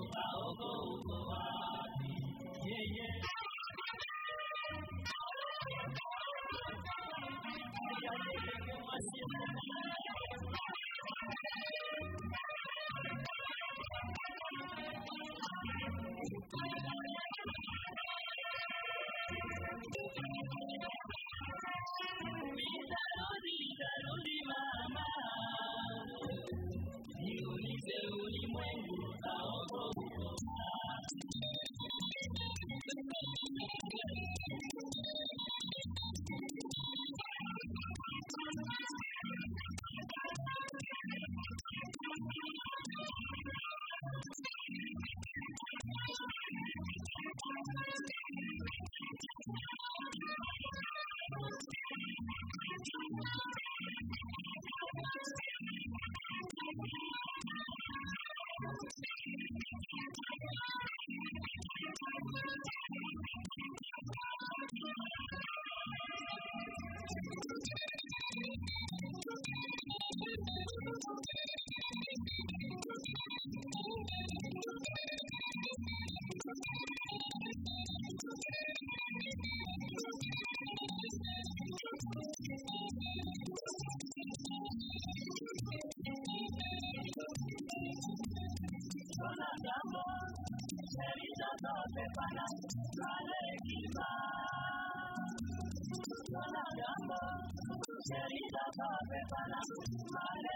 Thank you. Hallelujah.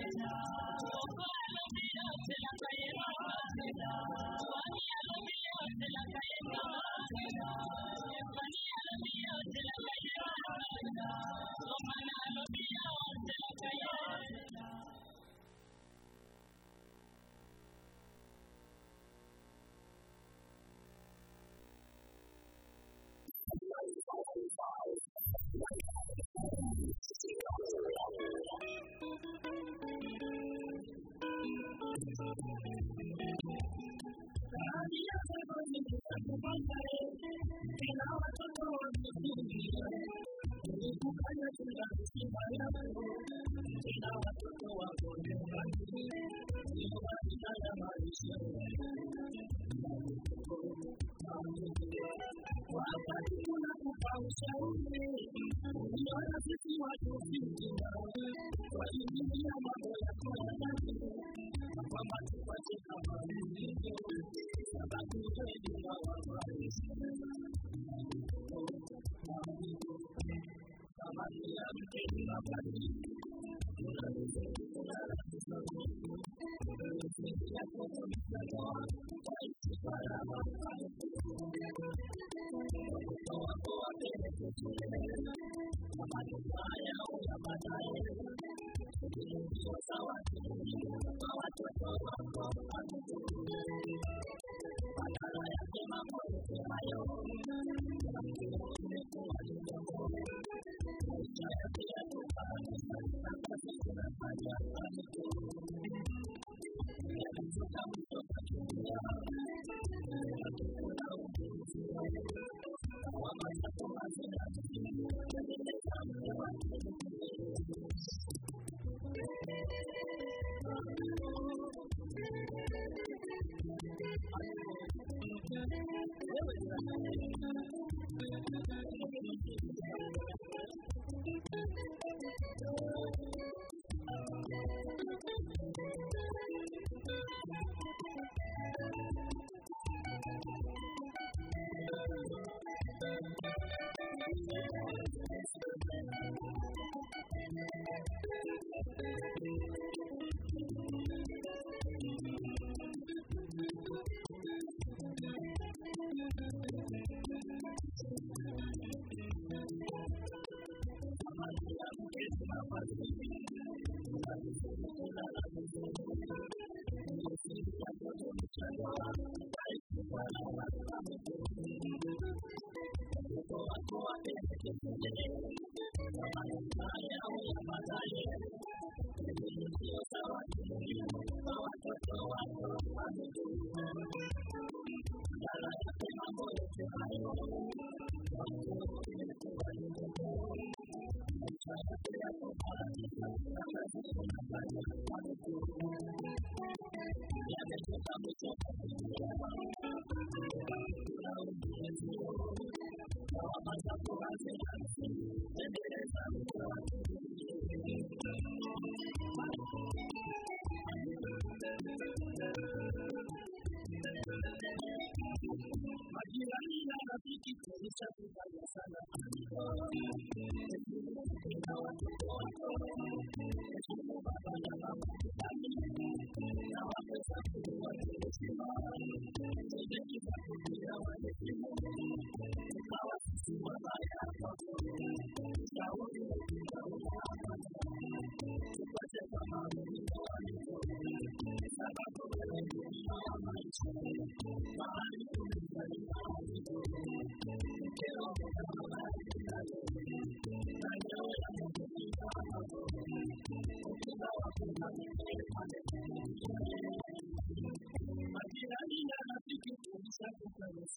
Yeah.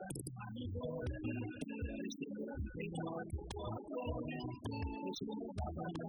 Pale majirani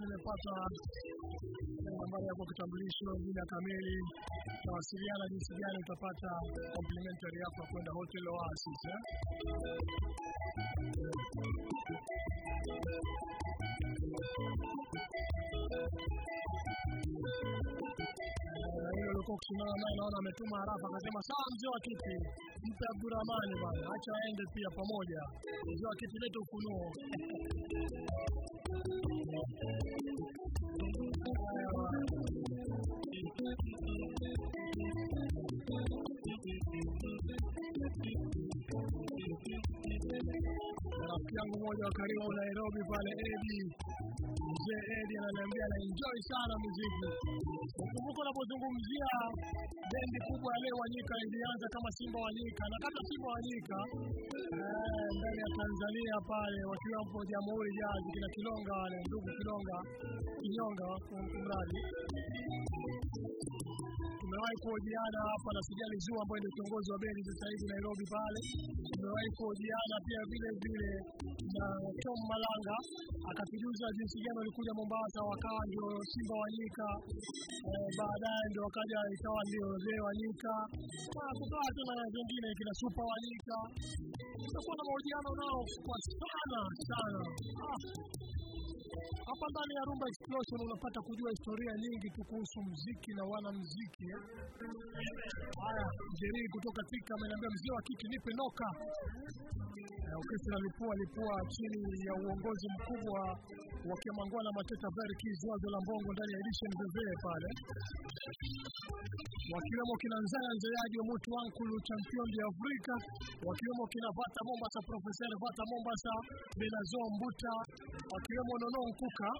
nimepata nambari yako kitambulisho, jina kamili, tawasiliana jinsi gani utapata complimentary yako ya kwenda Hotel Oasis eh? hiyo naona ametuma harafa, akasema sawa, mzee wa kiti, mpe Abdurahmani bwana, acha aende pia pamoja. Mzee wa kiti, leta ufunuo rafiki yangu mmoja wa karibu Nairobi pale, Edi mzee Edi ananiambia na enjoy sana muziki. Ukumbuka unapozungumzia bendi kubwa ya leo Wanyika ilianza kama Simba Wanyika. Na kama Simba Wanyika eh, ndani ya Tanzania pale, wakiwapo Jamhuri Jazi kina Kilonga wale ndugu Kilonga Kinyonga kumradi tumewahi kuhojiana hapa na Sijali Zuu ambaye ndio kiongozi wa bendi sasa hivi Nairobi pale. Tumewahi kuhojiana pia vile vile na Tom Malanga akatujuza jinsi gani walikuja Mombasa wakawa ndio Simba Wanyika eh, baadaye ndio wakaja ikawa ndio Zee Wanyika Nyika, kukawa tena na vingine kina Super Wanyika. Tutakuwa na mahojiano nao kwa sana sana ah. Hapa ndani ya Rumba Explosion unapata kujua historia nyingi tu kuhusu mziki na wanamziki. eh. Haya, Jerii kutoka Tika ameniambia mzee wa kiki nipe noka. Orkestra Lipua Lipua chini ya uongozi mkubwa wa Kemangwana Mateta Very Keys Wazo la Mbongo ndani ya edition Veve pale. Wakiwemo kina Nzaya Nzeyaji Mutu Wankulu champion ya Afrika, wakiwemo kina Vata Mombasa Professor Vata Mombasa Benazo Mbuta, wakiwemo Nono Nkuka.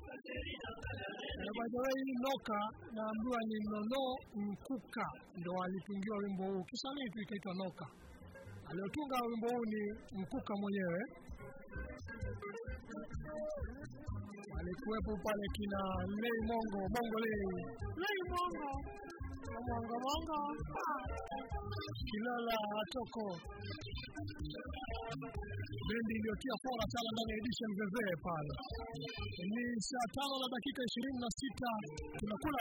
Na by the way, Noka naambiwa ni Nono Mkuka ndo alitungiwa wimbo huu, kisanii tu ikaitwa Noka. Aliotunga wimbo huu ni Mkuka mwenyewe. Alikuwepo pale kina Lei Mongo, Mongo Lei, Lei Mongo, Mongo Mongo. Kilala Atoko, bendi iliyotia fora sana ndani ya edition zezee pale. Ni saa tano na dakika ishirini na sita tunakula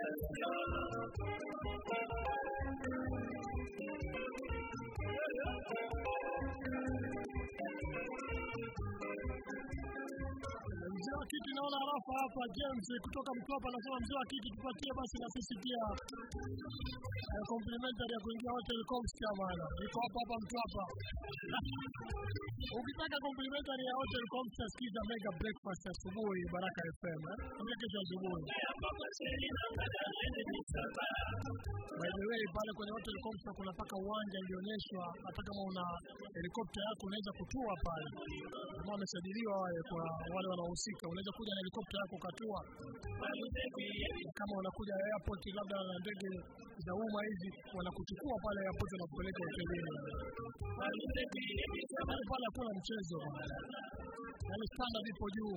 Thank you. Mzee wa kiti naona rafa hapa James kutoka Mtwapa anasema mzee wa kiti tupatie basi na sisi pia eh, complimentary ya kuingia Hotel Comstar bana. Iko hapa hapa Mtwapa. Ukitaka complimentary ya Hotel Comstar sikiza Mega Breakfast asubuhi Baraka FM eh. Ambia kesho asubuhi. By the way, pale kwenye Hotel Comstar kuna paka uwanja ilionyeshwa, hata kama una helikopta yako unaweza kutua pale. Kama wamesajiliwa wale kwa wale wanaohusika, kufika, unaweza kuja na helikopta yako ukatua. Kama unakuja airport, labda na ndege za umma hizi, wanakuchukua pale airport na kupeleka hotelini. Pale hakuna mchezo, yaani standard ipo juu.